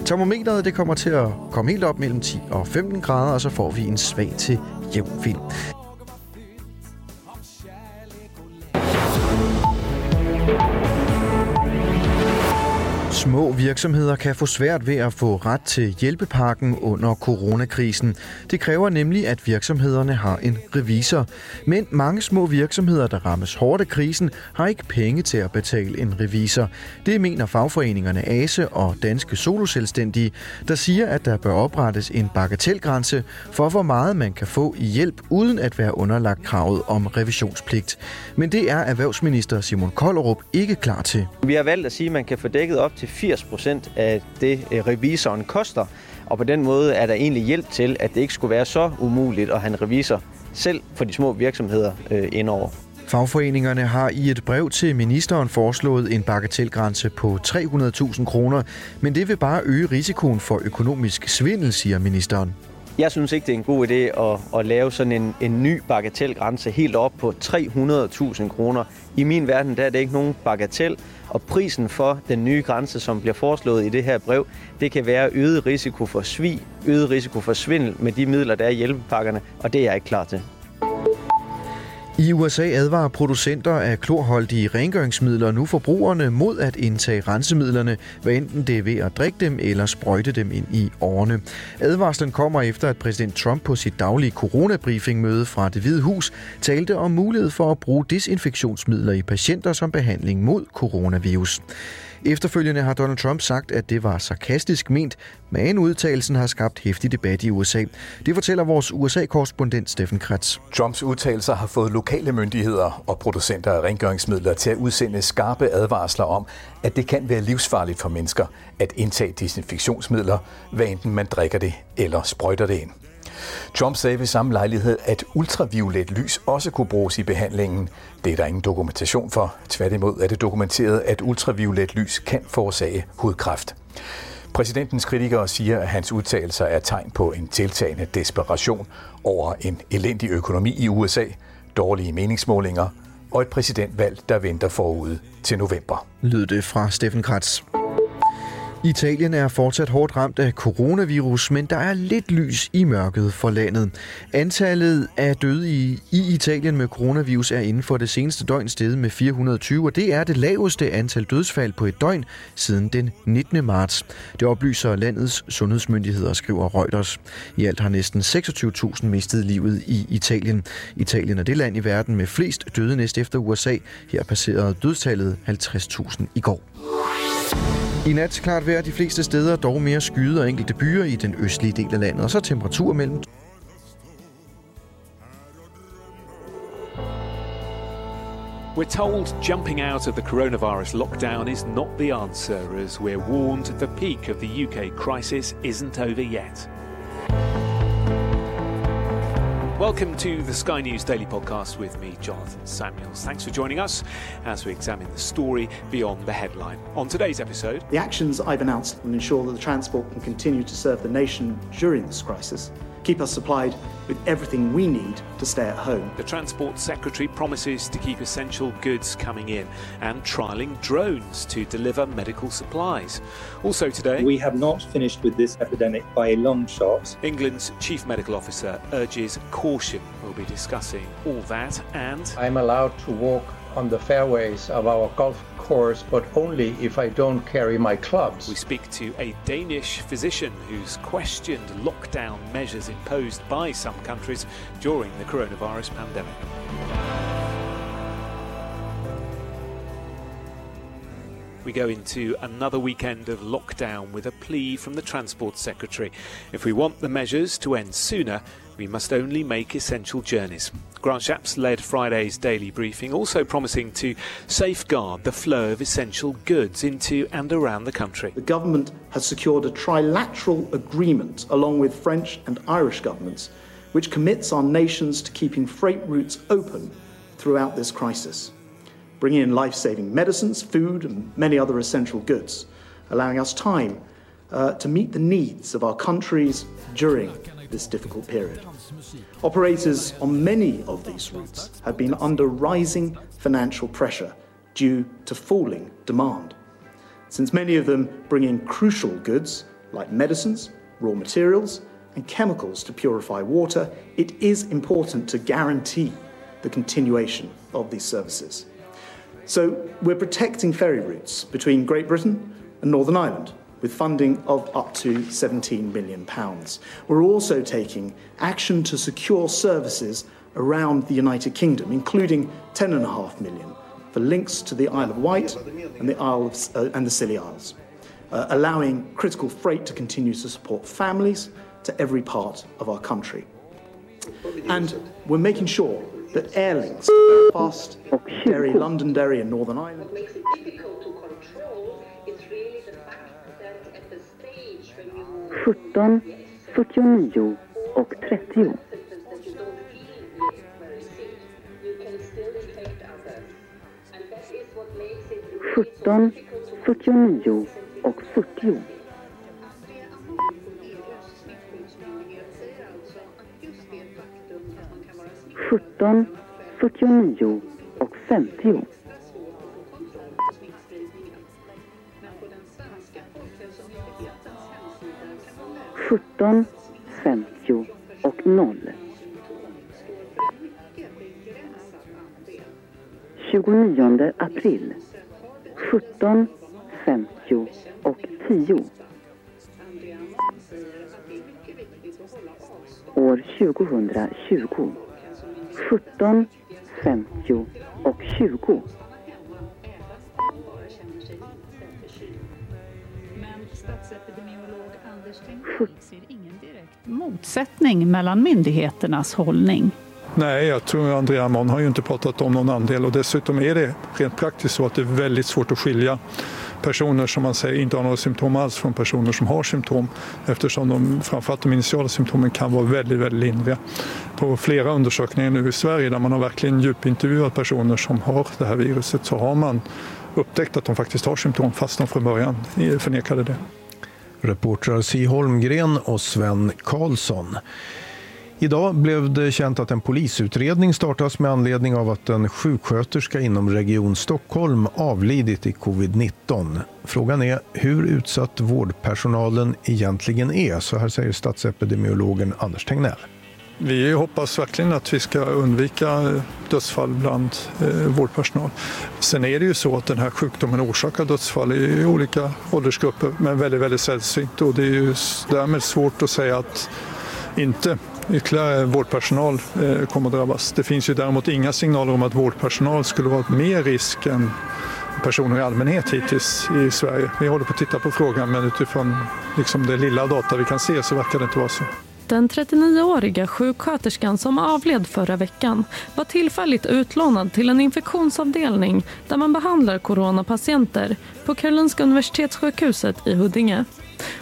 Termometeret det kommer til at komme helt op mellem 10 og 15 grader, og så får vi en svag til jævn vind. Små virksomheder kan få svært ved at få ret til hjælpepakken under coronakrisen. Det kræver nemlig, at virksomhederne har en revisor. Men mange små virksomheder, der rammes hårdt af krisen, har ikke penge til at betale en revisor. Det mener fagforeningerne ASE og Danske Soloselvstændige, der siger, at der bør oprettes en bagatelgrænse for, hvor meget man kan få i hjælp, uden at være underlagt kravet om revisionspligt. Men det er erhvervsminister Simon Kollerup ikke klar til. Vi har valgt at sige, at man kan få dækket op til 80 procent af det, revisoren koster. Og på den måde er der egentlig hjælp til, at det ikke skulle være så umuligt at have en revisor selv for de små virksomheder øh, indover. Fagforeningerne har i et brev til ministeren foreslået en bagatelgrænse på 300.000 kroner, men det vil bare øge risikoen for økonomisk svindel, siger ministeren. Jeg synes ikke, det er en god idé at, at lave sådan en, en ny bagatelgrænse helt op på 300.000 kroner. I min verden der er det ikke nogen bagatel, og prisen for den nye grænse, som bliver foreslået i det her brev, det kan være øget risiko for svig, øget risiko for svindel med de midler, der er i hjælpepakkerne, og det er jeg ikke klar til. I USA advarer producenter af klorholdige rengøringsmidler nu forbrugerne mod at indtage rensemidlerne, hvad enten det er ved at drikke dem eller sprøjte dem ind i årene. Advarslen kommer efter, at præsident Trump på sit daglige coronabriefingmøde fra det Hvide Hus talte om mulighed for at bruge desinfektionsmidler i patienter som behandling mod coronavirus. Efterfølgende har Donald Trump sagt, at det var sarkastisk ment, men udtalelsen har skabt hæftig debat i USA. Det fortæller vores USA-korrespondent Steffen Kratz. Trumps udtalelser har fået lokale myndigheder og producenter af rengøringsmidler til at udsende skarpe advarsler om, at det kan være livsfarligt for mennesker at indtage desinfektionsmidler, hvad enten man drikker det eller sprøjter det ind. Trump sagde ved samme lejlighed, at ultraviolet lys også kunne bruges i behandlingen. Det er der ingen dokumentation for. Tværtimod er det dokumenteret, at ultraviolet lys kan forårsage hudkræft. Præsidentens kritikere siger, at hans udtalelser er tegn på en tiltagende desperation over en elendig økonomi i USA, dårlige meningsmålinger og et præsidentvalg, der venter forude til november. Lød det fra Steffen Kratz. Italien er fortsat hårdt ramt af coronavirus, men der er lidt lys i mørket for landet. Antallet af døde i, i Italien med coronavirus er inden for det seneste døgn steget med 420, og det er det laveste antal dødsfald på et døgn siden den 19. marts. Det oplyser landets sundhedsmyndigheder, skriver Reuters. I alt har næsten 26.000 mistet livet i Italien. Italien er det land i verden med flest døde næst efter USA. Her passerede dødstallet 50.000 i går. I nat klart vejr de fleste steder, dog mere skyde og enkelte byer i den østlige del af landet, og så temperatur mellem We're told jumping out of the coronavirus lockdown is not the answer, as we're warned the peak of the UK crisis isn't over yet. Welcome to the Sky News Daily Podcast with me, Jonathan Samuels. Thanks for joining us as we examine the story beyond the headline. On today's episode, The actions I've announced will ensure that the transport can continue to serve the nation during this crisis, keep us supplied with everything we need to stay at home. the Transport Secretary promises to keep essential goods coming in and trialling drones to deliver medical supplies. Also today, We have not finished with this epidemic by a long shot. England's Chief Medical Officer urges caution. We'll be discussing all that and I'm allowed to walk on the fairways of our golf course, but only if I don't carry my clubs. We speak to a Danish physician who's questioned lockdown measures imposed by some countries during the coronavirus pandemic. We go into another weekend of lockdown with a plea from the Transport Secretary. If we want the measures to end sooner, we must only make essential journeys. Grant Shapps led Friday's daily briefing, also promising to safeguard the flow of essential goods into and around the country. The government has secured a trilateral agreement along with French and Irish governments, which commits our nations to keeping freight routes open throughout this crisis, bringing in life saving medicines, food, and many other essential goods, allowing us time uh, to meet the needs of our countries during this difficult period. Operators on many of these routes have been under rising financial pressure due to falling demand. Since many of them bring in crucial goods like medicines, raw materials, and chemicals to purify water, it is important to guarantee the continuation of these services. So we're protecting ferry routes between Great Britain and Northern Ireland with funding of up to 17 million pounds. We're also taking action to secure services around the United Kingdom, including £10.5 million for links to the Isle of Wight and the Isle of, uh, and the Scilly Isles, uh, allowing critical freight to continue to support families to every part of our country. And we're making sure that air links to Belfast, Derry, Londonderry, and Northern Ireland 17, 49 och 30. Sjutton, 49 och 40. Sjutton, 49 och 50. 17, 50 och 0. 29 april 17, 50 och 10. År 2020 17, 50 och 20. Ser ingen direkt motsättning mellan myndigheternas hållning. Nej, jag tror Andrea Mon har ju inte pratat om någon andel och dessutom är det rent praktiskt så att det är väldigt svårt att skilja personer som man säger inte har några symptom alls från personer som har symptom eftersom de, framförallt de initiala symptomen kan vara väldigt, väldigt lindriga. På flera undersökningar nu i Sverige där man har verkligen djupintervjuat personer som har det här viruset så har man upptäckt att de faktiskt har symptom fast de från början förnekade det. Reportrar Si Holmgren och Sven Karlsson. Idag blev det känt att en polisutredning startas med anledning av att en sjuksköterska inom Region Stockholm avlidit i covid-19. Frågan är hur utsatt vårdpersonalen egentligen är. Så här säger statsepidemiologen Anders Tegnell. Vi hoppas verkligen att vi ska undvika eh, dödsfall bland eh, vårdpersonal. Sen är det ju så att den här sjukdomen orsakar dödsfall i olika åldersgrupper men väldigt, väldigt sällsynt och det är ju därmed svårt att säga att inte ytterligare vårdpersonal eh, kommer att drabbas. Det finns ju däremot inga signaler om att vårdpersonal skulle vara mer risk än personer i allmänhet hittills i Sverige. Vi håller på att titta på frågan men utifrån liksom det lilla data vi kan se så verkar det inte vara så. Den 39-åriga sjuksköterskan som avled förra veckan var tillfälligt utlånad till en infektionsavdelning där man behandlar coronapatienter på Karolinska universitetssjukhuset i Huddinge.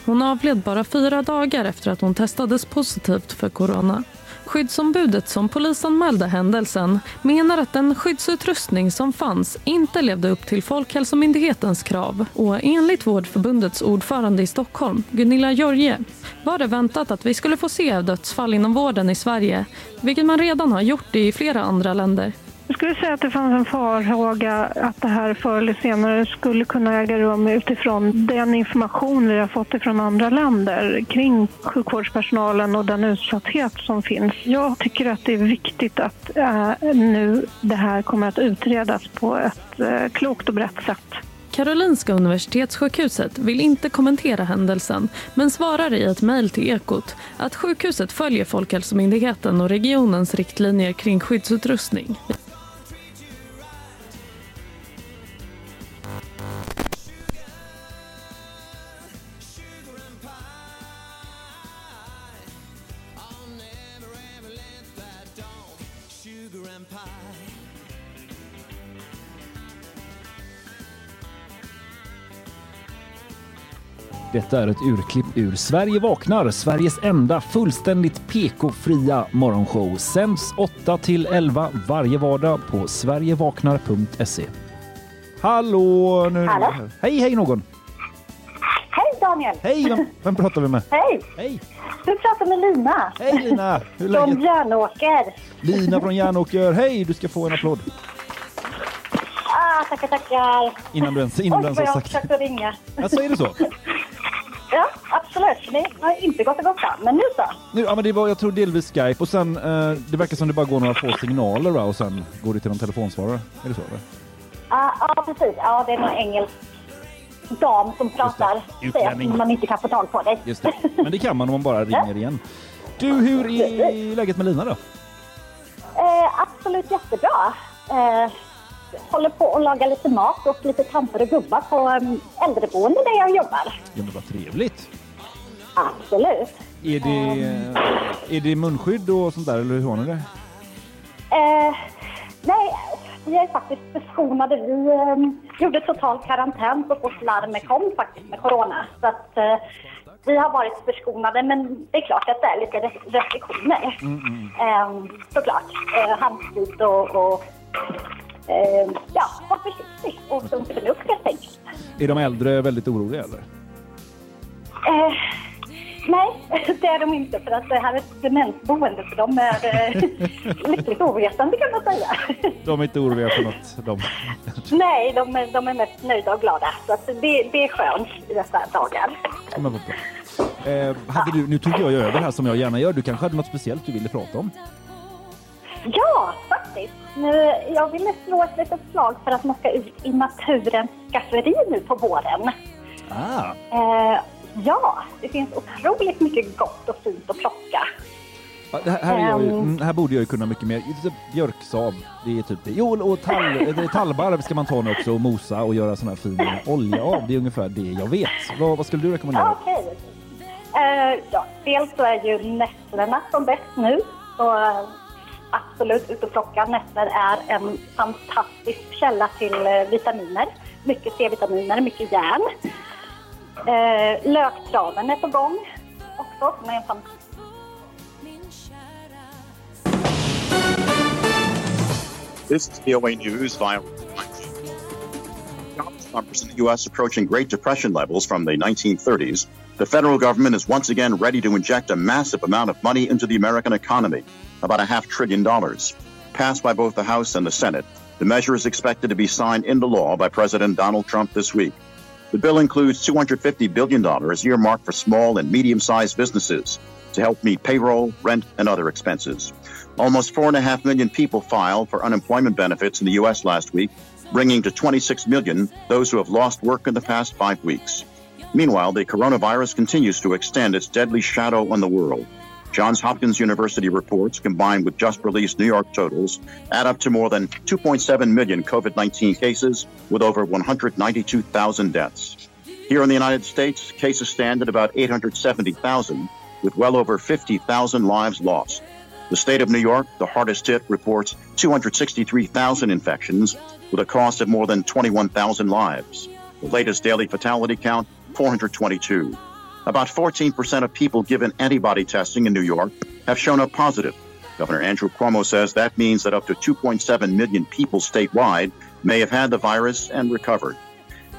Hon avled bara fyra dagar efter att hon testades positivt för corona. Skyddsombudet som polisanmälde händelsen menar att den skyddsutrustning som fanns inte levde upp till Folkhälsomyndighetens krav. Och enligt Vårdförbundets ordförande i Stockholm, Gunilla Jorge, var det väntat att vi skulle få se dödsfall inom vården i Sverige, vilket man redan har gjort i flera andra länder. Jag skulle säga att det fanns en farhåga att det här förr eller senare skulle kunna äga rum utifrån den information vi har fått från andra länder kring sjukvårdspersonalen och den utsatthet som finns. Jag tycker att det är viktigt att äh, nu det här kommer att utredas på ett äh, klokt och brett sätt. Karolinska universitetssjukhuset vill inte kommentera händelsen men svarar i ett mejl till Ekot att sjukhuset följer Folkhälsomyndigheten och regionens riktlinjer kring skyddsutrustning. Detta är ett urklipp ur Sverige vaknar, Sveriges enda fullständigt PK-fria morgonshow. Sänds 8 till 11 varje vardag på sverigevaknar.se. Hallå! Nu... Hallå? Hej, hej någon! Hej Daniel! Hej, vem, vem pratar vi med? Hej! Hej! Du pratar med Lina. Hej Lina! Hur är Från läget? Järnåker. Lina från Järnåker. Hej, du ska få en applåd. Ah, tackar, tackar. Innan du ens, innan Oj, du ens vad har jag har sagt. försökt att ringa. Alltså, är det så? Ja, absolut. Det har inte gått att gå fram, men nu så. Nu, ja, men det var, jag tror delvis Skype och sen, eh, det verkar som det bara går några få signaler va? och sen går det till någon telefonsvarare. Är det så? Eller? Ja, ja, precis. Ja, det är någon engelsk dam som pratar. Säger att man inte kan få tag på dig. Just det. Men det kan man om man bara ringer igen. Du, hur är läget med Lina då? Eh, absolut jättebra. Eh, håller på att laga lite mat och lite tanter och gubbar på um, äldreboende där jag jobbar. Ja, men vad trevligt. Absolut. Är det, är det munskydd och sånt där, eller hur har ni det? Eh, nej, vi är faktiskt beskonade. Vi eh, gjorde total karantän så fort larmet kom faktiskt med corona. Så att eh, vi har varit förskonade, men det är klart att det är lite res- restriktioner. Eh, såklart. Eh, handsprit och, och eh, ja, var försiktig och sunt förnuft helt enkelt. Är de äldre väldigt oroliga eller? Eh, nej, det är de inte för att det här är ett demensboende så de är eh, lyckligt ovetande kan man säga. De är inte oroliga för något. De. Nej, de, är- de är mest nöjda och glada. Så att det, det är skönt i dessa dagar. Men. Eh, hade du, nu tog jag över här som jag gärna gör. Du kanske hade något speciellt du ville prata om? Ja, faktiskt. Nu, jag ville slå ett litet slag för att man ska ut i naturens skafferi nu på våren. Ah. Eh, ja, det finns otroligt mycket gott och fint att plocka. Ja, det här, här, ju- Ehm. mm, här borde jag ju kunna mycket mer. Typ Björksav, det är typ det. Jo, och tall, tallbarr ska man ta nu också och mosa och göra sån här fin olja av. Det är ungefär det jag vet. Vad, vad skulle du rekommendera? Ja, okej. Eh, ja, dels så är ju nässlorna som bäst nu. Eh, absolut ut och plocka. Nötter är en fantastisk källa till eh, vitaminer. Mycket C-vitaminer, mycket järn. Eh, löktraven är på gång också. Som är en fantastisk This is VOA News via numbers in the U.S. approaching Great Depression levels from the 1930s. The federal government is once again ready to inject a massive amount of money into the American economy, about a half trillion dollars. Passed by both the House and the Senate, the measure is expected to be signed into law by President Donald Trump this week. The bill includes $250 billion earmarked for small and medium sized businesses to help meet payroll, rent, and other expenses. Almost 4.5 million people filed for unemployment benefits in the U.S. last week, bringing to 26 million those who have lost work in the past five weeks. Meanwhile, the coronavirus continues to extend its deadly shadow on the world. Johns Hopkins University reports, combined with just released New York totals, add up to more than 2.7 million COVID 19 cases with over 192,000 deaths. Here in the United States, cases stand at about 870,000, with well over 50,000 lives lost. The state of New York, the hardest hit, reports 263,000 infections with a cost of more than 21,000 lives. The latest daily fatality count 422. About 14% of people given antibody testing in New York have shown up positive. Governor Andrew Cuomo says that means that up to 2.7 million people statewide may have had the virus and recovered.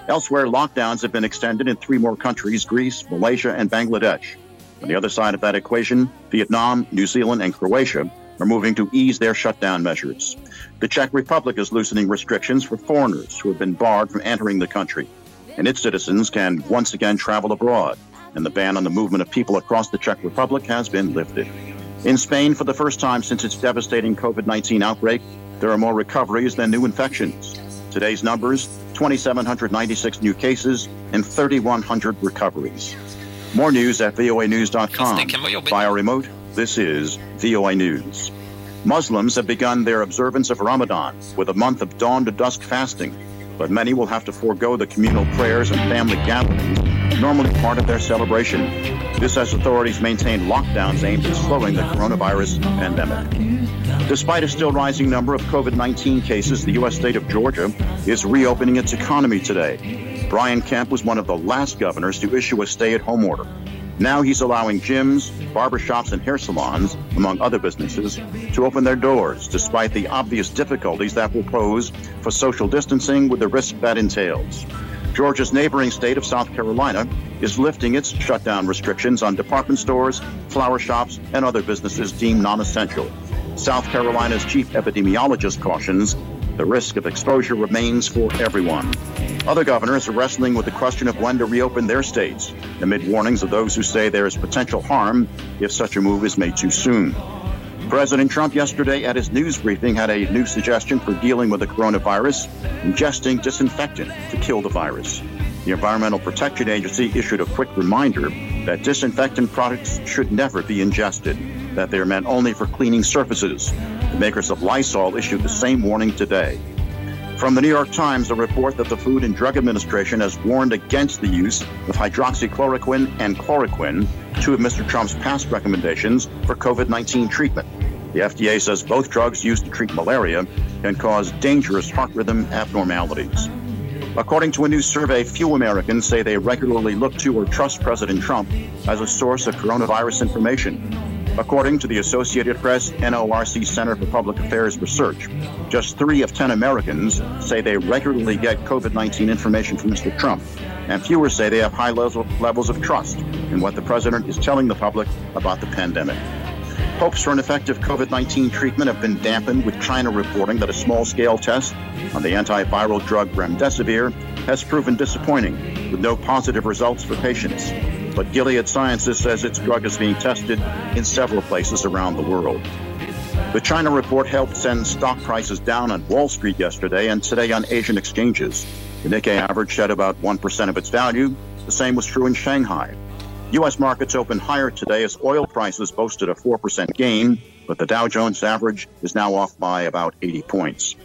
Elsewhere, lockdowns have been extended in three more countries Greece, Malaysia, and Bangladesh. On the other side of that equation, Vietnam, New Zealand, and Croatia are moving to ease their shutdown measures. The Czech Republic is loosening restrictions for foreigners who have been barred from entering the country, and its citizens can once again travel abroad, and the ban on the movement of people across the Czech Republic has been lifted. In Spain, for the first time since its devastating COVID 19 outbreak, there are more recoveries than new infections. Today's numbers 2,796 new cases and 3,100 recoveries. More news at voanews.com. Via remote, this is VOA News. Muslims have begun their observance of Ramadan with a month of dawn to dusk fasting, but many will have to forego the communal prayers and family gatherings normally part of their celebration. This as authorities maintain lockdowns aimed at slowing the coronavirus pandemic. Despite a still rising number of COVID 19 cases, the U.S. state of Georgia is reopening its economy today. Brian Kemp was one of the last governors to issue a stay at home order. Now he's allowing gyms, barbershops, and hair salons, among other businesses, to open their doors despite the obvious difficulties that will pose for social distancing with the risk that entails. Georgia's neighboring state of South Carolina is lifting its shutdown restrictions on department stores, flower shops, and other businesses deemed non essential. South Carolina's chief epidemiologist cautions the risk of exposure remains for everyone. Other governors are wrestling with the question of when to reopen their states, amid warnings of those who say there is potential harm if such a move is made too soon. President Trump yesterday at his news briefing had a new suggestion for dealing with the coronavirus ingesting disinfectant to kill the virus. The Environmental Protection Agency issued a quick reminder that disinfectant products should never be ingested, that they are meant only for cleaning surfaces. The makers of Lysol issued the same warning today. From the New York Times, a report that the Food and Drug Administration has warned against the use of hydroxychloroquine and chloroquine, two of Mr. Trump's past recommendations for COVID 19 treatment. The FDA says both drugs used to treat malaria can cause dangerous heart rhythm abnormalities. According to a new survey, few Americans say they regularly look to or trust President Trump as a source of coronavirus information. According to the Associated Press NORC Center for Public Affairs Research, just three of 10 Americans say they regularly get COVID 19 information from Mr. Trump, and fewer say they have high level- levels of trust in what the president is telling the public about the pandemic. Hopes for an effective COVID 19 treatment have been dampened with China reporting that a small scale test on the antiviral drug remdesivir has proven disappointing, with no positive results for patients. But Gilead Sciences says its drug is being tested in several places around the world. The China report helped send stock prices down on Wall Street yesterday and today on Asian exchanges. The Nikkei average shed about 1% of its value. The same was true in Shanghai. U.S. markets opened higher today as oil prices boasted a 4% gain, but the Dow Jones average is now off by about 80 points.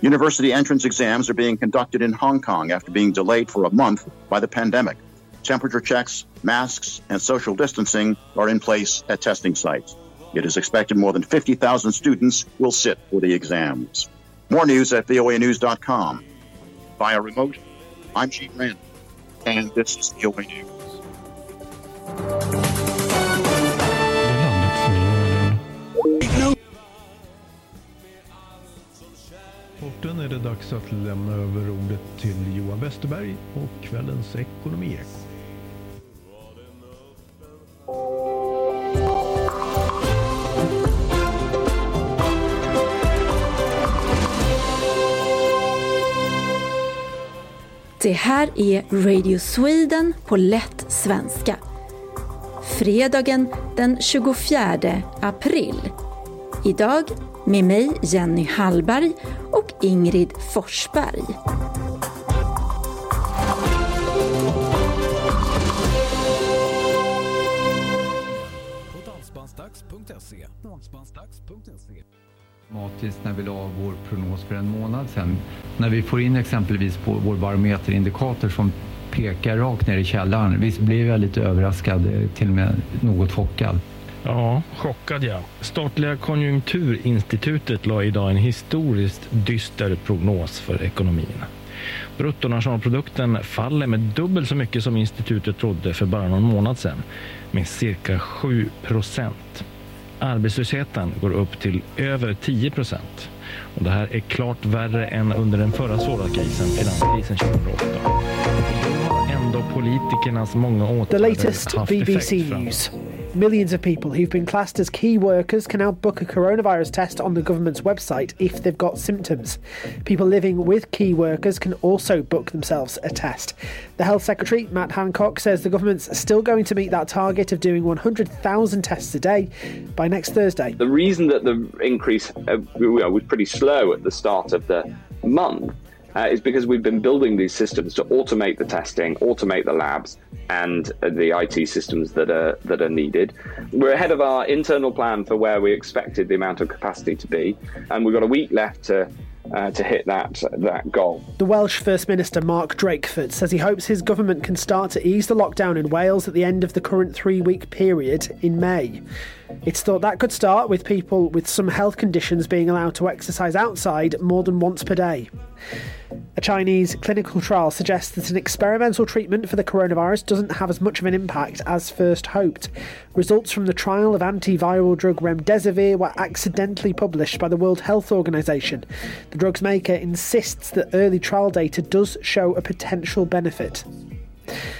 University entrance exams are being conducted in Hong Kong after being delayed for a month by the pandemic. Temperature checks, masks, and social distancing are in place at testing sites. It is expected more than 50,000 students will sit for the exams. More news at voanews.com. Via remote, I'm Gene Rand, and this is VOA News. Är det dags att lämna över ordet till Johan Westerberg och kvällens Ekonomieko. Det här är Radio Sweden på lätt svenska. Fredagen den 24 april. Idag med mig Jenny Hallberg och Ingrid Forsberg. Matiskt när vi la vår prognos för en månad sedan. När vi får in exempelvis på vår barometerindikator som pekar rakt ner i källaren. Visst blev jag lite överraskad, eh, till och med något chockad. Ja, chockad ja. Statliga konjunkturinstitutet la idag en historiskt dyster prognos för ekonomin. Bruttonationalprodukten faller med dubbelt så mycket som institutet trodde för bara någon månad sedan, med cirka 7 procent. Arbetslösheten går upp till över 10 procent. Och det här är klart värre än under den förra svåra krisen, finanskrisen 2008. Ändå politikernas många åtgärder The latest BBC News. Millions of people who've been classed as key workers can now book a coronavirus test on the government's website if they've got symptoms. People living with key workers can also book themselves a test. The Health Secretary, Matt Hancock, says the government's still going to meet that target of doing 100,000 tests a day by next Thursday. The reason that the increase uh, was pretty slow at the start of the month uh, is because we've been building these systems to automate the testing, automate the labs, and uh, the IT systems that are that are needed. We're ahead of our internal plan for where we expected the amount of capacity to be, and we've got a week left to. Uh, to hit that that goal. The Welsh First Minister Mark Drakeford says he hopes his government can start to ease the lockdown in Wales at the end of the current three-week period in May. It's thought that could start with people with some health conditions being allowed to exercise outside more than once per day. A Chinese clinical trial suggests that an experimental treatment for the coronavirus doesn't have as much of an impact as first hoped. Results from the trial of antiviral drug remdesivir were accidentally published by the World Health Organization. The drug's maker insists that early trial data does show a potential benefit.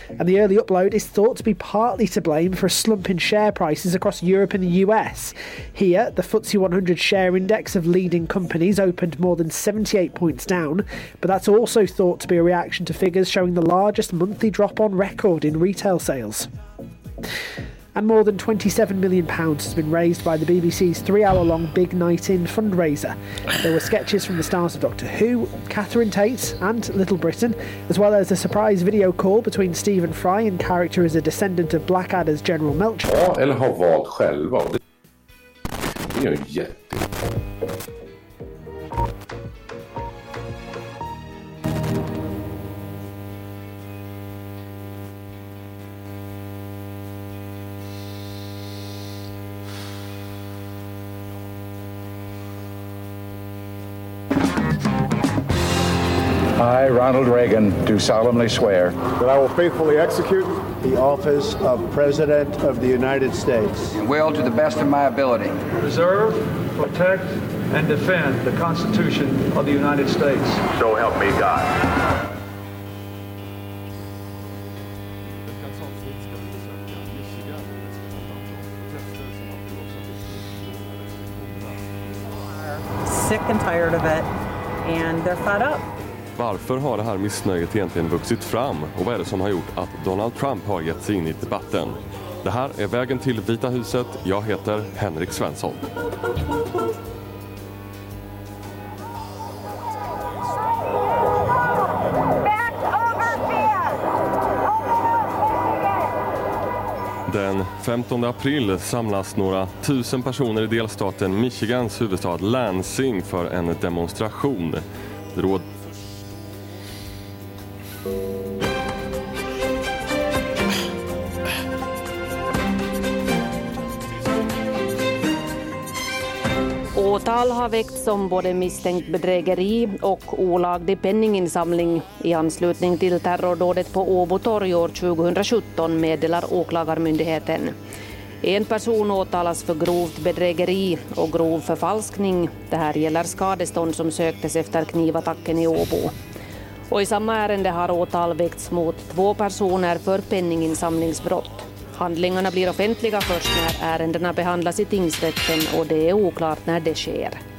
And the early upload is thought to be partly to blame for a slump in share prices across Europe and the US. Here, the FTSE 100 share index of leading companies opened more than 78 points down, but that's also thought to be a reaction to figures showing the largest monthly drop on record in retail sales and more than £27 million has been raised by the BBC's three hour long Big Night In fundraiser. There were sketches from the stars of Doctor Who, Catherine Tate, and Little Britain, as well as a surprise video call between Stephen Fry in character as a descendant of Blackadder's General jätte... Ronald Reagan, do solemnly swear that I will faithfully execute the office of President of the United States and will, to the best of my ability, preserve, protect, and defend the Constitution of the United States. So help me God. sick and tired of it and they're fed up. Varför har det här missnöjet egentligen vuxit fram och vad är det som har gjort att Donald Trump har gett sig in i debatten? Det här är Vägen till Vita huset. Jag heter Henrik Svensson. Den 15 april samlas några tusen personer i delstaten Michigans huvudstad Lansing för en demonstration. Det Åtal har väckts om både misstänkt bedrägeri och olaglig penninginsamling i anslutning till terrordådet på Åbo torg år 2017 meddelar Åklagarmyndigheten. En person åtalas för grovt bedrägeri och grov förfalskning. Det här gäller skadestånd som söktes efter knivattacken i Åbo. Och i samma ärende har åtal väckts mot två personer för penninginsamlingsbrott. Handlingarna blir offentliga först när ärendena behandlas i tingsrätten och det är oklart när det sker.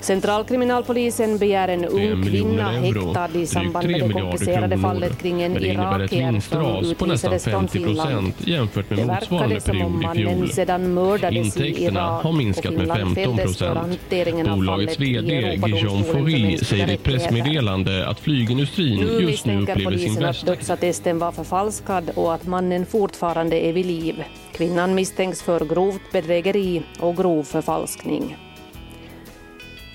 Centralkriminalpolisen begär en ung kvinna häktad i samband med det komplicerade fallet kring en irakier som utvisades från Finland. jämfört med Det verkade som om mannen sedan mördades i Irak har minskat med Finland 15 fälldes för procent. Bolagets VD Guillaume Faury säger i ett pressmeddelande att flygindustrin just nu upplever sin att dödsattesten var förfalskad och att mannen fortfarande är vid liv. Kvinnan misstänks för grovt bedrägeri och grov förfalskning.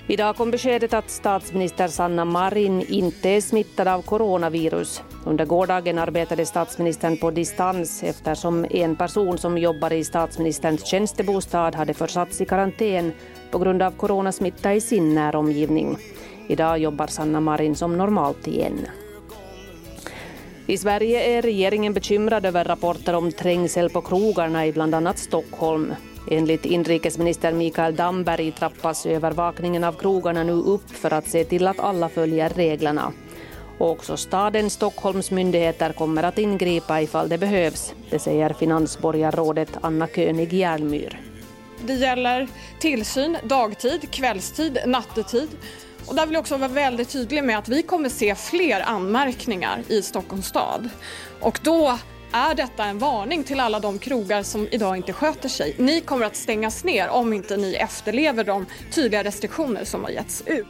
Idag kom beskedet att statsminister Sanna Marin inte är smittad av coronavirus. Under gårdagen arbetade statsministern på distans eftersom en person som jobbar i statsministerns tjänstebostad hade försatts i karantän på grund av coronasmitta i sin näromgivning. Idag jobbar Sanna Marin som normalt igen. I Sverige är regeringen bekymrad över rapporter om trängsel på krogarna i bland annat Stockholm. Enligt inrikesminister Mikael Damberg trappas övervakningen av krogarna nu upp för att se till att alla följer reglerna. Och också staden Stockholms myndigheter kommer att ingripa ifall det behövs. Det säger finansborgarrådet Anna König Järnmyr. Det gäller tillsyn dagtid, kvällstid, nattetid. Och där vill jag också vara väldigt tydlig med att vi kommer se fler anmärkningar i Stockholms stad. Och då är detta en varning till alla de krogar som idag inte sköter sig. Ni kommer att stängas ner om inte ni efterlever de tydliga restriktioner som har getts ut.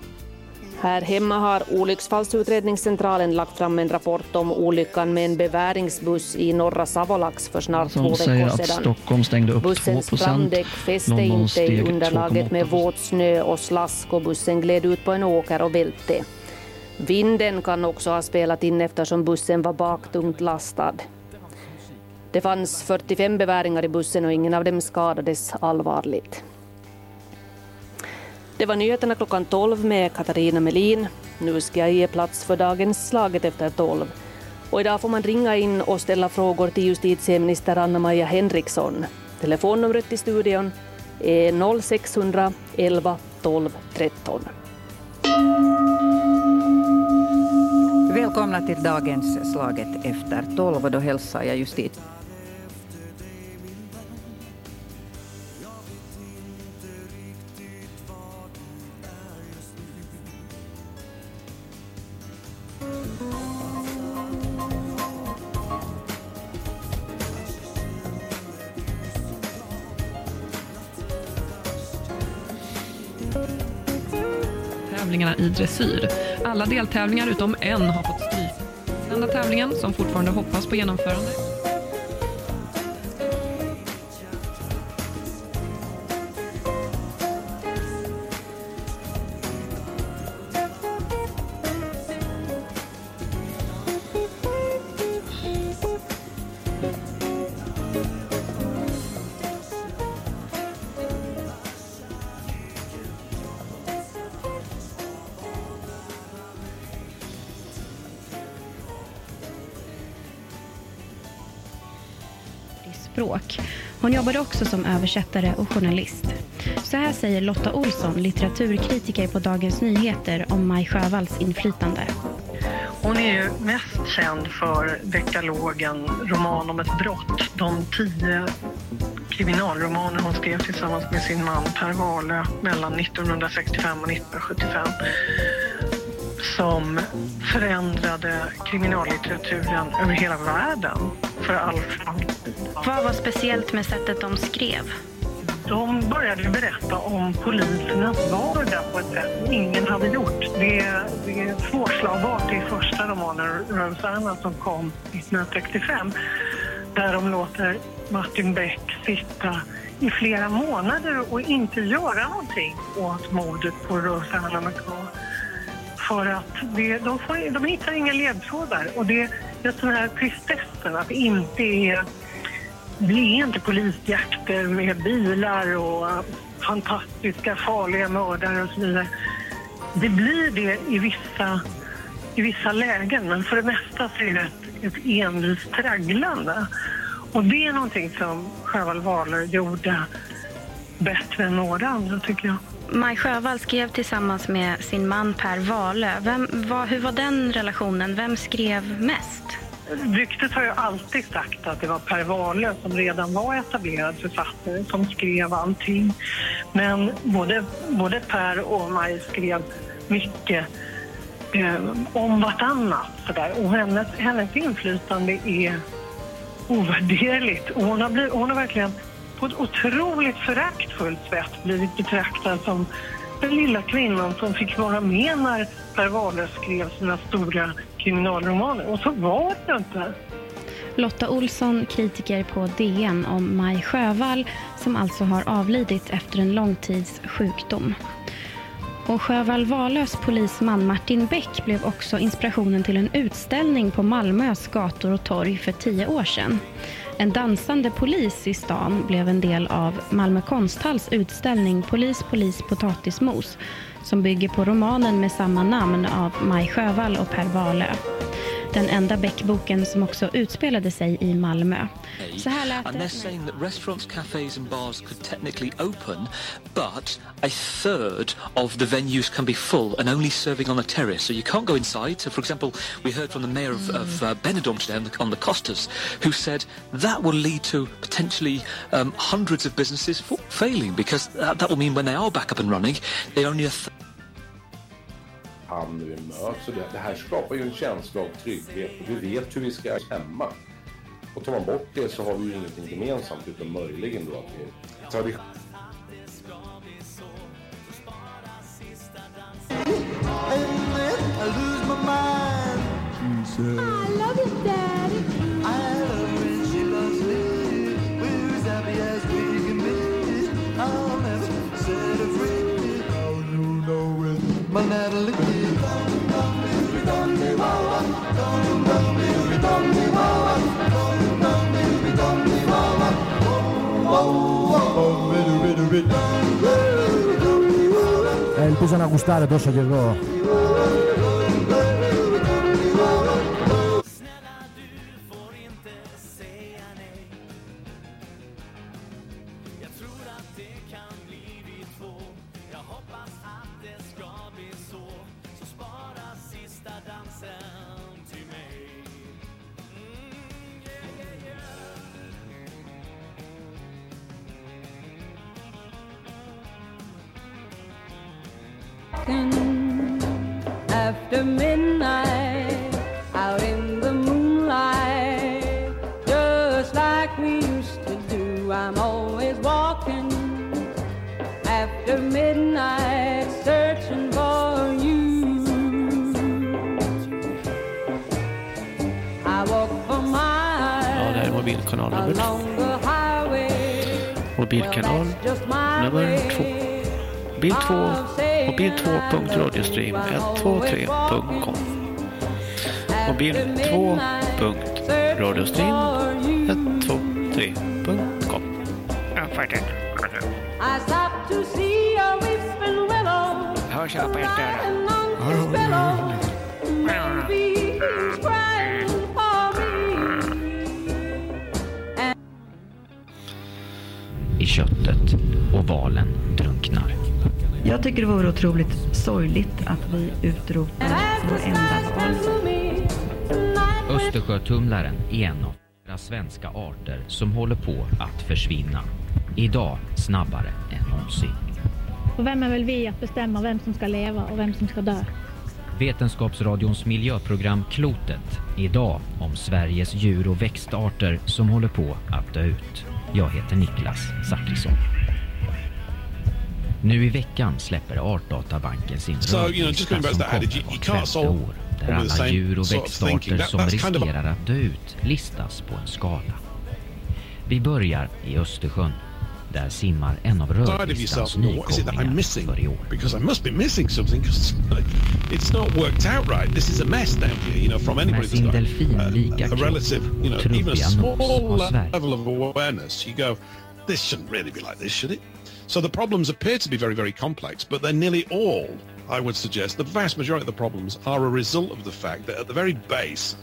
Här hemma har Olycksfallsutredningscentralen lagt fram en rapport om olyckan med en beväringsbuss i norra Savolax för snart två veckor att sedan. Stockholm stängde upp 2 Bussens framdäck fäste inte i underlaget med 2,8 våt snö och slask och bussen gled ut på en åker och välte. Vinden kan också ha spelat in eftersom bussen var baktungt lastad. Det fanns 45 beväringar i bussen och ingen av dem skadades allvarligt. Det var nyheterna klockan 12 med Katarina Melin. Nu ska jag ge plats för dagens Slaget efter 12. Och idag får man ringa in och ställa frågor till justitieminister Anna-Maja Henriksson. Telefonnumret till studion är 0600 11 12 13. Välkomna till dagens Slaget efter 12 och då hälsar jag justit tävlingarna i dressyr. Alla deltävlingar utom en har fått stryk. Den enda tävlingen som fortfarande hoppas på genomförande jobbade också som översättare och journalist. Så här säger Lotta Olsson, litteraturkritiker på Dagens Nyheter, om Maj Sjövalls inflytande. Hon är ju mest känd för dekalogen Roman om ett brott. De tio kriminalromaner hon skrev tillsammans med sin man Per Wahlöö mellan 1965 och 1975 som förändrade kriminallitteraturen över hela världen för all framtid. Vad var speciellt med sättet de skrev? De började berätta om polisernas vardag på ett sätt som ingen hade gjort. Det är, det är svårslagbart i första romanen, Rosanna, som kom 1965 där de låter Martin Beck sitta i flera månader och inte göra någonting åt mordet på Rosanna McCall. För att det, de, får, de hittar inga ledtrådar. Och det är just den här tristessen att det inte är det är inte polisjakter med bilar och fantastiska farliga mördare och så vidare. Det blir det i vissa, i vissa lägen, men för det mesta så är det ett, ett envist tragglande. Och det är någonting som Sjöwall Wahlöö gjorde bättre än några andra, tycker jag. Maj Sjövall skrev tillsammans med sin man Per Wahlöö. Vem, vad, hur var den relationen? Vem skrev mest? Ryktet har ju alltid sagt att det var Per Wahlöö som redan var etablerad författare som skrev allting. Men både, både Per och Maj skrev mycket eh, om vartannat. Sådär. Och hennes, hennes inflytande är ovärderligt. Och hon, har blivit, hon har verkligen på ett otroligt föraktfullt sätt blivit betraktad som den lilla kvinnan som fick vara med när Per Wahlöö skrev sina stora kriminalromaner. Och så var det inte. Lotta Olsson, kritiker på DN om Maj Sjövall som alltså har avlidit efter en lång tids sjukdom. Och Sjövall Wahlöös polisman Martin Beck blev också inspirationen till en utställning på Malmös gator och torg för tio år sedan. En dansande polis i stan blev en del av Malmö konsthalls utställning Polis, polis, potatismos som bygger på romanen med samma namn av Maj Sjövall och Per Wahlöö. Den enda Beck-boken som också utspelade sig i Malmö. Så här lät they're saying that restaurants, cafes and bars could technically open, but a third of the venues can be full and only serving on a terrace. So you can't go inside. So, for example, we heard from the mayor of, of uh, Benidorm today on the, on the Costas, who said that will lead to potentially um, hundreds of businesses fa- failing because that, that will mean when they are back up and running, they're only a th- han nu möts. Och det, det här skapar ju en känsla av trygghet och vi vet hur vi ska hemma. Och tar man bort det så har vi ju ingenting gemensamt utan möjligen då att vi tradition I love you, Daddy. Ελπίζω να γουστάρετε τόσο κι εγώ. After midnight, out in the moonlight, just like we used to do, I'm always walking. After midnight, searching for you. I walk for miles Ja, det här är mobilkanal nummer två. along the highway. Mobilkanal nummer två. Mobil 2, mobil2.radiostream123.com Mobil 2.radiostream123.com Ja, färdigt. I stopped to see a weeping willow. Hörs jag på for me. i köttet och valen drunknar. Jag tycker det vore otroligt sorgligt att vi utrotar vår enda. Östersjötumlaren är en av flera svenska arter som håller på att försvinna. Idag snabbare än någonsin. Och vem är väl vi att bestämma vem som ska leva och vem som ska dö? Vetenskapsradions miljöprogram Klotet. Idag om Sveriges djur och växtarter som håller på att dö ut. Jag heter Niklas Zachrisson. Nu i veckan släpper Artdatabanken sin So, you know, just going back to that adage, you, you can't solve år där alla djur och växtarter som that's a- riskerar att dö ut listas på en skala. Vi börjar i Östersjön. Där simmar en av rödlistans nykomlingar för i år. Because I must be missing something because it's not worked out right. This is a mess down here, you know, from anybody's sin got delfinlika a kropp relative, you know, even a small level of awareness. You go, this shouldn't really be like this, should it? So the problems appear to be very, very complex, but they're nearly all, I would suggest, the vast majority of the problems are a result of the fact that at the very base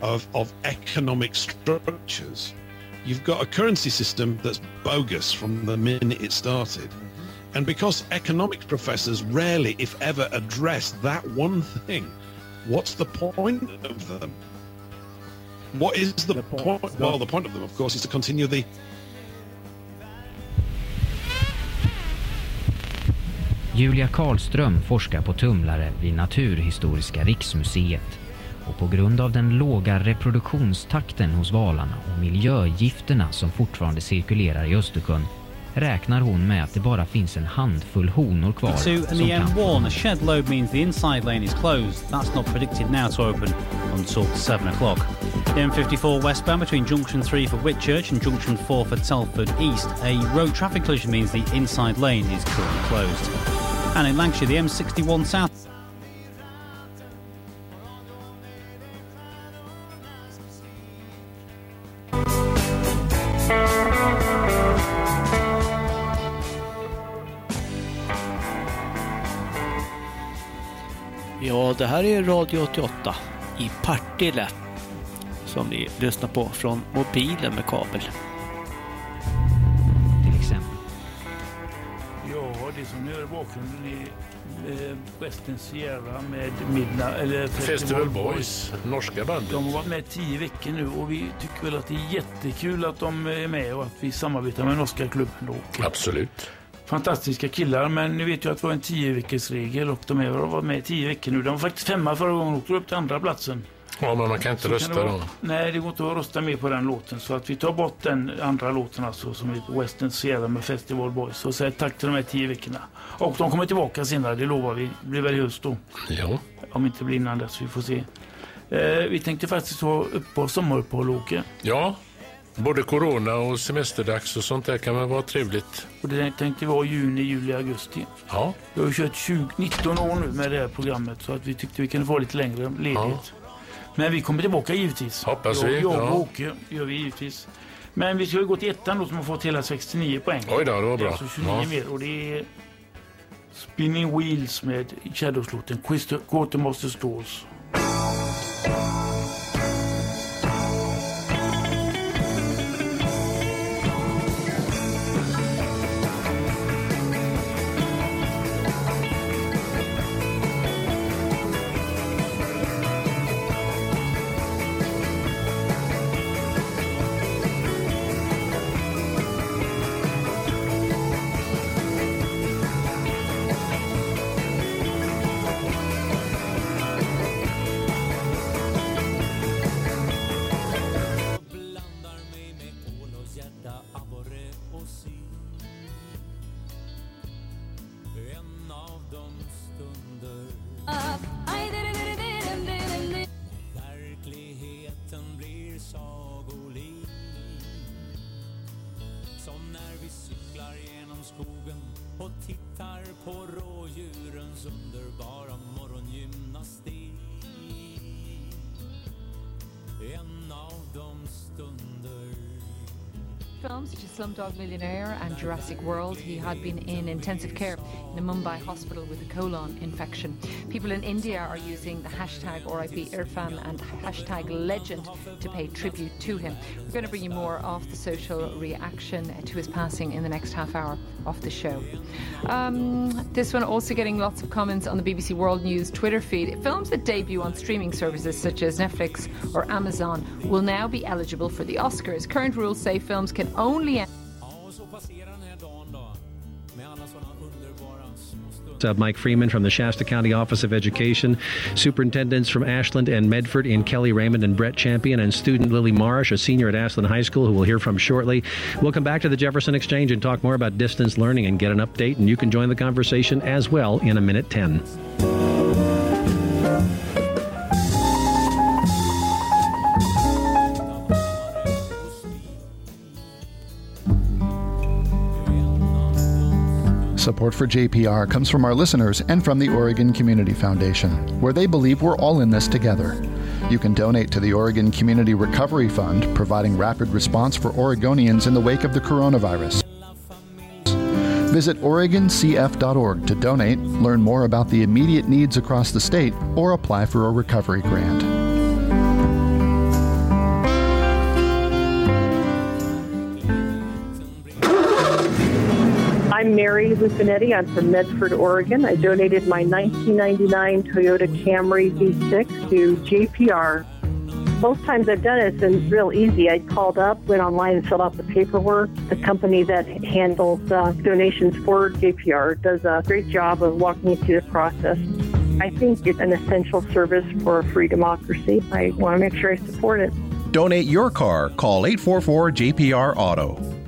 of, of economic structures, you've got a currency system that's bogus from the minute it started. And because economics professors rarely, if ever, address that one thing, what's the point of them? What is the, point? Well, the point of them, of course, is to continue the Julia Karlström forskar på tumlare vid Naturhistoriska riksmuseet. Och på grund av den låga reproduktionstakten hos valarna och miljögifterna som fortfarande cirkulerar i Östersjön räknar hon med att det bara finns en handfull honor kvar Two and the kan M1, a shed load means the inside lane is closed. That's not predicted now to open until 7 o'clock. The M54 westbound between junction 3 for Whitchurch and junction 4 for Telford East, a road traffic collision means the inside lane is currently closed. And in Lancashire, the M61 south. Ja, det här är Radio 88 i Partille som ni lyssnar på från mobilen med kabel. till exempel. Ja, det som ni hör i bakgrunden är eh, Western Sierra med Midna, eller Festival Boys, norska bandet. De har varit med tio veckor nu och vi tycker väl att det är jättekul att de är med och att vi samarbetar med norska klubben. Då. Absolut. Fantastiska killar, men ni vet ju att vi har en tio veckors regel och de har varit med i tio veckor nu. De var faktiskt femma förra gången och åkte upp till andra platsen. Ja, men man kan inte Så rösta det vara- då. Nej, det går inte att rösta mer på den låten. Så att vi tar bort den andra låten alltså som heter Western Sierra med Festival Boys. Och säger tack till de här tio veckorna. Och de kommer tillbaka senare, det lovar vi. Det blir väl i höst då. Ja. Om inte blir innan dess, vi får se. Eh, vi tänkte faktiskt ha uppehåll, sommaruppehåll, Åke. Ja, både corona och semesterdags och sånt där kan väl vara trevligt. Och det tänkte vi ha juni, juli, augusti. Ja. Vi har kört 20, 19 år nu med det här programmet så att vi tyckte vi kunde få lite längre ledighet. Men vi kommer tillbaka givetvis. Hoppas jag, vi, Jag ja. och Åke gör vi givetvis. Men vi ska ju gå till ettan då som har fått hela 69 poäng. Oj då, det var bra. är Alltså 29 Ja. mer och det är Spinning Wheels med Shadows-låten Quartermaster Stores. Millionaire and Jurassic World, he had been in intensive care in a Mumbai hospital with a colon infection. People in India are using the hashtag RIP Irfan and hashtag legend to pay tribute to him. We're going to bring you more of the social reaction to his passing in the next half hour of the show. Um, this one also getting lots of comments on the BBC World News Twitter feed. Films that debut on streaming services such as Netflix or Amazon will now be eligible for the Oscars. Current rules say films can only. Uh, Mike Freeman from the Shasta County Office of Education, superintendents from Ashland and Medford in Kelly Raymond and Brett Champion, and student Lily Marsh, a senior at Ashland High School, who we'll hear from shortly. We'll come back to the Jefferson Exchange and talk more about distance learning and get an update, and you can join the conversation as well in a minute 10. Support for JPR comes from our listeners and from the Oregon Community Foundation, where they believe we're all in this together. You can donate to the Oregon Community Recovery Fund, providing rapid response for Oregonians in the wake of the coronavirus. Visit OregonCF.org to donate, learn more about the immediate needs across the state, or apply for a recovery grant. I'm Mary Lucinetti. I'm from Medford, Oregon. I donated my 1999 Toyota Camry V6 to JPR. Both times I've done it, it's been real easy. I called up, went online, and filled out the paperwork. The company that handles uh, donations for JPR does a great job of walking you through the process. I think it's an essential service for a free democracy. I want to make sure I support it. Donate your car. Call 844 JPR Auto.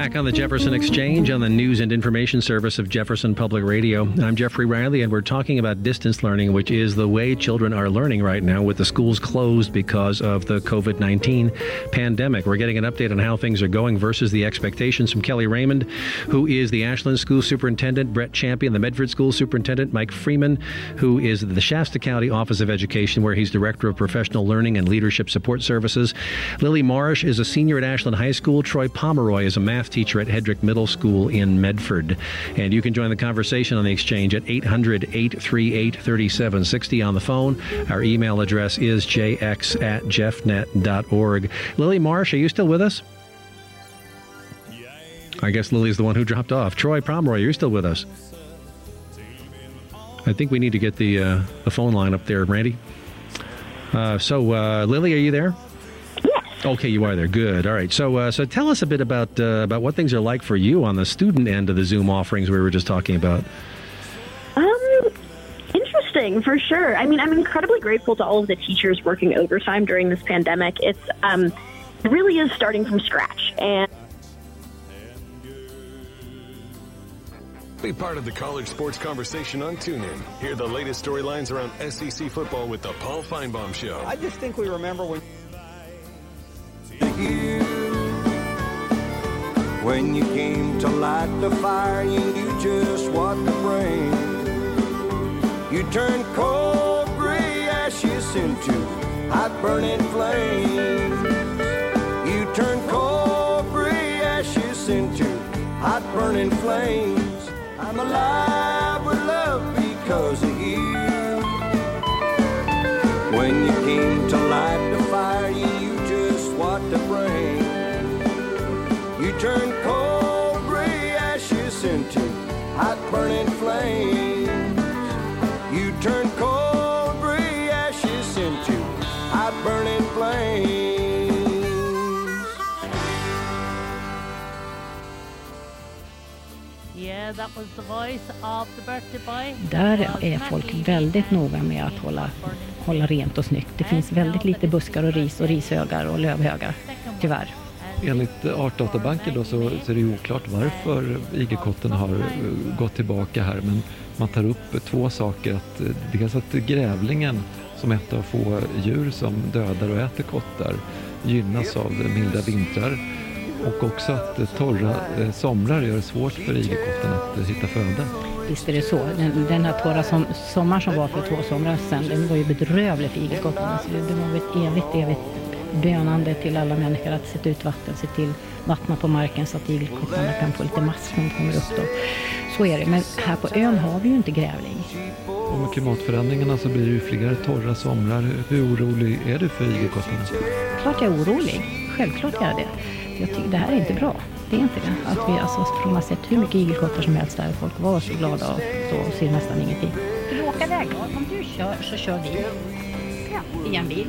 Back on the Jefferson Exchange on the news and information service of Jefferson Public Radio. I'm Jeffrey Riley, and we're talking about distance learning, which is the way children are learning right now with the schools closed because of the COVID 19 pandemic. We're getting an update on how things are going versus the expectations from Kelly Raymond, who is the Ashland School Superintendent, Brett Champion, the Medford School Superintendent, Mike Freeman, who is the Shasta County Office of Education, where he's Director of Professional Learning and Leadership Support Services. Lily Marsh is a senior at Ashland High School. Troy Pomeroy is a math teacher at Hedrick Middle School in Medford. And you can join the conversation on the exchange at 800 838 3760 on the phone. Our email address is jx at jeffnet.org. Lily Marsh, are you still with us? I guess Lily's the one who dropped off. Troy Pomeroy, you're still with us. I think we need to get the uh, the phone line up there, Randy. Uh, so, uh, Lily, are you there? Okay, you are there. Good. All right. So, uh, so tell us a bit about uh, about what things are like for you on the student end of the Zoom offerings we were just talking about. Um, interesting for sure. I mean, I'm incredibly grateful to all of the teachers working overtime during this pandemic. It's um, it really is starting from scratch, and Be part of the college sports conversation on TuneIn. Hear the latest storylines around SEC football with the Paul Feinbaum Show. I just think we remember when. When you came to light the fire, you knew just what to bring. You turned cold gray ashes into hot burning flames. You turned cold gray ashes into hot burning flames. I'm alive with love because Där är folk väldigt noga med att hålla, hålla rent och snyggt. Det finns väldigt lite buskar och ris och rishögar och lövhögar, tyvärr. Enligt Artdatabanken då så, så är det oklart varför igelkotten har eh, gått tillbaka här men man tar upp två saker. Att, eh, dels att grävlingen som ett av få djur som dödar och äter kottar gynnas av milda vintrar och också att torra eh, somrar gör det svårt för igelkotten att eh, hitta föda. Visst är det så. Den, den här torra som, sommaren som var för två somrar sedan, den var ju bedrövlig för igelkottarna. Så det, det var ett evigt, evigt bönande till alla människor att sätta ut vatten, se till vattna på marken så att igelkottarna kan få lite mask när de kommer upp då. Så är det. Men här på ön har vi ju inte grävling. Och med klimatförändringarna så blir det ju fler torra somrar. Hur orolig är du för igelkottarna? Klart jag är orolig. Självklart är jag det. Jag tycker det här är inte bra. Det är inte det. Att vi, alltså, för har sett hur mycket igelkottar som helst där. Folk var så glada och så och ser nästan ingenting. Du åka då. Om du kör så kör vi. Ja, i en bil.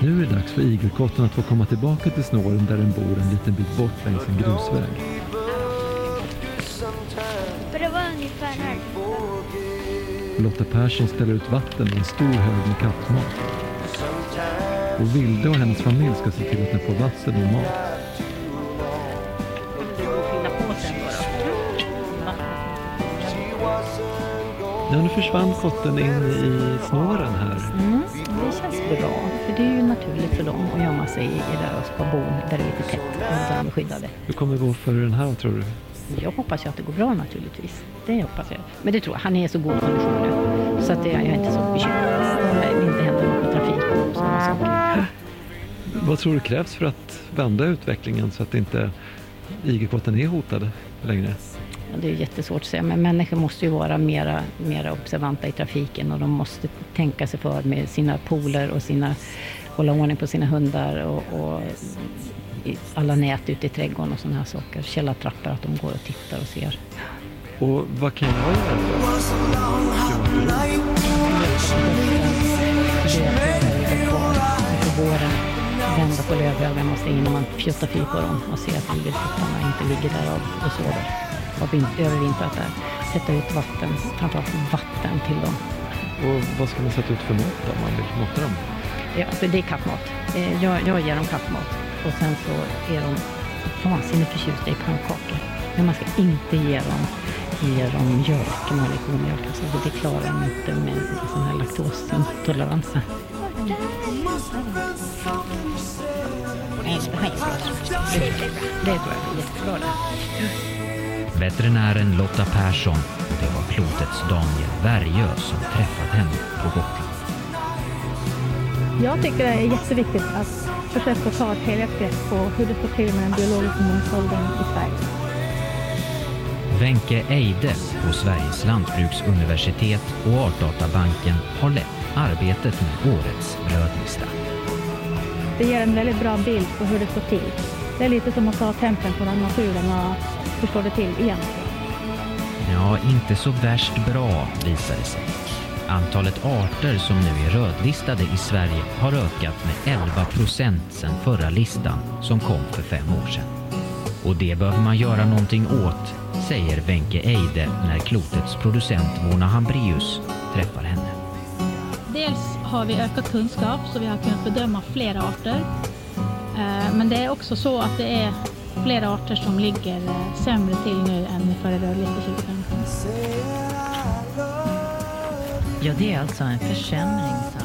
Nu är det dags för igelkotten att få komma tillbaka till snåren där den bor en liten bit bort längs en grusväg. Det var ungefär här. Lotta Persson ställer ut vatten i en stor hög med kattmat. Och Vilde och hennes familj ska se till att den får vatten och mat. Ja, nu försvann kotten in i snåren här. Mm, det känns bra. För det är ju naturligt för dem att gömma sig i i där och ska bo där det är lite tätt och där de är skyddade. Hur kommer det gå för den här tror du? Jag hoppas ju att det går bra naturligtvis. Det hoppas jag. Men det tror jag. Han är i så god kondition nu. Så att det, jag är inte så bekymrad. Det vill inte hända något med trafik och sådana saker. Vad tror du krävs för att vända utvecklingen så att inte igelkotten är hotade längre? Det är jättesvårt att säga, men människor måste ju vara mera, mera observanta i trafiken och de måste tänka sig för med sina poler och sina, hålla ordning på sina hundar och, och alla nät ute i trädgården och sådana här saker. Källartrappor, att de går och tittar och ser. Och vad kan jag göra våren vända på lövhögen och se innan man fjuttar fyr på dem och se att igelkottarna inte ligger där och sover. Har vin- övervintrat där. Sätta ut vatten, framförallt vatten till dem. Och vad ska man sätta ut för mat om man vill mata dem? Ja, för det är kattmat. Eh, Jag, jag ger dem kattmat och sen så är de vansinnigt förtjusta i pannkakor. Men man ska inte ge dem, ge dem mjölk, komjölk. Alltså, för det klarar de inte med sån här laktosintoleransen. Nej, det här är bra. Det, tror jag blir jättebra. Veterinären Lotta Persson och det var klotets Daniel Värjö som träffat henne på Gotland. Jag tycker det är jätteviktigt att försöka ta ett helhetsgrepp på hur det står till med den biologiska mångfalden i Sverige. Wenche Eide på Sveriges lantbruksuniversitet och Artdatabanken har lett arbetet med årets rödlista. Det ger en väldigt bra bild på hur det står till. Det är lite som att ta tempen på den naturen och hur står det till egentligen. Ja, inte så värst bra visar det sig. Antalet arter som nu är rödlistade i Sverige har ökat med 11 procent sedan förra listan som kom för fem år sedan. Och det behöver man göra någonting åt, säger Wenche Eide när klotets producent Mona Hambrius träffar henne. Dels har vi ökat kunskap så vi har kunnat bedöma flera arter. Eh, Men det är också så att det är flera arter som ligger eh, sämre till nu än före 2015. Ja, det är alltså en försämring.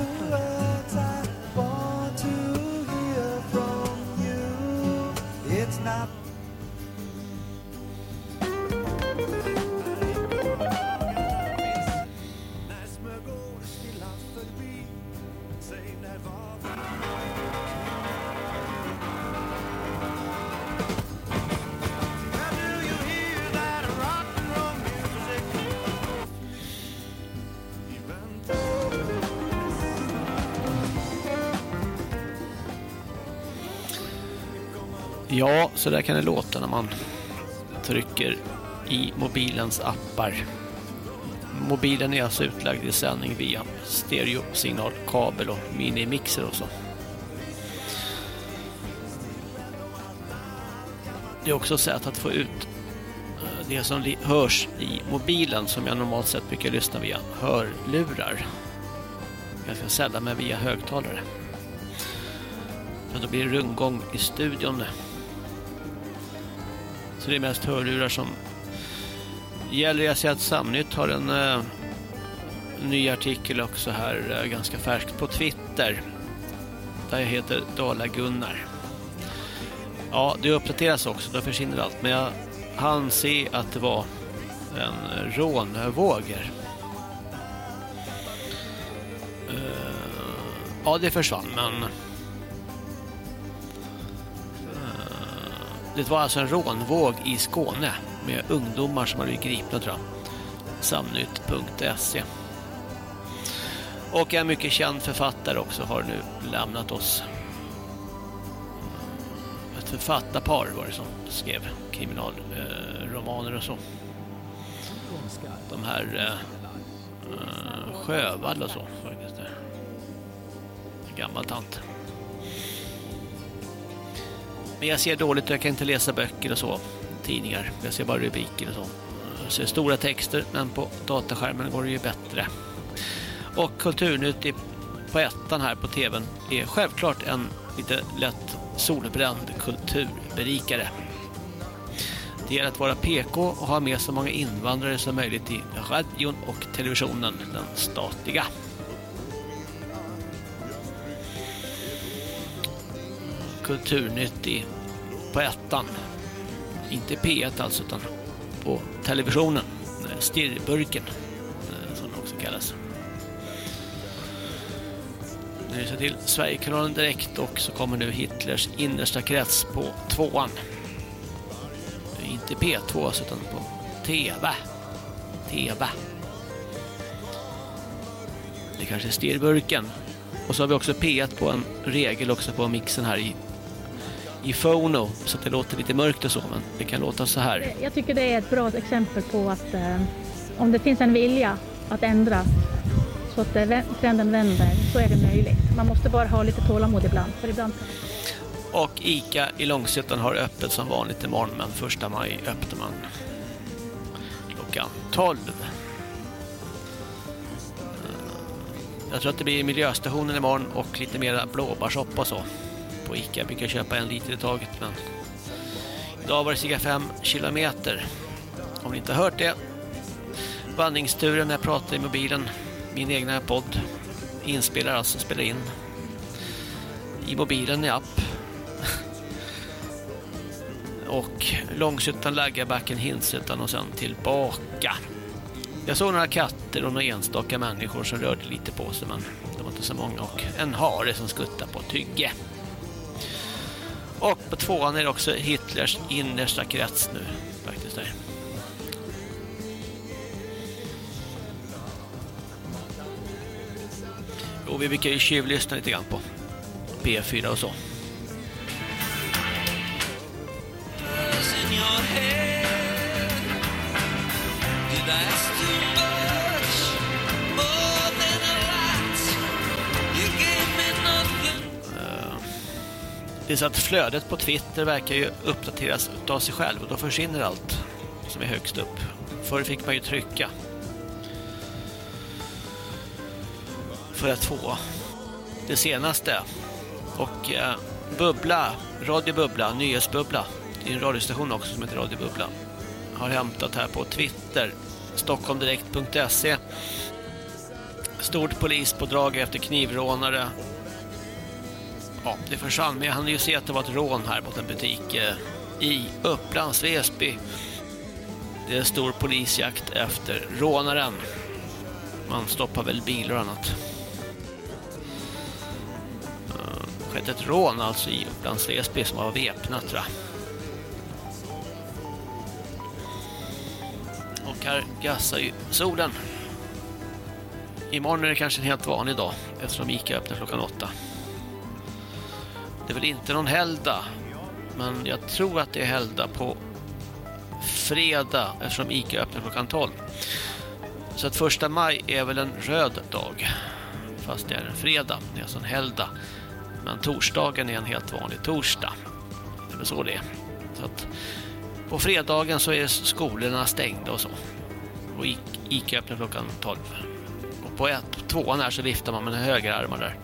Ja, så där kan det låta när man trycker i mobilens appar. Mobilen är alltså utlagd i sändning via stereosignalkabel och minimixer och så. Det är också ett sätt att få ut eh, det som hörs i mobilen som jag normalt sett brukar lyssna via hörlurar. Ganska sällan med via högtalare. Men då blir det rundgång i studion. Så det är mest hörlurar som gäller. Jag ser att Samnytt har en eh, ny artikel också här, eh, ganska färskt på Twitter. Där jag heter Dala-Gunnar. Ja, det uppdateras också, då försvinner allt. Men jag hann se att det var en rånvåger. Eh, ja, det försvann, men... Det var alltså en rånvåg i Skåne med ungdomar som har blivit gripna tror jag. Samnytt.se Och en mycket känd författare också har nu lämnat oss. ett författarpar var det som skrev kriminalromaner och så. De här eh, eh Sjövall och så faktiskt. En gammal tant. Men jag ser dåligt och jag kan inte läsa böcker och så. Tidningar. Jag ser bara rubriker och så. Jag ser stora texter men på dataskärmen går det ju bättre. Och Kulturnytt på ettan här på tvn är självklart en lite lätt solbränd kulturberikare. Det gäller att vara PK och ha med så många invandrare som möjligt i radion och televisionen, den statliga. Kulturnytt i, på ettan. Inte P1 alltså, utan på televisionen. Eh, stirrburken, eh, som det också kallas. Nu ser till Sverigekanalen direkt och så kommer nu Hitlers innersta krets på tvåan. Inte P2 alltså, utan på TV. TV. Det kanske är stirrburken. Och så har vi också P1 på en regel också på mixen här i, i Phono. Så att det låter lite mörkt och så, men det kan låta så här. Jag tycker det är ett bra exempel på att eh, om det finns en vilja att ändra så att eh, trenden vänder så är det möjligt. Man måste bara ha lite tålamod ibland. För ibland Och ICA i Långshyttan har öppet som vanligt imorgon, men första maj öppnar man klockan 12. Jag tror att det blir miljöstationen imorgon och lite mera blåbärssoppa och så. På ICA jag brukar köpa en liter i taget, men idag var det cirka 5 kilometer. Om ni inte har hört det, vandringsturen när jag pratar i mobilen, min egna podd, inspelar alltså, spelar in i mobilen i app. och Långshyttan, Laggabacken, Hinsuttan och sen tillbaka. Jag såg några katter och några enstaka människor som rörde lite på sig men det var inte så många och en hare som skuttade på tygge. Och på tvåan är det också Hitlers innersta krets nu faktiskt där. Och vi brukar ju tjuvlyssna lite grann på P4 och så. Eh, Det är så att flödet på Twitter verkar ju uppdateras av sig själv och då försvinner allt som är högst upp. Förr fick man ju trycka för att få det senaste. Och eh, Bubbla, Radio Bubbla, Nyhetsbubbla, det är en radiostation också som heter Radio Bubbla, har hämtat här på Twitter, stockholmdirekt.se. Stort polispådrag efter knivrånare. Ja, det försvann, men jag hann ju se att det var ett rån här mot en butik eh, i Upplands Väsby. Det är stor polisjakt efter rånaren. Man stoppar väl bilar och annat. Det skett ett rån alltså i Upplands Väsby som var väpnat tror jag. Och här gassar ju solen. Imorgon är det kanske en helt vanlig dag eftersom Ica öppnar klockan åtta. Det är väl inte någon helgdag men jag tror att det är helgdag på fredag eftersom Ica öppnar klockan 12. Så att första maj är väl en röd dag fast det är en fredag. Det är alltså en helgdag. Men torsdagen är en helt vanlig torsdag. Det är väl så det är. Så att på fredagen så är skolorna stängda och så. Och Ica öppnar klockan 12. Och på ett, tvåan här så viftar man med högerarmar där.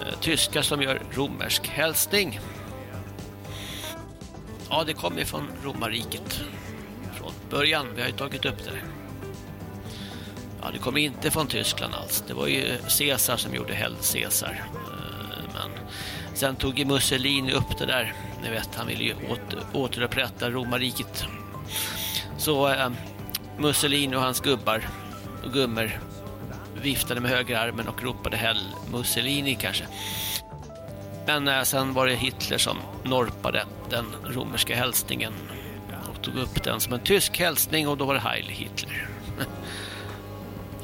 Eh, Tyskar som gör romersk hälsning. Ja, det kommer från romarriket. Från början, vi har ju tagit upp det. Ja, det kommer inte från Tyskland alls. Det var ju Caesar som gjorde Hell Caesar. Eh, men sen tog ju Mussolini upp det där. Ni vet, han ville ju åter, återupprätta romarriket. Så eh, Mussolini och hans gubbar och gummor viftade med högerarmen och ropade Hell Mussolini kanske. Men eh, sen var det Hitler som norpade den romerska hälsningen och tog upp den som en tysk hälsning och då var det Heil Hitler.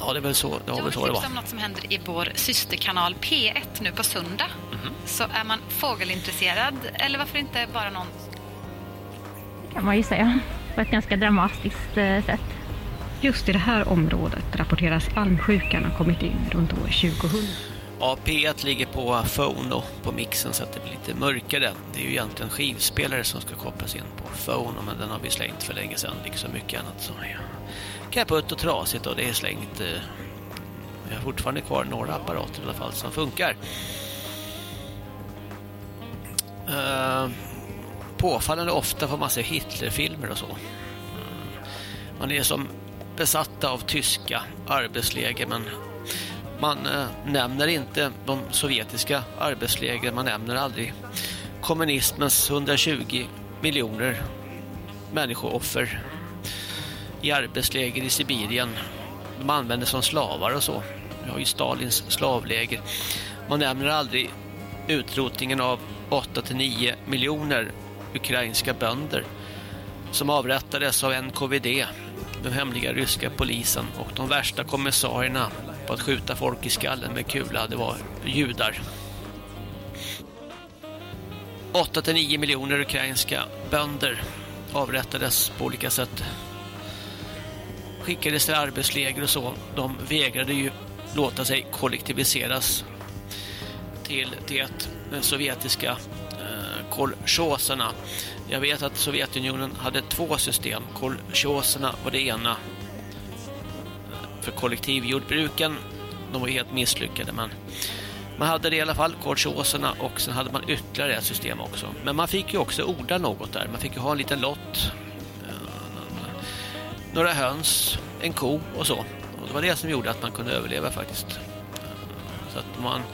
Ja, det är väl så det, var väl så det var. om något som händer i vår systerkanal P1 nu på söndag. Mhm. Så är man fågelintresserad, eller varför inte bara någon kan man ju säga, på ett ganska dramatiskt eh, sätt. Just i det här området rapporteras almsjukan ha kommit in runt år 2000. Ja, P1 ligger på Phono på mixen så att det blir lite mörkare. Det är ju egentligen skivspelare som ska kopplas in på Phono men den har vi slängt för länge sedan, liksom mycket annat som är kaputt och trasigt och det är slängt. Eh, vi har fortfarande kvar några apparater i alla fall som funkar. Uh, påfallande ofta får man se Hitlerfilmer och så. Mm. Man är som besatta av tyska arbetsläger men man eh, nämner inte de sovjetiska arbetslägren, man nämner aldrig kommunismens 120 miljoner människooffer i arbetsläger i Sibirien. De användes som slavar och så. Vi har ju Stalins slavläger. Man nämner aldrig utrotningen av 8-9 miljoner ukrainska bönder som avrättades av NKVD, den hemliga ryska polisen och de värsta kommissarierna på att skjuta folk i skallen med kula, det var judar. 8-9 miljoner ukrainska bönder avrättades på olika sätt. Skickades till arbetsläger och så. De vägrade ju låta sig kollektiviseras till det sovjetiska kolchoserna. Jag vet att Sovjetunionen hade två system. Kolchoserna var det ena för kollektivjordbruken. De var helt misslyckade men man hade det i alla fall, kolchoserna och sen hade man ytterligare ett system också. Men man fick ju också odla något där. Man fick ju ha en liten lott, eh, några höns, en ko och så. Och det var det som gjorde att man kunde överleva faktiskt. Så att man eh,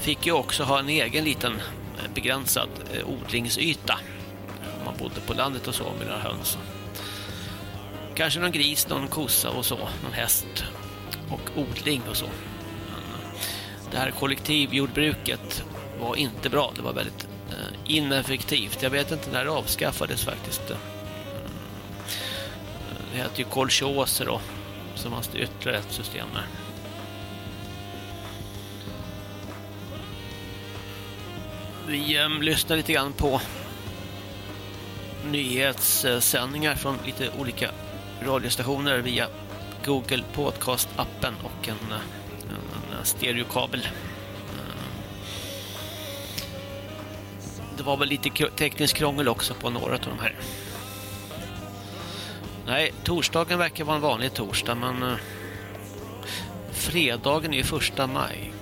fick ju också ha en egen liten Eh, begränsad eh, odlingsyta. Om man bodde på landet och så med några höns. Kanske någon gris, någon kossa och så, någon häst och odling och så. Men eh, det här kollektivjordbruket var inte bra. Det var väldigt ineffektivt. Jag vet inte när det avskaffades faktiskt. Det heter ju kolchoser då. som man ytterligare ett system där. Vi eh, lyssnar lite grann på nyhetssändningar från lite olika radiostationer via Google Podcast-appen och en, eh, en, en stereokabel. Eh, det var väl lite tekniskt krångel också på några av de här. Nej, torsdagen verkar vara en vanlig torsdag, men eh, fredagen är ju första maj.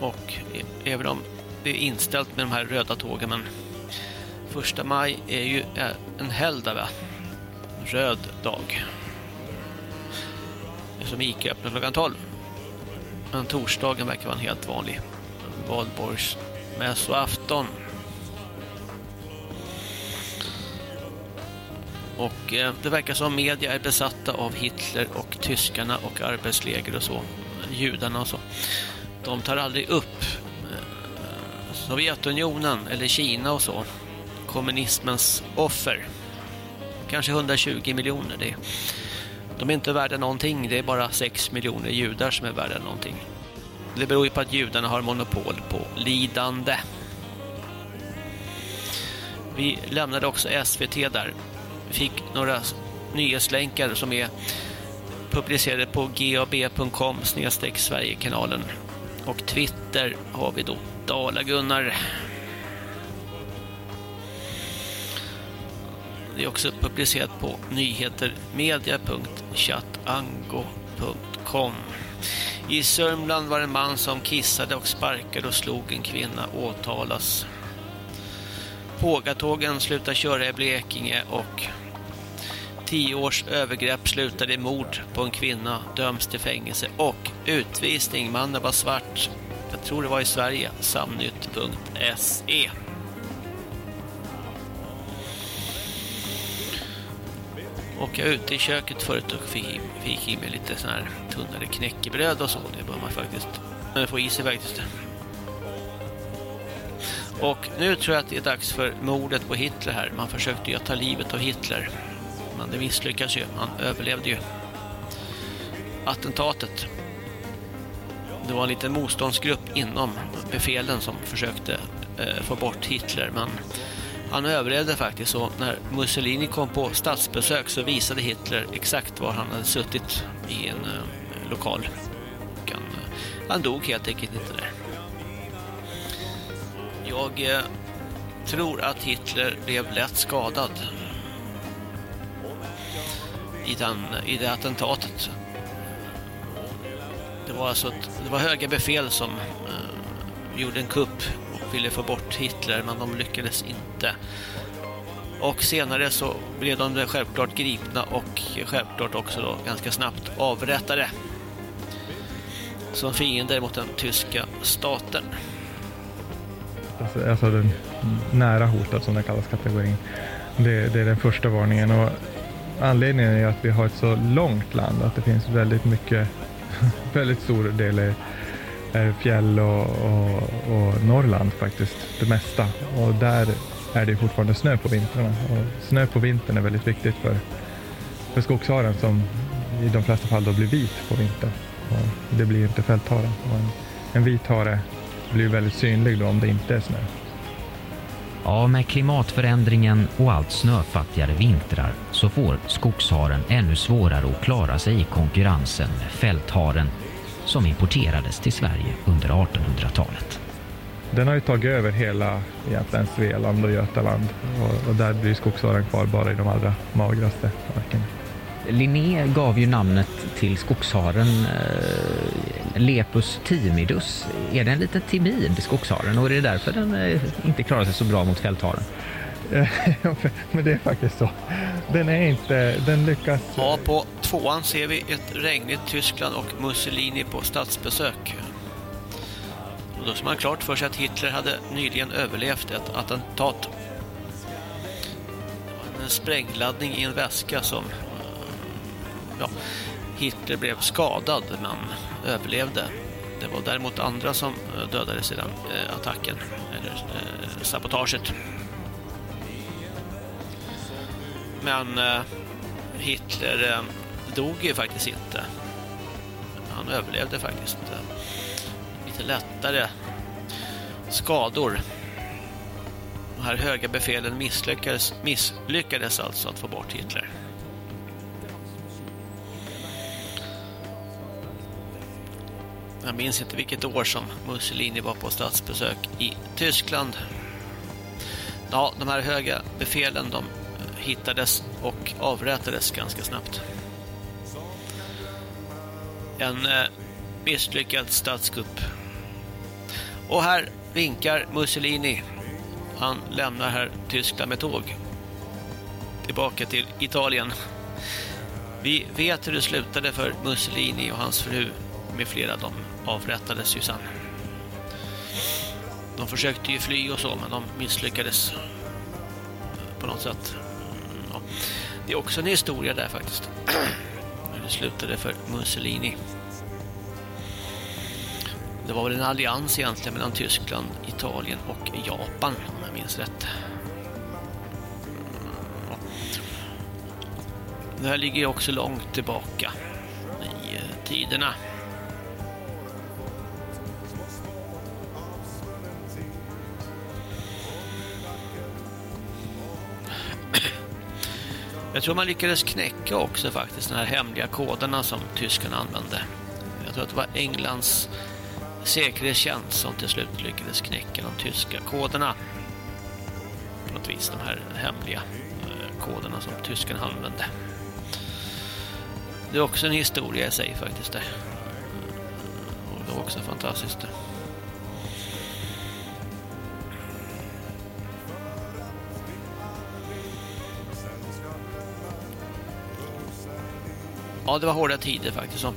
Och e-, även om det är inställt med de här röda tågen, men första maj är ju eh, en helgdag, va? Röd dag. Det är som Ica öppnar klockan 12. Men torsdagen verkar vara en helt vanlig valborgsmässoafton. Och eh, det verkar som media är besatta av Hitler och tyskarna och arbetsläger och så. Judarna och så. De tar aldrig upp Sovjetunionen eller Kina och så. Kommunismens offer. Kanske 120 miljoner. Det. De är inte värda någonting. Det är bara 6 miljoner judar som är värda någonting. Det beror ju på att judarna har monopol på lidande. Vi lämnade också SVT där. Vi fick några nyhetslänkar som är publicerade på gab.com snedstreck Sverigekanalen. Och Twitter har vi då Dala-Gunnar. Det är också publicerat på nyhetermedia.chatango.com. I Sörmland var en man som kissade och sparkade och slog en kvinna åtalas. Pågatågen slutar köra i Blekinge och tio års övergrepp slutade i mord på en kvinna döms till fängelse och utvisning. Mannen var svart. Jag tror det var i Sverige. Samnytt.se Och jag är ute i köket förut och fick, fick i mig lite sån här tunnare knäckebröd och så. Det bör man faktiskt få i sig faktiskt. Och nu tror jag att det är dags för mordet på Hitler här. Man försökte ju ta livet av Hitler. Men det misslyckas ju. Han överlevde ju. attentatet. Det var en liten motståndsgrupp inom befälen som försökte eh, få bort Hitler men han överlevde faktiskt och när Mussolini kom på statsbesök så visade Hitler exakt var han hade suttit i en eh, lokal. Och han, eh, han dog helt enkelt inte där. Jag eh, tror att Hitler blev lätt skadad i, den, i det attentatet. Det var alltså ett, det var höga befäl som eh, gjorde en kupp och ville få bort Hitler men de lyckades inte. Och senare så blev de självklart gripna och självklart också då ganska snabbt avrättade som fiender mot den tyska staten. Alltså, alltså den nära hotad som den kallas kategorin. Det, det är den första varningen och anledningen är att vi har ett så långt land att det finns väldigt mycket, väldigt stor del är, är fjäll och, och, och, Norrland faktiskt, det mesta. Och där är det fortfarande snö på vintrarna. Och snö på vintern är väldigt viktigt för, för skogsharen som i de flesta fall då blir vit på vintern. Och det blir inte fältharen. En, en vit hare blir väldigt synlig då om det inte är snö. Ja, med klimatförändringen och allt snöfattigare vintrar så får skogsharen ännu svårare att klara sig i konkurrensen med fältharen som importerades till Sverige under 1800-talet. Den har ju tagit över hela egentligen Svealand och Götaland och, och där blir skogsharen kvar bara i de allra magraste markerna. Linné gav ju namnet till skogsharen eh, Lepus timidus. Är det en lite timid skogsharen och är det därför den eh, inte klarar sig så bra mot fältharen? Men det är faktiskt så. Den är inte, den lyckas... Ja, på tvåan ser vi ett regnigt Tyskland och Mussolini på statsbesök. Och då ska man klart för sig att Hitler hade nyligen överlevt ett attentat. En sprängladdning i en väska som ja, Hitler blev skadad men överlevde. Det var däremot andra som eh, dödades i den eh, attacken, eller eh, sabotaget. Men eh, Hitler eh, dog ju faktiskt inte. Han överlevde faktiskt. Eh, lite lättare skador. De här höga befälen misslyckades, misslyckades alltså att få bort Hitler. Jag minns inte vilket år som Mussolini var på statsbesök i Tyskland. Ja, de här höga befälen de hittades och avrättades ganska snabbt. En eh, misslyckad statskupp. Och här vinkar Mussolini. Han lämnar här Tyskland med tåg. Tillbaka till Italien. Vi vet hur det slutade för Mussolini och hans fru med flera. av De avrättades ju sen. De försökte ju fly och så men de misslyckades på något sätt. Mm, ja. Det är också en historia där faktiskt. Hur det slutade för Mussolini. Det var väl en allians egentligen mellan Tyskland, Italien och Japan om jag minns rätt. Mm, ja. Det här ligger också långt tillbaka i eh, tiderna. Jag tror man lyckades knäcka också faktiskt de här hemliga koderna som tyskarna använde. Jag tror att det var Englands säkerhetstjänst som till slut lyckades knäcka de tyska koderna. På något vis, de här hemliga eh, koderna som tyskarna använde. Det är också en historia i sig faktiskt. Det, och det var också fantastiskt. Ja, det var hårda tider faktiskt som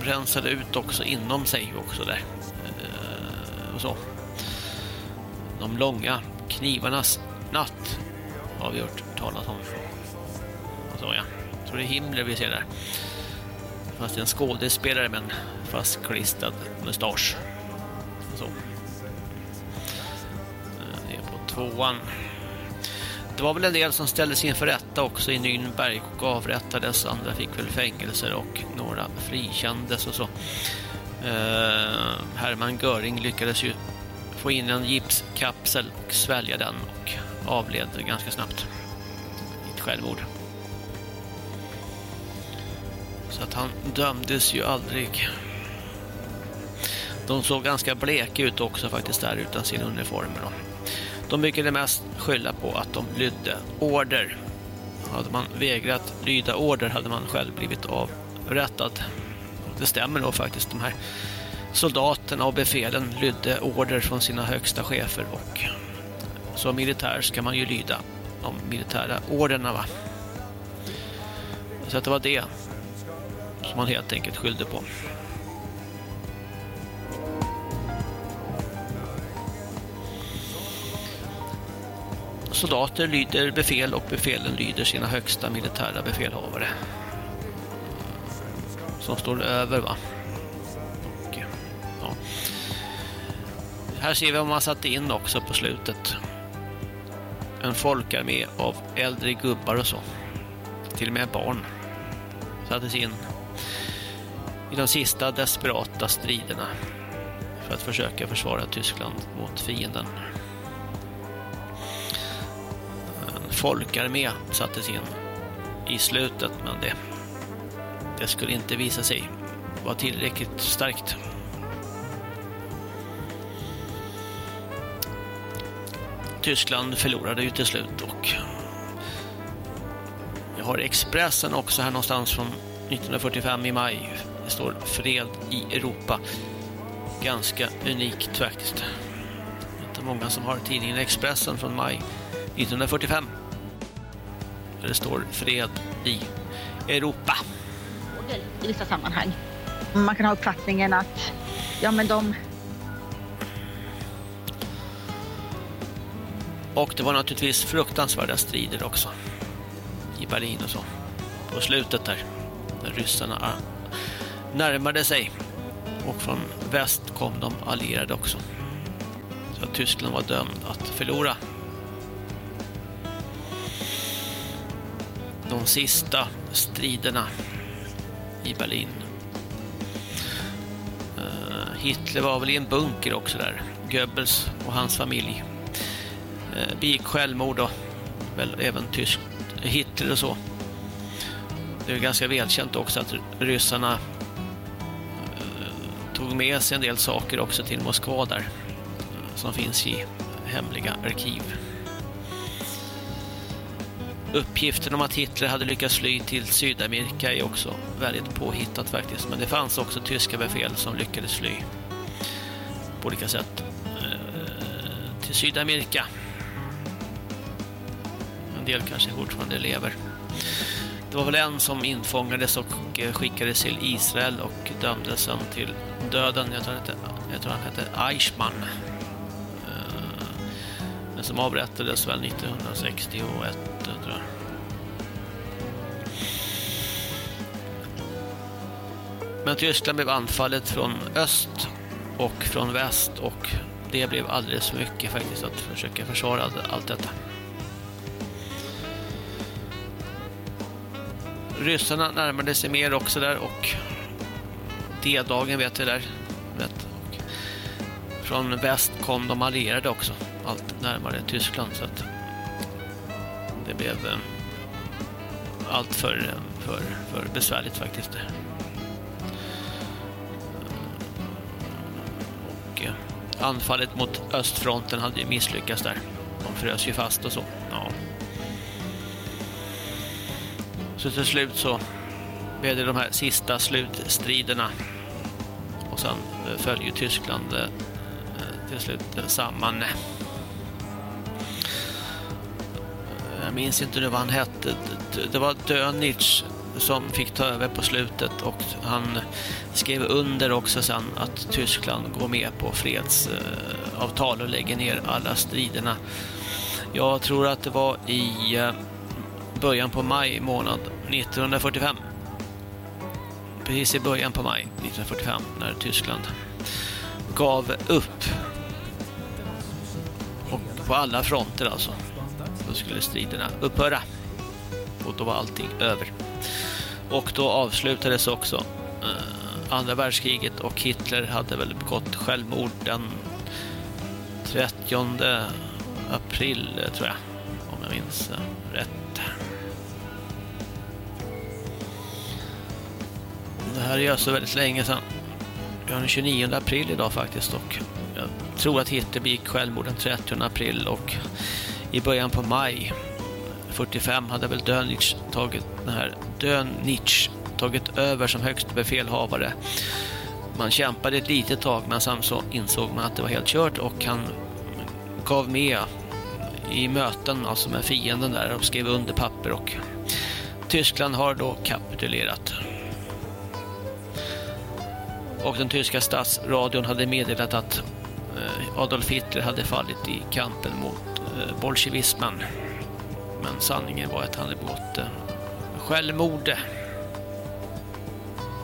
rensade ut också inom sig också där. Eh, och så. De långa knivarnas natt har vi hört talas om. Och så ja. Jag tror det är Himmler vi ser där. Fast en skådespelare med en fastklistrad mustasch. Och så. Eh, det är på tvåan. Det var väl en del som ställdes inför rätta också i Nürnberg och avrättades. Andra fick väl fängelser och några frikändes och så. Eh, Hermann Göring lyckades ju få in en gipskapsel och svälja den och avled ganska snabbt. I ett självmord. Så att han dömdes ju aldrig. De såg ganska bleka ut också faktiskt där utan sin uniform. Då. De brukade mest skylla på att de lydde order. Hade man vägrat lyda order hade man själv blivit avrättad. Det stämmer nog faktiskt. De här soldaterna och befälen lydde order från sina högsta chefer och som militär ska man ju lyda de militära orderna va. Så att det var det som man helt enkelt skyllde på. Soldater lyder befäl och befälen lyder sina högsta militära befälhavare. Som står över va. Och, ja. Här ser vi vad man satt in också på slutet. En folkarmé av äldre gubbar och så. Till och med barn sattes in i de sista desperata striderna för att försöka försvara Tyskland mot fienden. Folkarmé sattes in i slutet men det, det skulle inte visa sig vara tillräckligt starkt. Tyskland förlorade ju till slut och jag har Expressen också här någonstans från 1945 i maj. Det står fred i Europa. Ganska unikt faktiskt. Det är inte många som har tidningen Expressen från maj 1945. Där det står fred i Europa. I vissa sammanhang. Man kan ha uppfattningen att ja, men de Och det var naturligtvis fruktansvärda strider också. I Berlin och så. På slutet där. När ryssarna närmade sig. Och från väst kom de allierade också. Så Tyskland var dömd att förlora. De sista striderna i Berlin. Uh, Hitler var väl i en bunker också där. Goebbels och hans familj eh, begick självmord och väl även tysk Hitler och så. Det är ganska välkänt också att ryssarna eh, tog med sig en del saker också till Moskva där som finns i hemliga arkiv. Uppgiften om att Hitler hade lyckats fly till Sydamerika är också väldigt påhittat faktiskt. Men det fanns också tyska befäl som lyckades fly på olika sätt eh, till Sydamerika. En del kanske fortfarande lever. Det var väl en som infångades och eh, skickades till Israel och dömdes sen till döden. Jag tror, inte, jag tror han hette Eichmann. Eh, men som avrättades väl 1961 tror. Men Tyskland blev anfallet från öst och från väst och det blev alldeles för mycket faktiskt att försöka försvara allt detta. ryssarna närmade sig mer också där och D-dagen vet vi där. Vet. Från väst kom de allierade också, allt närmare Tyskland så att det blev eh, allt för, eh, för, för besvärligt faktiskt. Och eh, anfallet mot östfronten hade ju misslyckats där. De frös ju fast och så. Ja. Så till slut så blev det de här sista slutstriderna. Och sen eh, följer Tyskland eh, eh, till slut samman. Jag minns inte nu vad han hette. Det var Dönitz som fick ta över på slutet och han skrev under också sen att Tyskland går med på fredsavtal och lägger ner alla striderna. Jag tror att det var i eh, början på maj månad 1945. Precis i början på maj 1945 när Tyskland gav upp. Och på alla fronter alltså då skulle striderna upphöra. Och då var allting över. Och då avslutades också eh, andra världskriget och Hitler hade väl begått självmord den 30 april tror jag, om jag minns eh, rätt. Det här är ju alltså väldigt länge sedan. Vi har den 29 april idag faktiskt och jag tror att Hitler begick självmord den 30 april och i början på maj 45 hade väl Dönitz tagit den här Dönitz tagit över som högste befälhavare. Man kämpade ett litet tag men sen så insåg man att det var helt kört och han gav med i möten alltså med fienden där och skrev under papper och Tyskland har då kapitulerat. Och den tyska statsradion hade meddelat att eh, Adolf Hitler hade fallit i kampen mot bolsjevismen. Men sanningen var att han hade begått eh, självmord.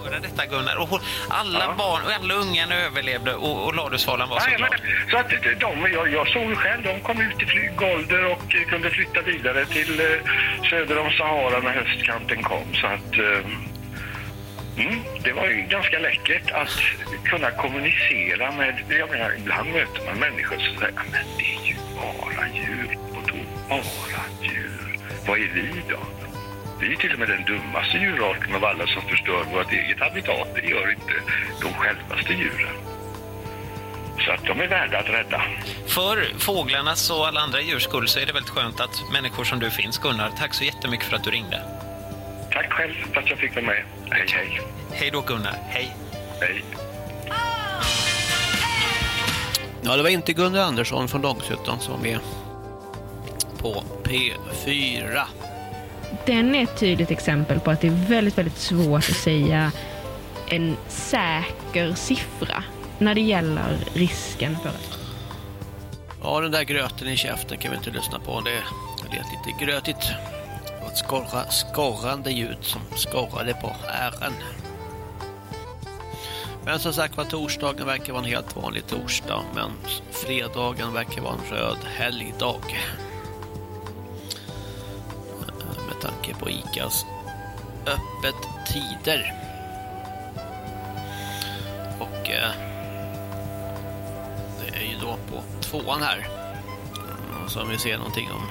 Höra detta Gunnar. Och alla barn och alla ungarna överlevde och, och Ladusvalan var så Nej, glad. men, så att de, jag, jag såg själv, de kom ut i flygålder och eh, kunde flytta vidare till eh, söder om Sahara när höstkanten kom. Så att eh, mm, det var ju ganska läckert att kunna kommunicera med, jag menar, ibland möter man människor som säger, men det är ju bara djur och då bara djur. Vad är vi då? Vi är till och med den dummaste djurarten av alla som förstör vårt eget habitat. Det gör inte de självaste djuren. Så att de är värda att rädda. För fåglarnas och alla andra djurs skull så är det väldigt skönt att människor som du finns Gunnar. Tack så jättemycket för att du ringde. Tack själv för att jag fick vara med. Hej, hej. Hej då Gunnar. Hej. Hej. Ja, det var inte Gunnar Andersson från Långshyttan som med på P4. Den är ett tydligt exempel på att det är väldigt, väldigt svårt att säga en säker siffra när det gäller risken för det. Ja, den där gröten i käften kan vi inte lyssna på. Det lät lite grötigt. Det var ett skorra, skorrande ljud som skorrade på ären. Men som sagt var, torsdagen verkar vara en helt vanlig torsdag, men fredagen verkar vara en röd helgdag. Eh, med tanke på ICAs öppet tider. Och eh, det är ju då på tvåan här mm, som vi ser någonting om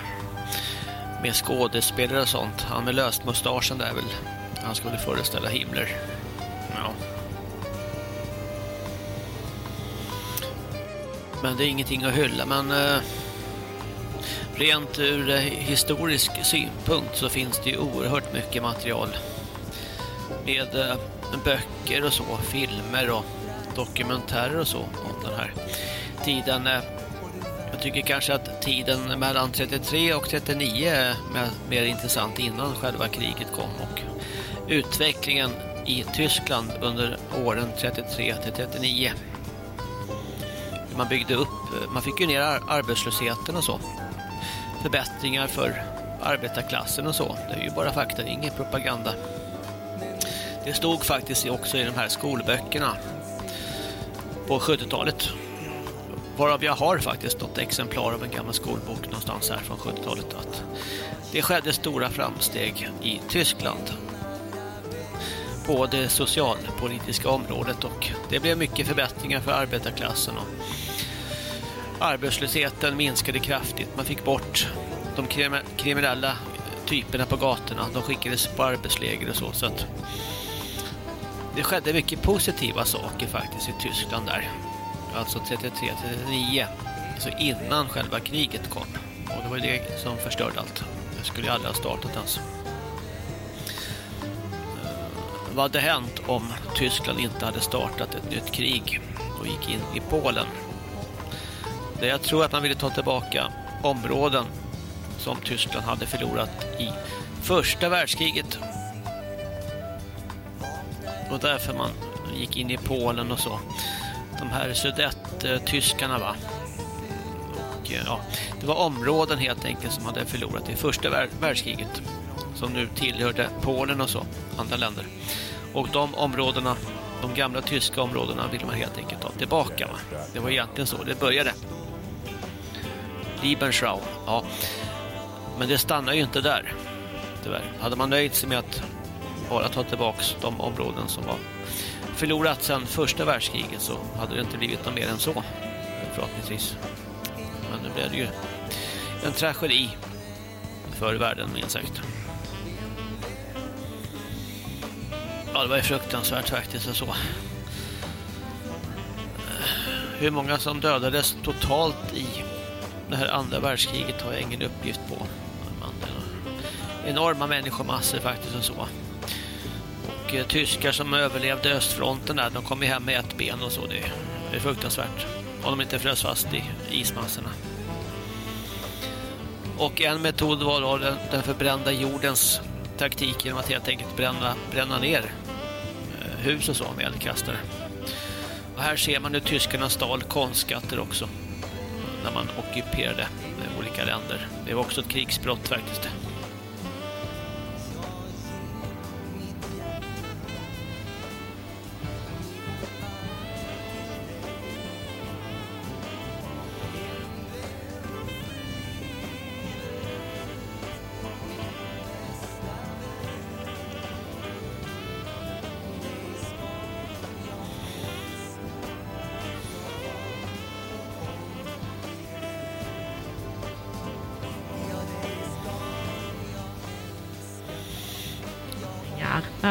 med skådespelare och sånt. Han med lösmustaschen där väl. Han skulle föreställa Himmler. Ja. Men det är ingenting att hylla. Men eh, rent ur eh, historisk synpunkt så finns det ju oerhört mycket material. Med eh, böcker och så, filmer och dokumentärer och så om den här tiden. Eh, jag tycker kanske att tiden mellan 33 och 39 är mer, mer intressant innan själva kriget kom och utvecklingen i Tyskland under åren 33 till 39. Man byggde upp, man fick ju ner arbetslösheten och så. Förbättringar för arbetarklassen och så. Det är ju bara fakta, det är ingen propaganda. Det stod faktiskt också i de här skolböckerna på 70-talet. Varav jag har faktiskt något exemplar av en gammal skolbok någonstans här från 70-talet att det skedde stora framsteg i Tyskland på det socialpolitiska området och det blev mycket förbättringar för arbetarklassen och arbetslösheten minskade kraftigt. Man fick bort de kriminella typerna på gatorna. De skickades på arbetsläger och så. så att det skedde mycket positiva saker faktiskt i Tyskland där. Alltså 33-39. Alltså innan själva kriget kom. Och det var det som förstörde allt. Det skulle ju aldrig ha startat ens. Eh, vad hade hänt om Tyskland inte hade startat ett nytt krig och gick in i Polen? Det jag tror att man ville ta tillbaka områden som Tyskland hade förlorat i första världskriget. Och därför man gick in i Polen och så. De här sudett-tyskarna va. Och eh, ja, det var områden helt enkelt som hade förlorat i första världskriget. Som nu tillhörde Polen och så, andra länder. Och de områdena, de gamla tyska områdena ville man helt enkelt ta tillbaka va. Det var egentligen så det började. Liebenschau, ja. Men det stannar ju inte där. Tyvärr. Hade man nöjt sig med att bara ta tillbaka de områden som var förlorat sedan första världskriget så hade det inte blivit något mer än så. Förhoppningsvis. Men nu blev det ju en tragedi för världen minst sagt. Ja, det var ju fruktansvärt faktiskt och så. Hur många som dödades totalt i det här andra världskriget har jag ingen uppgift på. Enorma människomassor faktiskt och så. Och eh, tyskar som överlevde östfronten där, de kom ju hem med ett ben och så. Det, är fruktansvärt. Om de inte frös fast i ismassorna. Och en metod var då den, den förbrända jordens taktik genom att helt enkelt bränna, bränna ner eh, hus och så med eldkastare. Och här ser man hur tyskarna stal konstskatter också när man ockuperade eh, olika länder. Det var också ett krigsbrott faktiskt.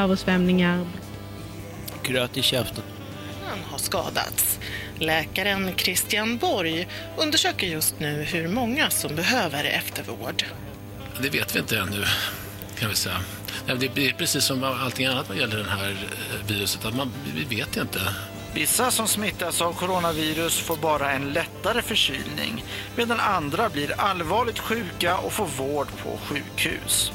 Översvämningar. Gröt i käften. Han har skadats. Läkaren Christian Borg undersöker just nu hur många som behöver eftervård. Det vet vi inte ännu, kan vi säga. Det är precis som allting annat vad gäller det här eh, viruset, att man, vi vet inte. Vissa som smittas av coronavirus får bara en lättare förkylning medan andra blir allvarligt sjuka och får vård på sjukhus.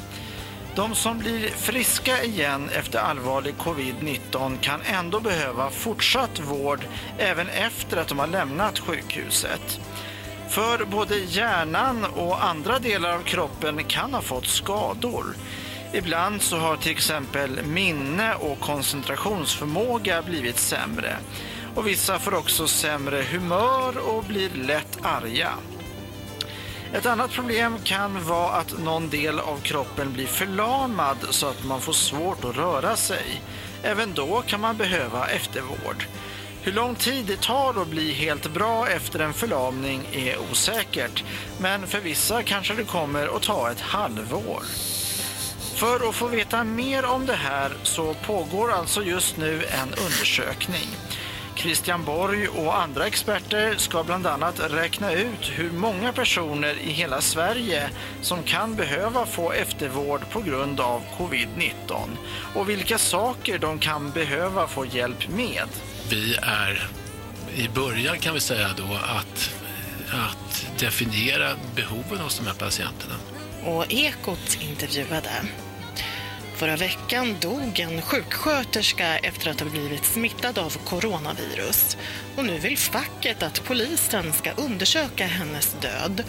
De som blir friska igen efter allvarlig covid-19 kan ändå behöva fortsatt vård även efter att de har lämnat sjukhuset. För både hjärnan och andra delar av kroppen kan ha fått skador. Ibland så har till exempel minne och koncentrationsförmåga blivit sämre. Och vissa får också sämre humör och blir lätt arga. Ett annat problem kan vara att någon del av kroppen blir förlamad så att man får svårt att röra sig. Även då kan man behöva eftervård. Hur lång tid det tar att bli helt bra efter en förlamning är osäkert, men för vissa kanske det kommer att ta ett halvår. För att få veta mer om det här så pågår alltså just nu en undersökning. Christian Borg och andra experter ska bland annat räkna ut hur många personer i hela Sverige som kan behöva få eftervård på grund av covid-19 och vilka saker de kan behöva få hjälp med. Vi är i början kan vi säga då att, att definiera behoven hos de här patienterna. Och Ekot intervjuade Förra veckan dog en sjuksköterska efter att ha blivit smittad av coronavirus. Och nu vill facket att polisen ska undersöka hennes död.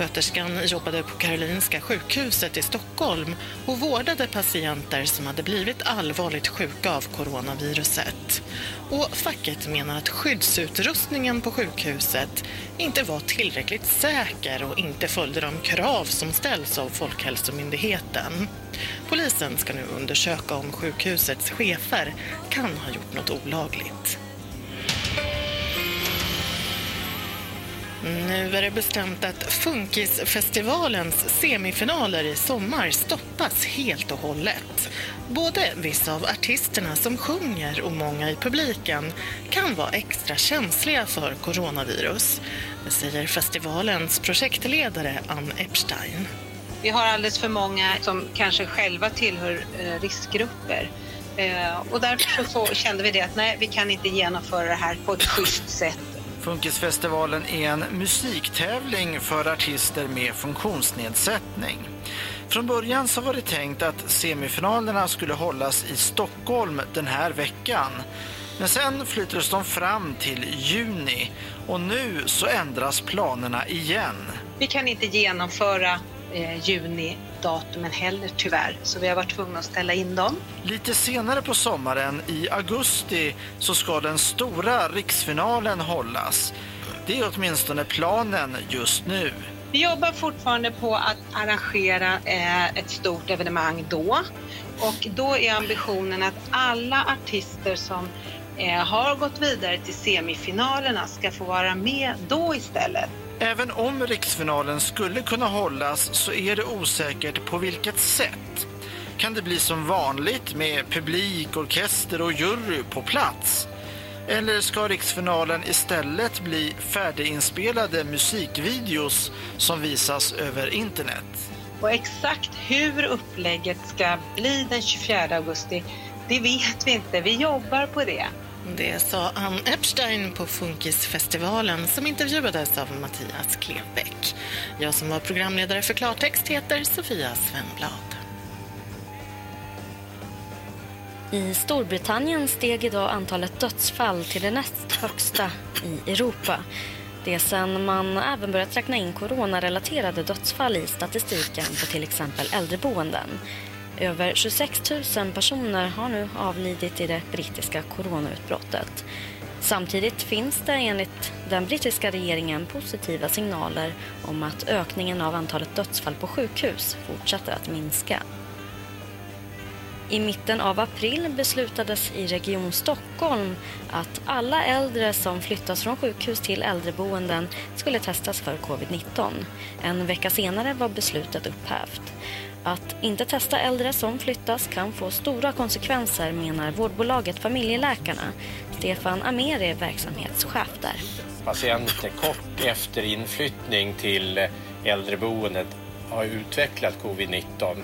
Sköterskan jobbade på Karolinska sjukhuset i Stockholm och vårdade patienter som hade blivit allvarligt sjuka av coronaviruset. Och facket menar att skyddsutrustningen på sjukhuset inte var tillräckligt säker och inte följde de krav som ställs av Folkhälsomyndigheten. Polisen ska nu undersöka om sjukhusets chefer kan ha gjort något olagligt. Mm, nu är det bestämt att Funkisfestivalens semifinaler i sommar stoppas helt och hållet. Både vissa av artisterna som sjunger och många i publiken kan vara extra känsliga för coronavirus. Det säger festivalens projektledare Ann Epstein. Vi har alldeles för många som kanske själva tillhör eh, riskgrupper. Eh, och därför så kände vi det att nej, vi kan inte genomföra det här på ett schysst sätt. Funkisfestivalen är en musiktävling för artister med funktionsnedsättning. Från början så var det tänkt att semifinalerna skulle hållas i Stockholm den här veckan. Men sen flyttades de fram till juni och nu så ändras planerna igen. Vi kan inte genomföra eh, junidatumen heller tyvärr, så vi har varit tvungna att ställa in dem. Lite senare på sommaren, i augusti, så ska den stora riksfinalen hållas. Det är åtminstone planen just nu. Vi jobbar fortfarande på att arrangera eh, ett stort evenemang då. Och då är ambitionen att alla artister som eh, har gått vidare till semifinalerna ska få vara med då istället. Även om riksfinalen skulle kunna hållas så är det osäkert på vilket sätt. Kan det bli som vanligt med publik, orkester och jury på plats? Eller ska riksfinalen istället bli färdiginspelade musikvideos som visas över internet? Och exakt hur upplägget ska bli den 24 augusti, det vet vi inte. Vi jobbar på det. Det sa Ann Epstein på Funkisfestivalen som intervjuades av Mattias Klevbäck. Jag som var programledare för Klartext heter Sofia Svenblad. I Storbritannien steg idag antalet dödsfall till det näst högsta i Europa. Det sen man även börjat räkna in coronarelaterade dödsfall i statistiken på till exempel äldreboenden. Över 26 000 personer har nu avlidit i det brittiska coronautbrottet. Samtidigt finns det enligt den brittiska regeringen positiva signaler om att ökningen av antalet dödsfall på sjukhus fortsätter att minska. I mitten av april beslutades i Region Stockholm att alla äldre som flyttas från sjukhus till äldreboenden skulle testas för covid-19. En vecka senare var beslutet upphävt. Att inte testa äldre som flyttas kan få stora konsekvenser menar vårdbolaget Familjeläkarna. Stefan Amer är verksamhetschef där. Patienter kort efter inflyttning till äldreboendet har utvecklat covid-19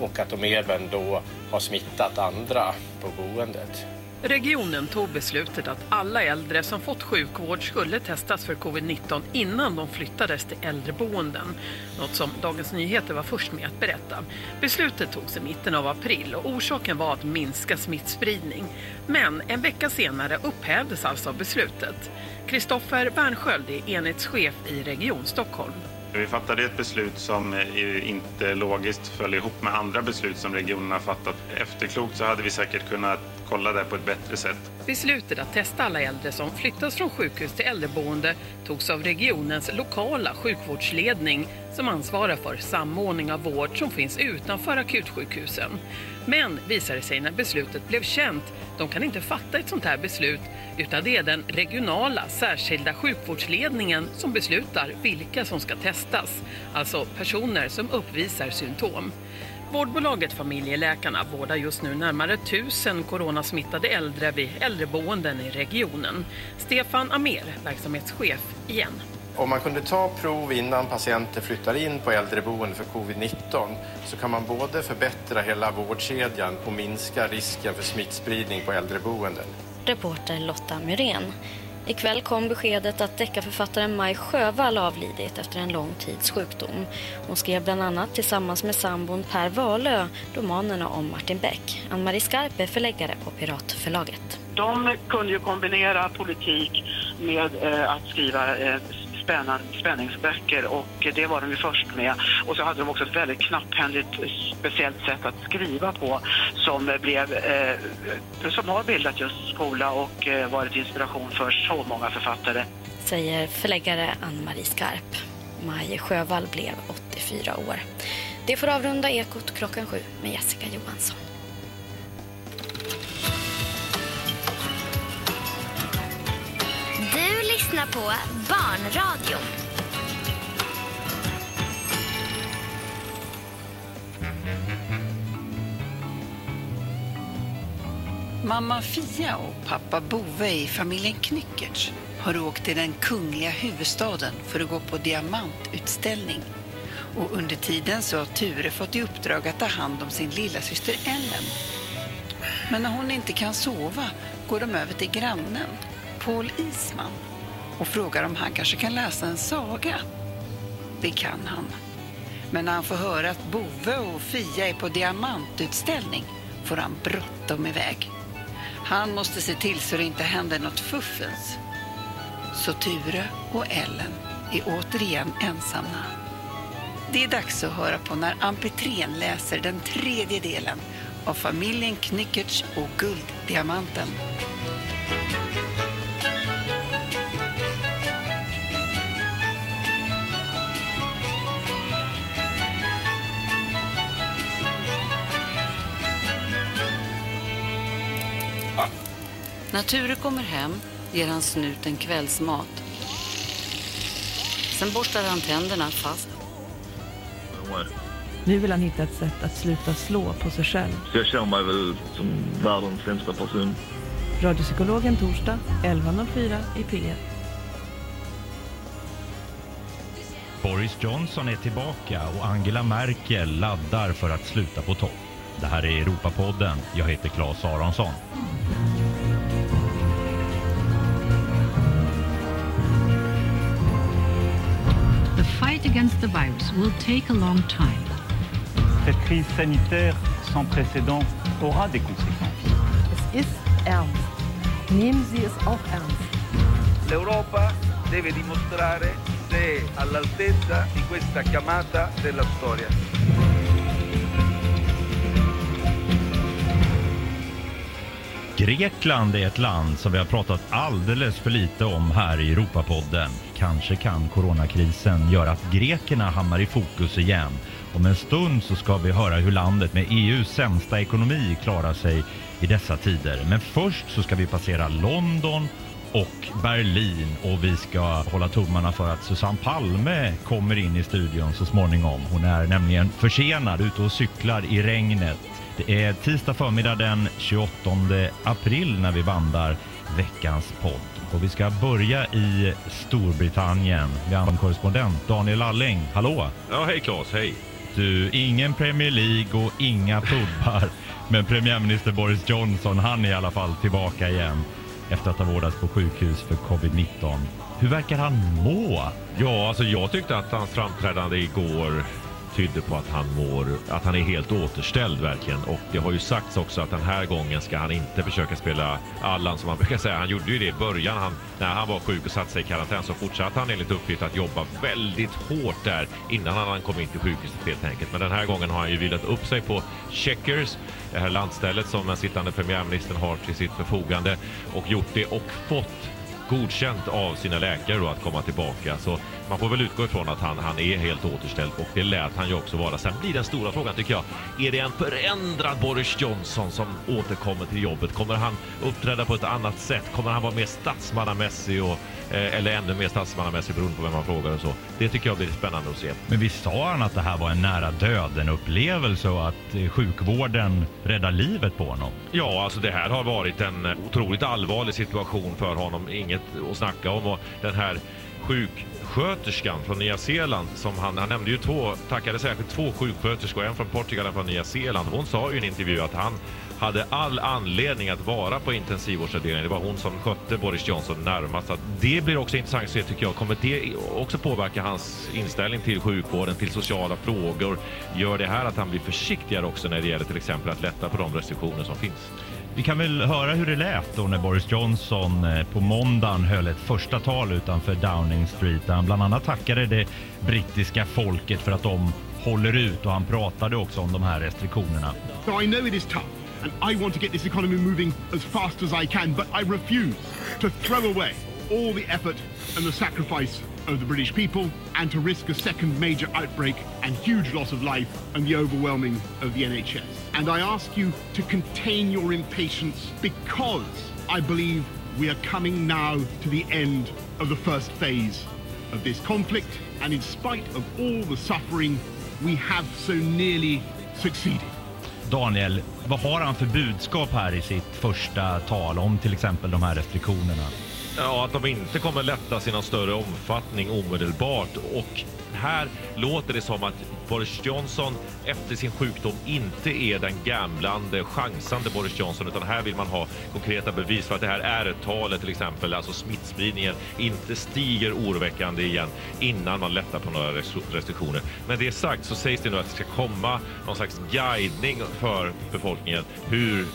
och att de även då har smittat andra på boendet. Regionen tog beslutet att alla äldre som fått sjukvård skulle testas för covid-19 innan de flyttades till äldreboenden. Något som Dagens Nyheter var först med att berätta. Beslutet togs i mitten av april och orsaken var att minska smittspridning. Men en vecka senare upphävdes alltså beslutet. Kristoffer Bernsköld är enhetschef i Region Stockholm. Vi fattade ett beslut som eh, inte logiskt föll ihop med andra beslut som regionen har fattat. Efterklokt så hade vi säkert kunnat kolla det på ett bättre sätt. Beslutet att testa alla äldre som flyttas från sjukhus till äldreboende togs av regionens lokala sjukvårdsledning som ansvarar för samordning av vård som finns utanför akutsjukhusen. Men visade sig när beslutet blev känt, de kan inte fatta ett sånt här beslut utan det är den regionala särskilda sjukvårdsledningen som beslutar vilka som ska testas, alltså personer som uppvisar symptom. Vårdbolaget Familjeläkarna vårdar just nu närmare tusen coronasmittade äldre vid äldreboenden i regionen. Stefan Amer, verksamhetschef igen. Om man kunde ta prov innan patienter flyttar in på äldreboende för covid-19 så kan man både förbättra hela vårdkedjan och minska risken för smittspridning på äldreboenden. Reporter Lotta Myrén. Ikväll kom beskedet att deckarförfattaren Maj Sjövall avlidit efter en lång tids sjukdom. Hon skrev bland annat tillsammans med sambon Per Wahlöö romanerna om Martin Beck. Ann-Marie Skarp är förläggare på Piratförlaget. De kunde ju kombinera politik med eh, att skriva eh, spänningsböcker och det var de ju först med. Och så hade de också ett väldigt knapphändigt speciellt sätt att skriva på som blev eh, som har bildat just skola och eh, varit inspiration för så många författare. Säger förläggare Ann-Marie Skarp. Maj Sjövall blev 84 år. Det får avrunda Ekot klockan sju med Jessica Johansson. Lyssnar på Barnradion. Mamma Fia och pappa Bove i familjen Knyckertz har åkt till den kungliga huvudstaden för att gå på diamantutställning. Och under tiden så har Ture fått i uppdrag att ta hand om sin lilla syster Ellen. Men när hon inte kan sova går de över till grannen, Paul Isman, och frågar om han kanske kan läsa en saga. Det kan han. Men när han får höra att Bove och Fia är på diamantutställning får han bråttom iväg. Han måste se till så det inte händer något fuffens. Så Ture och Ellen är återigen ensamma. Det är dags att höra på när Ampetrén läser den tredje delen av familjen Knyckertz och Gulddiamanten. När Ture kommer hem ger han snuten kvällsmat. Sen borstar han tänderna fast. Nu vill han hitta ett sätt att sluta slå på sig själv. Så jag känner mig väl som världens sämsta person. Radiopsykologen torsdag 11.04 i P1. Boris Johnson är tillbaka och Angela Merkel laddar för att sluta på topp. Det här är Europapodden. Jag heter Claes Aronsson. Against the virus will take a long time. Cette crise sanitaire sans précédent aura des conséquences. Es ist ernst. Nehmen Sie es auch ernst. L'Europa deve dimostrare se è all'altezza di questa chiamata della storia. Grekland är ett land som vi har pratat alldeles för lite om här i Europapodden. Kanske kan coronakrisen göra att grekerna hamnar i fokus igen. Om en stund så ska vi höra hur landet med EUs sämsta ekonomi klarar sig i dessa tider. Men först så ska vi passera London och Berlin och vi ska hålla tummarna för att Susanne Palme kommer in i studion så småningom. Hon är nämligen försenad ute och cyklar i regnet. Det är tisdag förmiddag den 28 april när vi bandar veckans podd. Och vi ska börja i Storbritannien. Vi har en korrespondent, Daniel Alling. Hallå! Ja, hej Claes, hej. Du, ingen Premier League och inga pubbar. Men premiärminister Boris Johnson, han är i alla fall tillbaka igen efter att ha vårdats på sjukhus för covid-19. Hur verkar han må? Ja, alltså jag tyckte att hans framträdande igår tydde på att han mår, att han är helt återställd verkligen. Och det har ju sagts också att den här gången ska han inte försöka spela Allan som han brukar säga. Han gjorde ju det i början. Han, när han var sjuk och satte sig i karantän så fortsatte han enligt uppgift att jobba väldigt hårt där innan han kom in till sjukhuset helt enkelt. Men den här gången har han ju vilat upp sig på Checkers, det här landstället som den sittande premiärministern har till sitt förfogande och gjort det och fått godkänt av sina läkare då att komma tillbaka. Så man får väl utgå ifrån att han, han är helt återställd och det lät han ju också vara. Sen blir den stora frågan tycker jag, är det en förändrad Boris Johnson som återkommer till jobbet? Kommer han uppträda på ett annat sätt? Kommer han vara mer statsmannamässig och, eh, eller ännu mer statsmannamässig beroende på vem man frågar och så? Det tycker jag blir spännande att se. Men vi sa han att det här var en nära döden upplevelse och att eh, sjukvården räddar livet på honom? Ja, alltså det här har varit en otroligt allvarlig situation för honom. Inget att snacka om och den här sjuksköterskan från Nya Zeeland som han, han nämnde ju två, tackade särskilt två sjuksköterskor, en från Portugal och en från Nya Zeeland. Hon sa ju i en intervju att han hade all anledning att vara på intensivvårdsavdelningen. Det var hon som skötte Boris Johnson närmast. Att det blir också intressant att se tycker jag. Kommer det också påverka hans inställning till sjukvården, till sociala frågor? Gör det här att han blir försiktigare också när det gäller till exempel att lätta på de restriktioner som finns? Vi kan väl höra hur det lät då när Boris Johnson eh, på måndagen höll ett första tal utanför Downing Street där han bland annat tackade det brittiska folket för att de håller ut och han pratade också om de här restriktionerna. So I know it is tough and I want to get this economy moving as fast as I can but I refuse to throw away all the effort and the sacrifice of the British people and to risk a second major outbreak and huge loss of life and the overwhelming of the NHS. And I ask you to contain your impatience because I believe we are coming now to the end of the first phase of this conflict. And in spite of all the suffering, we have so nearly succeeded. Daniel, vad har han för budskap här i sitt första tal om till exempel de här restriktionerna? Ja, att de inte kommer lättas i någon större omfattning omedelbart. Och här låter det som att Boris Johnson efter sin sjukdom inte är den gamlande, chansande Boris Johnson utan här vill man ha konkreta bevis för att det här R-talet till exempel, alltså smittspridningen, inte stiger oroväckande igen innan man lättar på några restriktioner. Men det sagt så sägs det nu att det ska komma någon slags guidning för befolkningen hur